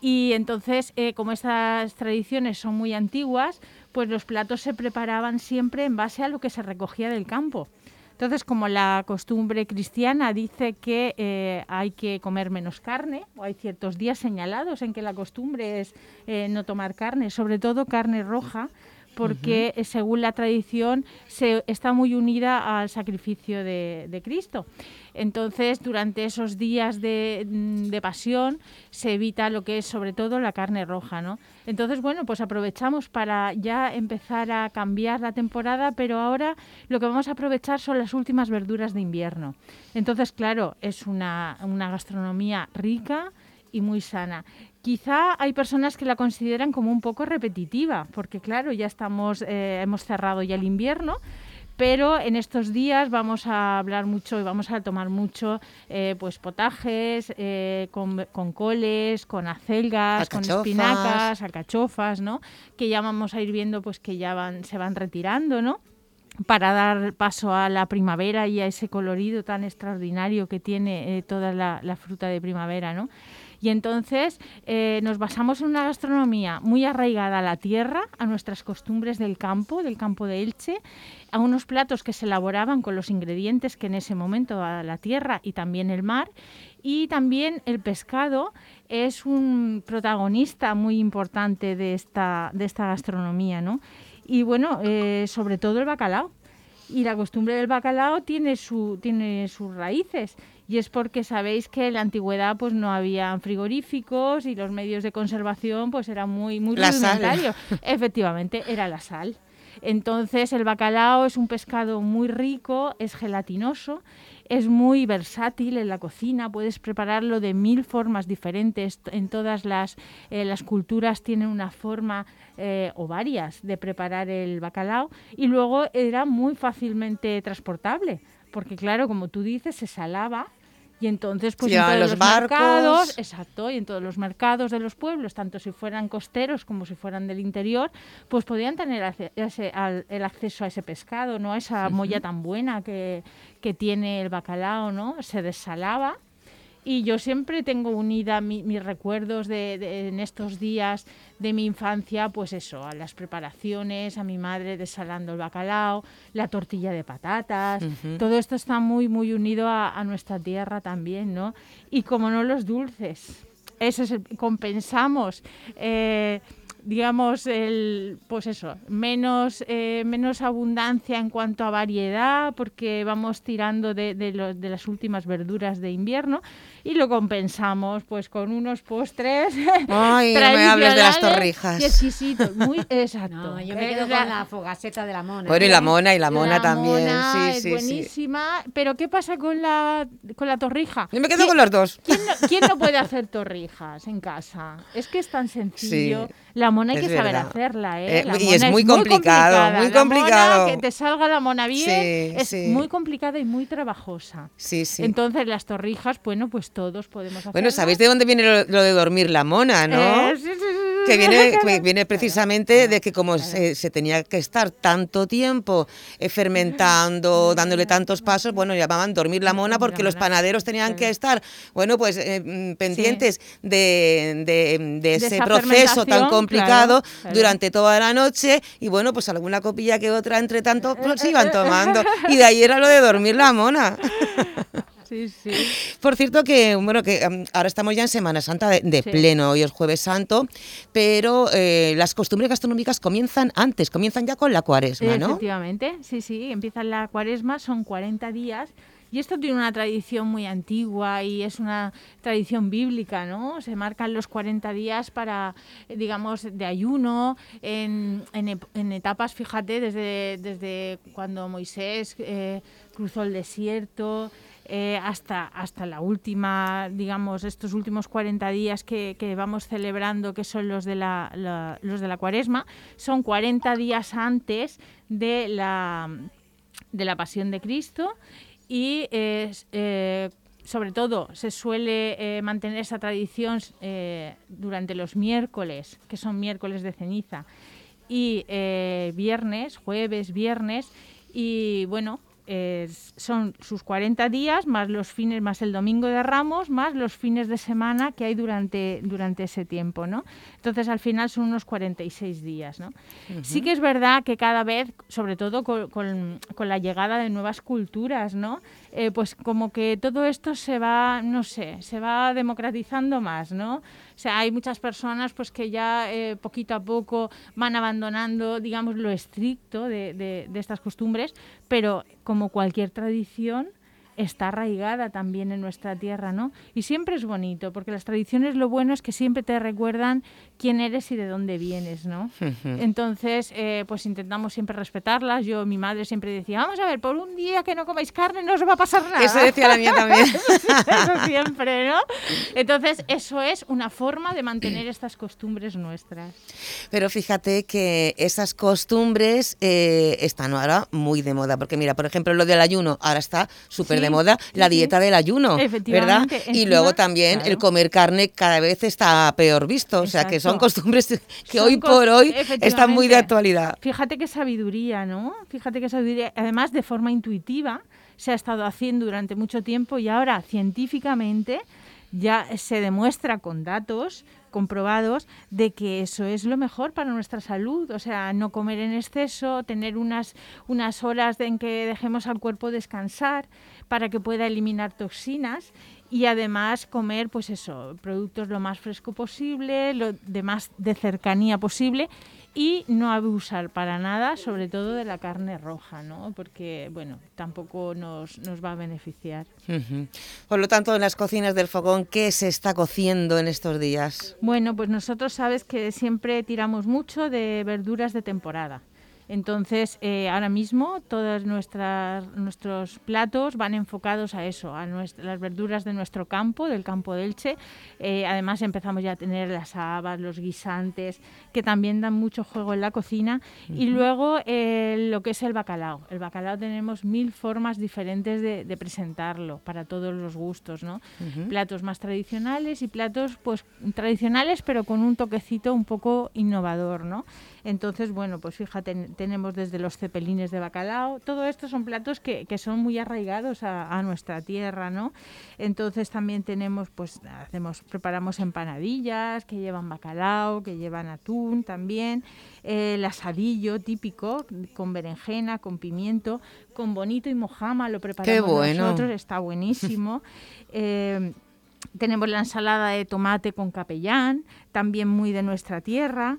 y entonces, eh, como estas tradiciones son muy antiguas, pues los platos se preparaban siempre en base a lo que se recogía del campo. Entonces, como la costumbre cristiana dice que eh, hay que comer menos carne, o hay ciertos días señalados en que la costumbre es eh, no tomar carne, sobre todo carne roja, porque eh, según la tradición se está muy unida al sacrificio de, Cristo. Entonces, durante esos días de, mm, de pasión se evita lo que es sobre todo la carne roja, ¿no? Entonces, bueno, pues aprovechamos para ya empezar a cambiar la temporada, pero ahora lo que vamos a aprovechar son las últimas verduras de invierno. Entonces, claro, es una gastronomía rica y muy sana. Quizá hay personas que la consideran como un poco repetitiva, porque claro, ya estamos, eh, hemos cerrado ya el invierno, pero en estos días vamos a hablar mucho y vamos a tomar mucho eh, pues potajes eh, con, con coles, con acelgas, con espinacas, alcachofas, ¿no? Que ya vamos a ir viendo pues que ya van, se van retirando, ¿no? para dar paso a la primavera y a ese colorido tan extraordinario que tiene eh, toda la, la fruta de primavera, ¿no? Y entonces eh, nos basamos en una gastronomía muy arraigada a la tierra, a nuestras costumbres del campo, del campo de Elche, a unos platos que se elaboraban con los ingredientes que en ese momento a la tierra y también el mar. Y también el pescado es un protagonista muy importante de esta, de esta gastronomía, ¿no? Y bueno, eh, sobre todo el bacalao. Y la costumbre del bacalao tiene, su, tiene sus raíces. Y es porque sabéis que en la antigüedad pues no había frigoríficos y los medios de conservación pues eran muy, muy La sal. rudimentarios. Efectivamente, era la sal. Entonces el bacalao es un pescado muy rico, es gelatinoso, es muy versátil en la cocina, puedes prepararlo de mil formas diferentes. En todas las, eh, las culturas tienen una forma eh, o varias de preparar el bacalao y luego era muy fácilmente transportable, porque claro, como tú dices, se salaba y entonces, pues en todos los mercados, exacto, y en todos los mercados de los pueblos, tanto si fueran costeros como si fueran del interior, pues podían tener ace- ese- al- el acceso a ese pescado, ¿no? A esa molla tan buena que, que tiene el bacalao, ¿no? Se desalaba. Y yo siempre tengo unida mi- mis recuerdos de, de- en estos días de mi infancia, pues eso, a las preparaciones, a mi madre desalando el bacalao, la tortilla de patatas, todo esto está muy, muy unido a, a nuestra tierra también, ¿no? Y como no los dulces, eso es, el- compensamos eh, digamos, el, pues eso, menos, eh, menos abundancia en cuanto a variedad, porque vamos tirando de, de, lo- de las últimas verduras de invierno y lo compensamos pues con unos postres Ay, no me hables de las tradicionales torrijas. y exquisitos, muy exacto. No, yo me Eh, quedo la- con la fogaceta de la mona. Bueno, y la mona, y la mona también. mona Sí, es sí, sí. buenísima, pero ¿qué pasa con la, con la torrija? Yo me quedo ¿Quién- con los dos. ¿quién no, quién no puede hacer torrijas en casa? Es que es tan sencillo. Sí, la mona hay es que saber verdad. hacerla, ¿eh? Eh, La y es muy complicado, muy La mona, complicado. que te salga la mona bien Sí, es sí. muy complicada y muy trabajosa. Sí, sí. Entonces las torrijas, bueno, pues todos podemos hacerlas. Bueno, ¿sabéis de dónde viene lo, lo de dormir la mona, no? Eh, sí, sí, sí. Que viene, viene precisamente de que como se, se tenía que estar tanto tiempo eh, fermentando, dándole tantos pasos, bueno, llamaban dormir la mona porque los panaderos tenían que estar, bueno, pues eh, mm, pendientes de, de- de ese proceso tan complicado claro, claro. durante toda la noche y bueno, pues alguna copilla que otra entre tanto pues se iban tomando y de ahí era lo de dormir la mona. Sí, sí. Por cierto que, bueno, que em, ahora estamos ya en Semana Santa de, de Sí. pleno, hoy es Jueves Santo, pero eh, las costumbres gastronómicas comienzan antes, comienzan ya con la cuaresma, ¿no? Efectivamente, sí, sí, empieza la cuaresma, son 40 días. Y esto tiene una tradición muy antigua y es una tradición bíblica, ¿no? Se marcan los 40 días para, digamos, de ayuno, en, en en etapas, fíjate, desde, desde cuando Moisés eh, cruzó el desierto, eh, hasta, hasta la última, digamos, estos últimos 40 días que, vamos celebrando, que son los de la, los de la cuaresma, son 40 días antes de la, de la pasión de Cristo y eh, sobre todo se suele eh, mantener esa tradición durante los miércoles, que son miércoles de ceniza, y viernes, jueves, viernes, y bueno, eh, son sus 40 días más los fines, más el domingo de Ramos, más los fines de semana que hay durante, durante ese tiempo, ¿no? Entonces al final son unos 46 días, ¿no? Sí que es verdad que cada vez, sobre todo con, con- con la llegada de nuevas culturas, ¿no? Eh, pues como que todo esto se va, no sé, se va democratizando más, ¿no? Sea, hay muchas personas pues que ya eh, poquito a poco van abandonando, digamos, lo estricto de, de- de estas costumbres, pero como cualquier tradición está arraigada también en nuestra tierra, ¿no? Y siempre es bonito, porque las tradiciones lo bueno es que siempre te recuerdan quién eres y de dónde vienes, ¿no? Entonces, eh, pues intentamos siempre respetarlas. Yo, mi madre siempre decía, vamos a ver, por un día que no comáis carne no os va a pasar nada. Eso decía la mía también. eso siempre, ¿no? Entonces, eso es una forma de mantener estas costumbres nuestras. Pero fíjate que esas costumbres eh, están ahora muy de moda, porque mira, por ejemplo, lo del ayuno, ahora está súper Sí, de moda la dieta del ayuno, ¿verdad? Y luego también claro. el comer carne cada vez está peor visto, o sea que son costumbres que Son hoy por hoy están muy de actualidad. Fíjate qué sabiduría, ¿no? Fíjate qué sabiduría. Además, de forma intuitiva, se ha estado haciendo durante mucho tiempo y ahora científicamente ya se demuestra con datos comprobados de que eso es lo mejor para nuestra salud, o sea, no comer en exceso, tener unas, unas horas en que dejemos al cuerpo descansar para que pueda eliminar toxinas y además comer, pues eso, productos lo más fresco posible, lo de más de cercanía posible y no abusar para nada, sobre todo de la carne roja, ¿no? Porque, bueno, tampoco nos, nos va a beneficiar. Por lo tanto, en las cocinas del fogón, ¿qué se está cociendo en estos días? Bueno, pues nosotros sabes que siempre tiramos mucho de verduras de temporada. Entonces, eh, ahora mismo todos nuestros platos van enfocados a eso, a nuestra- las verduras de nuestro campo, del campo de Elche. Eh, además, empezamos ya a tener las habas, los guisantes, que también dan mucho juego en la cocina. Y luego eh, lo que es el bacalao. El bacalao tenemos mil formas diferentes de, de presentarlo para todos los gustos, ¿no? Platos más tradicionales y platos pues tradicionales pero con un toquecito un poco innovador, ¿no? Entonces, bueno, pues fíjate, tenemos desde los cepelines de bacalao, todo esto son platos que, que son muy arraigados a, a nuestra tierra, ¿no? Entonces también tenemos, pues hacemos, preparamos empanadillas que llevan bacalao, que llevan atún también, eh, el asadillo típico con berenjena, con pimiento, con bonito y mojama, lo preparamos bueno. nosotros, está buenísimo. Eh, tenemos la ensalada de tomate con capellán, también muy de nuestra tierra.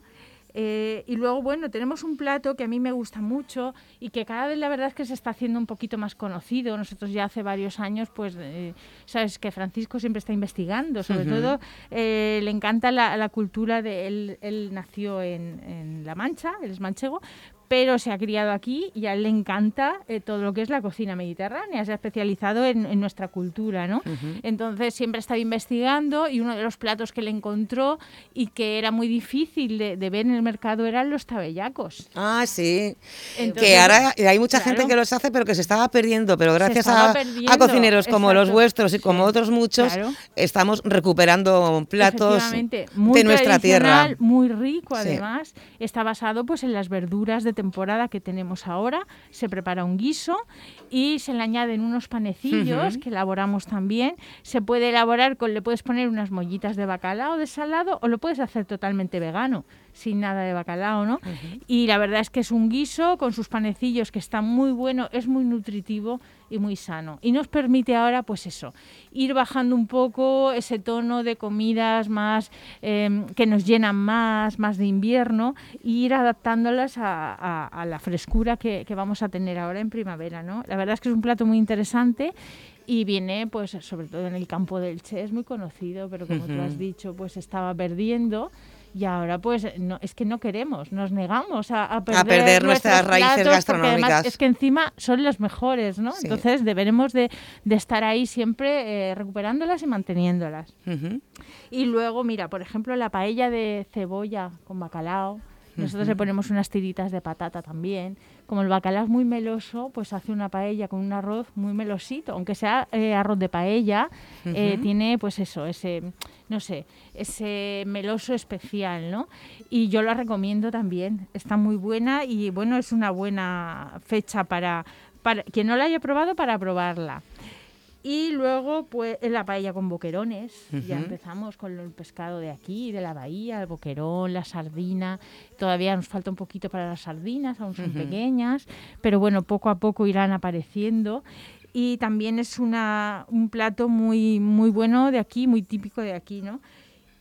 Eh, y luego, bueno, tenemos un plato que a mí me gusta mucho y que cada vez la verdad es que se está haciendo un poquito más conocido. Nosotros ya hace varios años, pues, eh, sabes que Francisco siempre está investigando, sobre todo eh, le encanta la, la cultura de él, él nació en, en La Mancha, él es manchego, pero se ha criado aquí y a él le encanta eh, todo lo que es la cocina mediterránea, se ha especializado en, en nuestra cultura, ¿no? Entonces siempre estaba investigando y uno de los platos que le encontró y que era muy difícil de, de ver en el mercado eran los tabellacos. Ah, sí. Entonces, que ahora hay mucha gente que los hace, pero que se estaba perdiendo. Pero gracias a, cocineros como los vuestros y como otros muchos, Claro. estamos recuperando platos muy de nuestra tierra. Muy rico, Sí. además. Está basado pues en las verduras de temporada que tenemos ahora. Se prepara un guiso y se le añaden unos panecillos que elaboramos también. Se puede elaborar con, le puedes poner unas mollitas de bacalao de salado o lo puedes hacer totalmente vegano, sin nada de bacalao, ¿no? Y la verdad es que es un guiso con sus panecillos que está muy bueno, es muy nutritivo y muy sano. Y nos permite ahora, pues eso, ir bajando un poco ese tono de comidas más eh, que nos llenan más, más de invierno, e ir adaptándolas a, a- a la frescura que, que vamos a tener ahora en primavera, ¿no? La verdad es que es un plato muy interesante y viene, pues, sobre todo en el campo del Che, es muy conocido, pero como tú Ujú. has dicho, pues estaba perdiendo. Y ahora, pues, no, es que no queremos, nos negamos a, a perder, perder nuestras raíces además gastronómicas. es que encima son los mejores, ¿no? Sí. Entonces deberemos de, de estar ahí siempre eh, recuperándolas y manteniéndolas. Y luego, mira, por ejemplo, la paella de cebolla con bacalao. Nosotros le ponemos unas tiritas de patata también. Como el bacalao es muy meloso, pues hace una paella con un arroz muy melosito. Aunque sea eh, arroz de paella, eh, tiene pues eso, ese, no sé, ese meloso especial, ¿no? Y yo la recomiendo también. Está muy buena y bueno, es una buena fecha para, para quien no la haya probado, para probarla. Y luego, pues, la paella con boquerones. Ya empezamos con el pescado de aquí, de la bahía, el boquerón, la sardina. Todavía nos falta un poquito para las sardinas, aún son pequeñas, pero bueno, poco a poco irán apareciendo. Y también es una, un plato muy, muy bueno de aquí, muy típico de aquí, ¿no?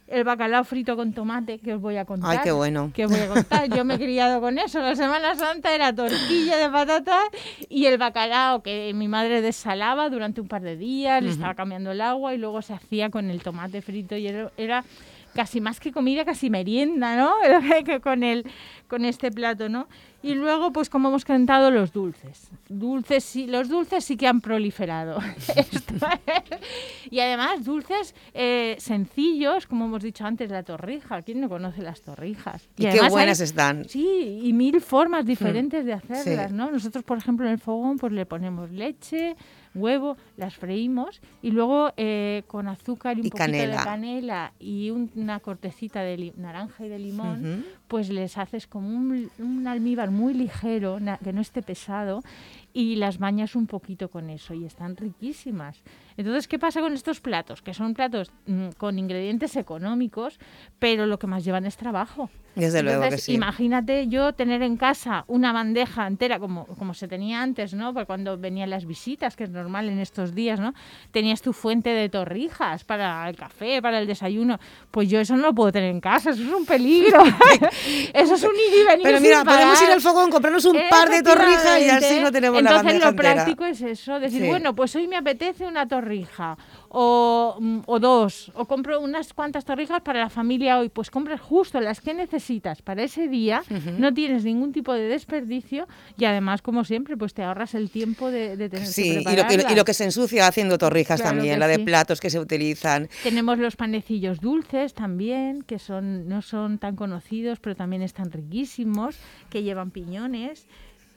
El bacalao frito con tomate, que os voy a contar. Ay, qué bueno. Que os voy a contar. Yo me he criado con eso. La Semana Santa era tortilla de patata y el bacalao que mi madre desalaba durante un par de días, le estaba cambiando el agua y luego se hacía con el tomate frito y era, era casi más que comida, casi merienda, ¿no? Que con, el, con este plato, ¿no? Y luego, pues como hemos cantado, los dulces. Dulces sí, los dulces sí que han proliferado. Y además, dulces eh, sencillos, como hemos dicho antes, la torrija. ¿Quién no conoce las torrijas? Y qué buenas hay- están. Sí, y mil formas diferentes de hacerlas, Sí. ¿no? Nosotros, por ejemplo, en el fogón, pues le ponemos leche, huevo, las freímos y luego eh, con azúcar y un Y poquito canela. de canela y un- una cortecita de naranja y de limón, pues les haces como un, un almíbar muy ligero, que no esté pesado, y las bañas un poquito con eso y están riquísimas. Entonces, ¿qué pasa con estos platos? Que son platos mm, con ingredientes económicos, pero lo que más llevan es trabajo. Desde luego que Entonces, sí. Imagínate yo tener en casa una bandeja entera, como, como se tenía antes, ¿no? Porque cuando venían las visitas, que es normal en estos días, ¿no? Tenías tu fuente de torrijas para el café, para el desayuno. Pues yo eso no lo puedo tener en casa, eso es un peligro. eso es un ir y venir. Pero sin mira, podemos ir al fogón, comprarnos un par de torrijas y así no tenemos Entonces lo entera. práctico es eso, decir, Sí. bueno, pues hoy me apetece una torrija o, mm, o dos, o compro unas cuantas torrijas para la familia hoy, pues compras justo las que necesitas para ese día, no tienes ningún tipo de desperdicio y además, como siempre, pues te ahorras el tiempo de, de tener Sí, que y lo, que, y lo que se ensucia haciendo torrijas Claro también, la de sí. platos que se utilizan. Tenemos los panecillos dulces también, que son no son tan conocidos, pero también están riquísimos, que llevan piñones.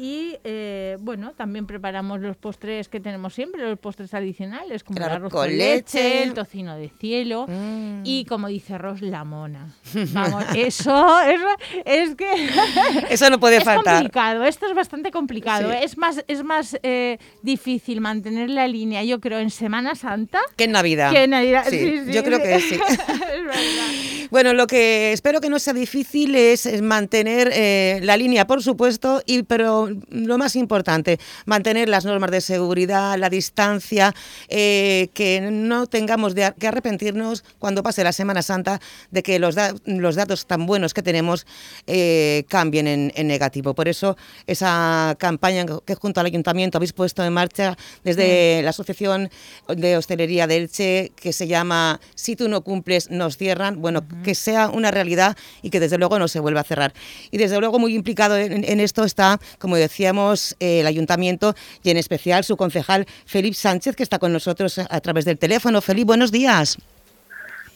Y eh, bueno, también preparamos los postres que tenemos siempre, los postres tradicionales, como El el arroz con leche, leche. el tocino de cielo Mm. y como dice Ros, la mona. Vamos, eso, eso es que Eso no puede es faltar. complicado, esto es bastante complicado. Sí. Es más, es más eh, difícil mantener la línea, yo creo, en Semana Santa Que en Navidad. que en Navidad. Sí, Sí, sí, yo creo que sí. es verdad. Bueno, lo que espero que no sea difícil es mantener eh, la línea, por supuesto, y pero lo más importante, mantener las normas de seguridad, la distancia, eh, que no tengamos que arrepentirnos cuando pase la Semana Santa de que los, los datos tan buenos que tenemos eh, cambien en, negativo. Por eso esa campaña que junto al Ayuntamiento habéis puesto en marcha desde mm. la Asociación de Hostelería de Elche, que se llama Si tú no cumples, nos cierran, bueno, que sea una realidad y que desde luego no se vuelva a cerrar. Y desde luego muy implicado en, esto está, como decíamos, el Ayuntamiento y en especial su concejal Felipe Sánchez, que está con nosotros a través del teléfono. Felipe, buenos días.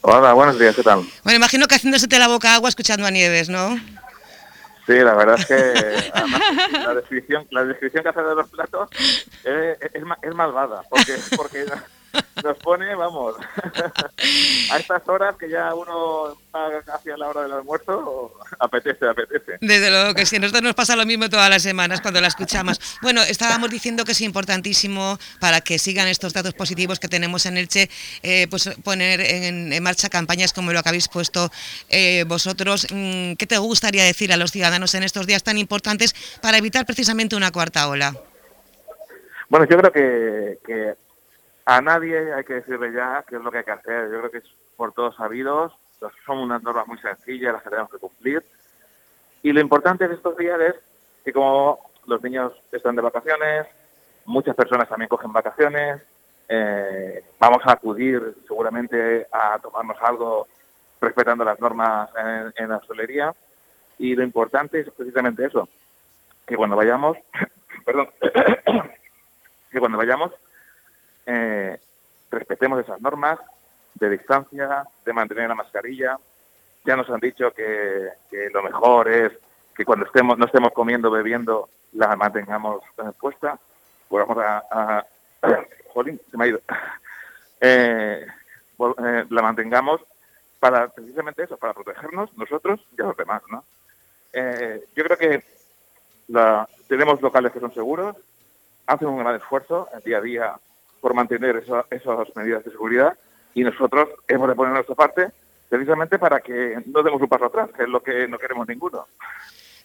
Hola, buenos días, ¿qué tal? Bueno, imagino que haciéndose la boca agua escuchando a Nieves, ¿no? Sí, la verdad es que la descripción, la descripción que hace de los platos es, es, malvada, porque, porque nos pone, vamos, a estas horas que ya uno está hacia la hora del almuerzo, apetece, apetece. Desde luego que sí, a nosotros nos pasa lo mismo todas las semanas cuando la escuchamos. Bueno, estábamos diciendo que es importantísimo para que sigan estos datos positivos que tenemos en Elche, eh, pues poner en, marcha campañas como lo que habéis puesto eh, vosotros. Mm, ¿Qué te gustaría decir a los ciudadanos en estos días tan importantes para evitar precisamente una cuarta ola? Bueno, yo creo que, que a nadie hay que decirle ya qué es lo que hay que hacer. Yo creo que es por todos sabidos. Son unas normas muy sencillas las que tenemos que cumplir. Y lo importante de estos días es que como los niños están de vacaciones, muchas personas también cogen vacaciones, eh, vamos a acudir seguramente a tomarnos algo respetando las normas en, la hostelería. Y lo importante es precisamente eso, que cuando vayamos, perdón, que cuando vayamos eh, respetemos esas normas de distancia, de mantener la mascarilla. Ya nos han dicho que, lo mejor es que cuando estemos no estemos comiendo, bebiendo, la mantengamos eh, puesta. Pues vamos a, jolín, se me ha ido. Eh, eh, la mantengamos para precisamente eso, para protegernos nosotros y a los demás, ¿no? yo creo que la, tenemos locales que son seguros, hacen un gran esfuerzo el día a día por mantener esas medidas de seguridad y nosotros hemos de poner nuestra parte precisamente para que no demos un paso atrás, que es lo que no queremos ninguno.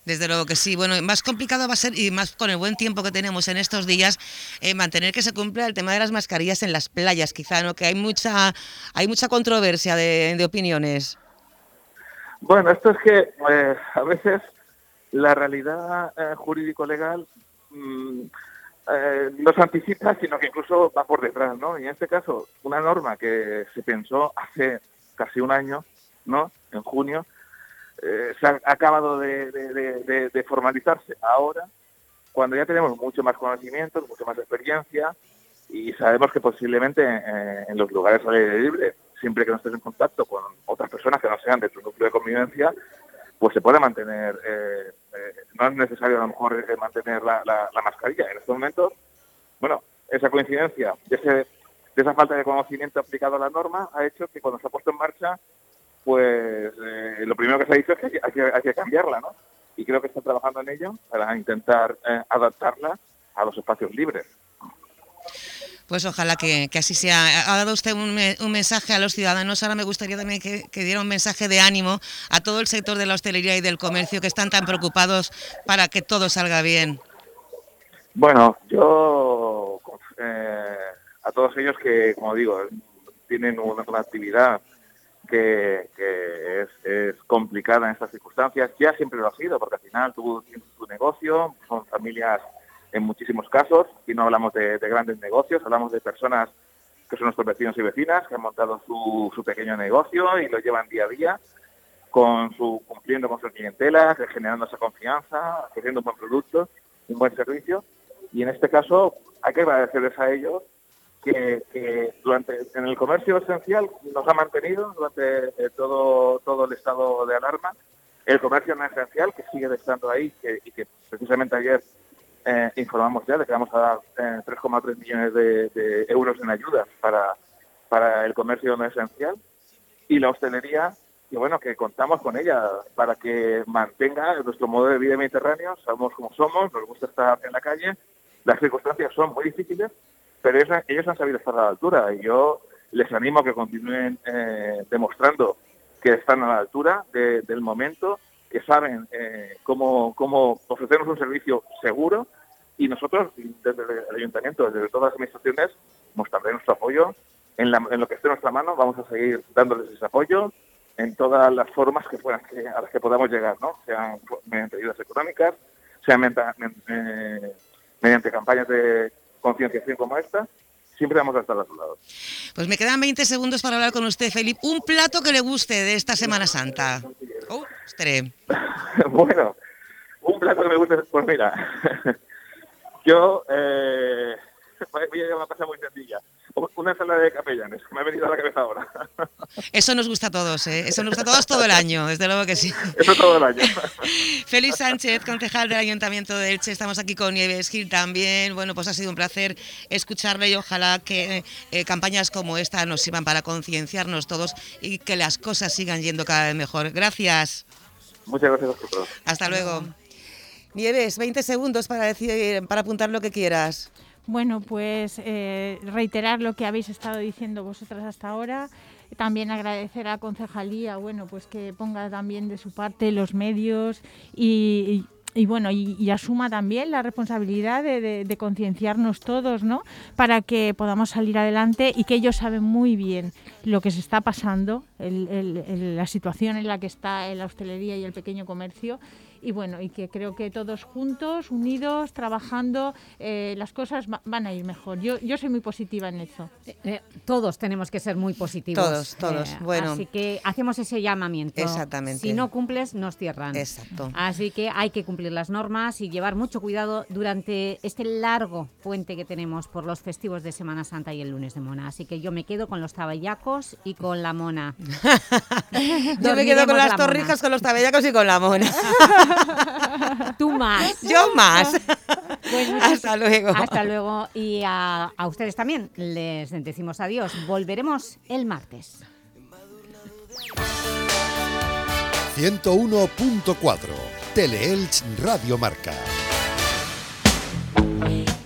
Desde luego que sí. Bueno, más complicado va a ser, y más con el buen tiempo que tenemos en estos días, eh, mantener que se cumpla el tema de las mascarillas en las playas, quizá, ¿no? Que hay mucha, hay mucha controversia de, opiniones. Bueno, esto es que eh, a veces la realidad eh, jurídico-legal mm, eh, no se anticipa, sino que incluso va por detrás, ¿no? Y en este caso, una norma que se pensó hace casi un año, ¿no? En junio, eh, se ha acabado de, formalizarse ahora, cuando ya tenemos mucho más conocimiento, mucho más experiencia y sabemos que posiblemente eh, en los lugares al aire libre, siempre que no estés en contacto con otras personas que no sean de tu núcleo de convivencia, pues se puede mantener, eh, eh, no es necesario a lo mejor eh, mantener la, mascarilla. En este momento, bueno, esa coincidencia de, esa falta de conocimiento aplicado a la norma ha hecho que cuando se ha puesto en marcha, pues lo primero que se ha dicho es que hay, que hay que cambiarla, ¿no? Y creo que está trabajando en ello para intentar adaptarla a los espacios libres. Pues ojalá que, así sea. Ha dado usted un, mensaje a los ciudadanos. Ahora me gustaría también que, diera un mensaje de ánimo a todo el sector de la hostelería y del comercio que están tan preocupados para que todo salga bien. Bueno, yo eh, a todos ellos que, como digo, tienen una, actividad que, es, complicada en estas circunstancias, ya siempre lo ha sido, porque al final tú tienes tu negocio, son familias en muchísimos casos, y no hablamos de, grandes negocios, hablamos de personas que son nuestros vecinos y vecinas, que han montado su, su pequeño negocio y lo llevan día a día, con su cumpliendo con su clientela, generando esa confianza, ofreciendo un buen producto, un buen servicio. Y en este caso hay que agradecerles a ellos que, durante en el comercio esencial nos ha mantenido durante eh, todo, todo el estado de alarma. El comercio no esencial, que sigue estando ahí y que precisamente ayer eh, informamos ya de que vamos a dar 3,3 eh, millones de, euros en ayudas para, para el comercio no esencial y la hostelería, y bueno, que contamos con ella para que mantenga nuestro modo de vida mediterráneo, sabemos cómo somos, nos gusta estar en la calle, las circunstancias son muy difíciles, pero ellos, han sabido estar a la altura y yo les animo a que continúen eh, demostrando que están a la altura del momento, que saben eh, cómo, cómo ofrecernos un servicio seguro y nosotros, desde el ayuntamiento, desde todas las administraciones, mostraré nuestro apoyo en, lo que esté en nuestra mano, vamos a seguir dándoles ese apoyo en todas las formas que, puedan, a las que podamos llegar, ¿no? sean mediante ayudas económicas, sean mediante, mediante campañas de concienciación como esta, siempre vamos a estar a su lado. Pues me quedan 20 segundos para hablar con usted, Felipe. Un plato que le guste de esta Semana Santa. Oh, bueno, un plato que me guste, pues mira, yo eh, voy a llevar una cosa muy sencilla una ensalada de capellanes, me ha venido a la cabeza ahora. Eso nos gusta a todos, ¿eh? Eso nos gusta a todos todo el año, desde luego que sí. Eso todo el año. Félix Sánchez, concejal del Ayuntamiento de Elche, estamos aquí con Nieves Gil también. Bueno, pues ha sido un placer escucharle y ojalá que eh, campañas como esta nos sirvan para concienciarnos todos y que las cosas sigan yendo cada vez mejor. Gracias. Muchas gracias a vosotros. Hasta luego. Nieves, 20 segundos para, decir, para apuntar lo que quieras. Bueno, pues eh, reiterar lo que habéis estado diciendo vosotras hasta ahora. También agradecer a la concejalía, bueno, pues que ponga también de su parte los medios y, bueno, y, asuma también la responsabilidad de, concienciarnos todos, ¿no? Para que podamos salir adelante y que ellos saben muy bien lo que se está pasando, la situación en la que está la hostelería y el pequeño comercio y bueno, y que creo que todos juntos, unidos, trabajando, eh, las cosas van a ir mejor. Yo, yo soy muy positiva en eso. Eh, eh, todos tenemos que ser muy positivos. Todos, todos. bueno. Así que hacemos ese llamamiento. Exactamente. Si no cumples, nos cierran. Exacto. Así que hay que cumplir las normas y llevar mucho cuidado durante este largo puente que tenemos por los festivos de Semana Santa y el lunes de Mona. Así que yo me quedo con los taballacos y con la mona. yo me quedo con las torrijas, con los taballacos y con la mona. Tú más. Yo más. hasta luego. Hasta luego. Y a, a ustedes también les decimos adiós. Volveremos el martes. 101.4 Teleelch Radio Marca.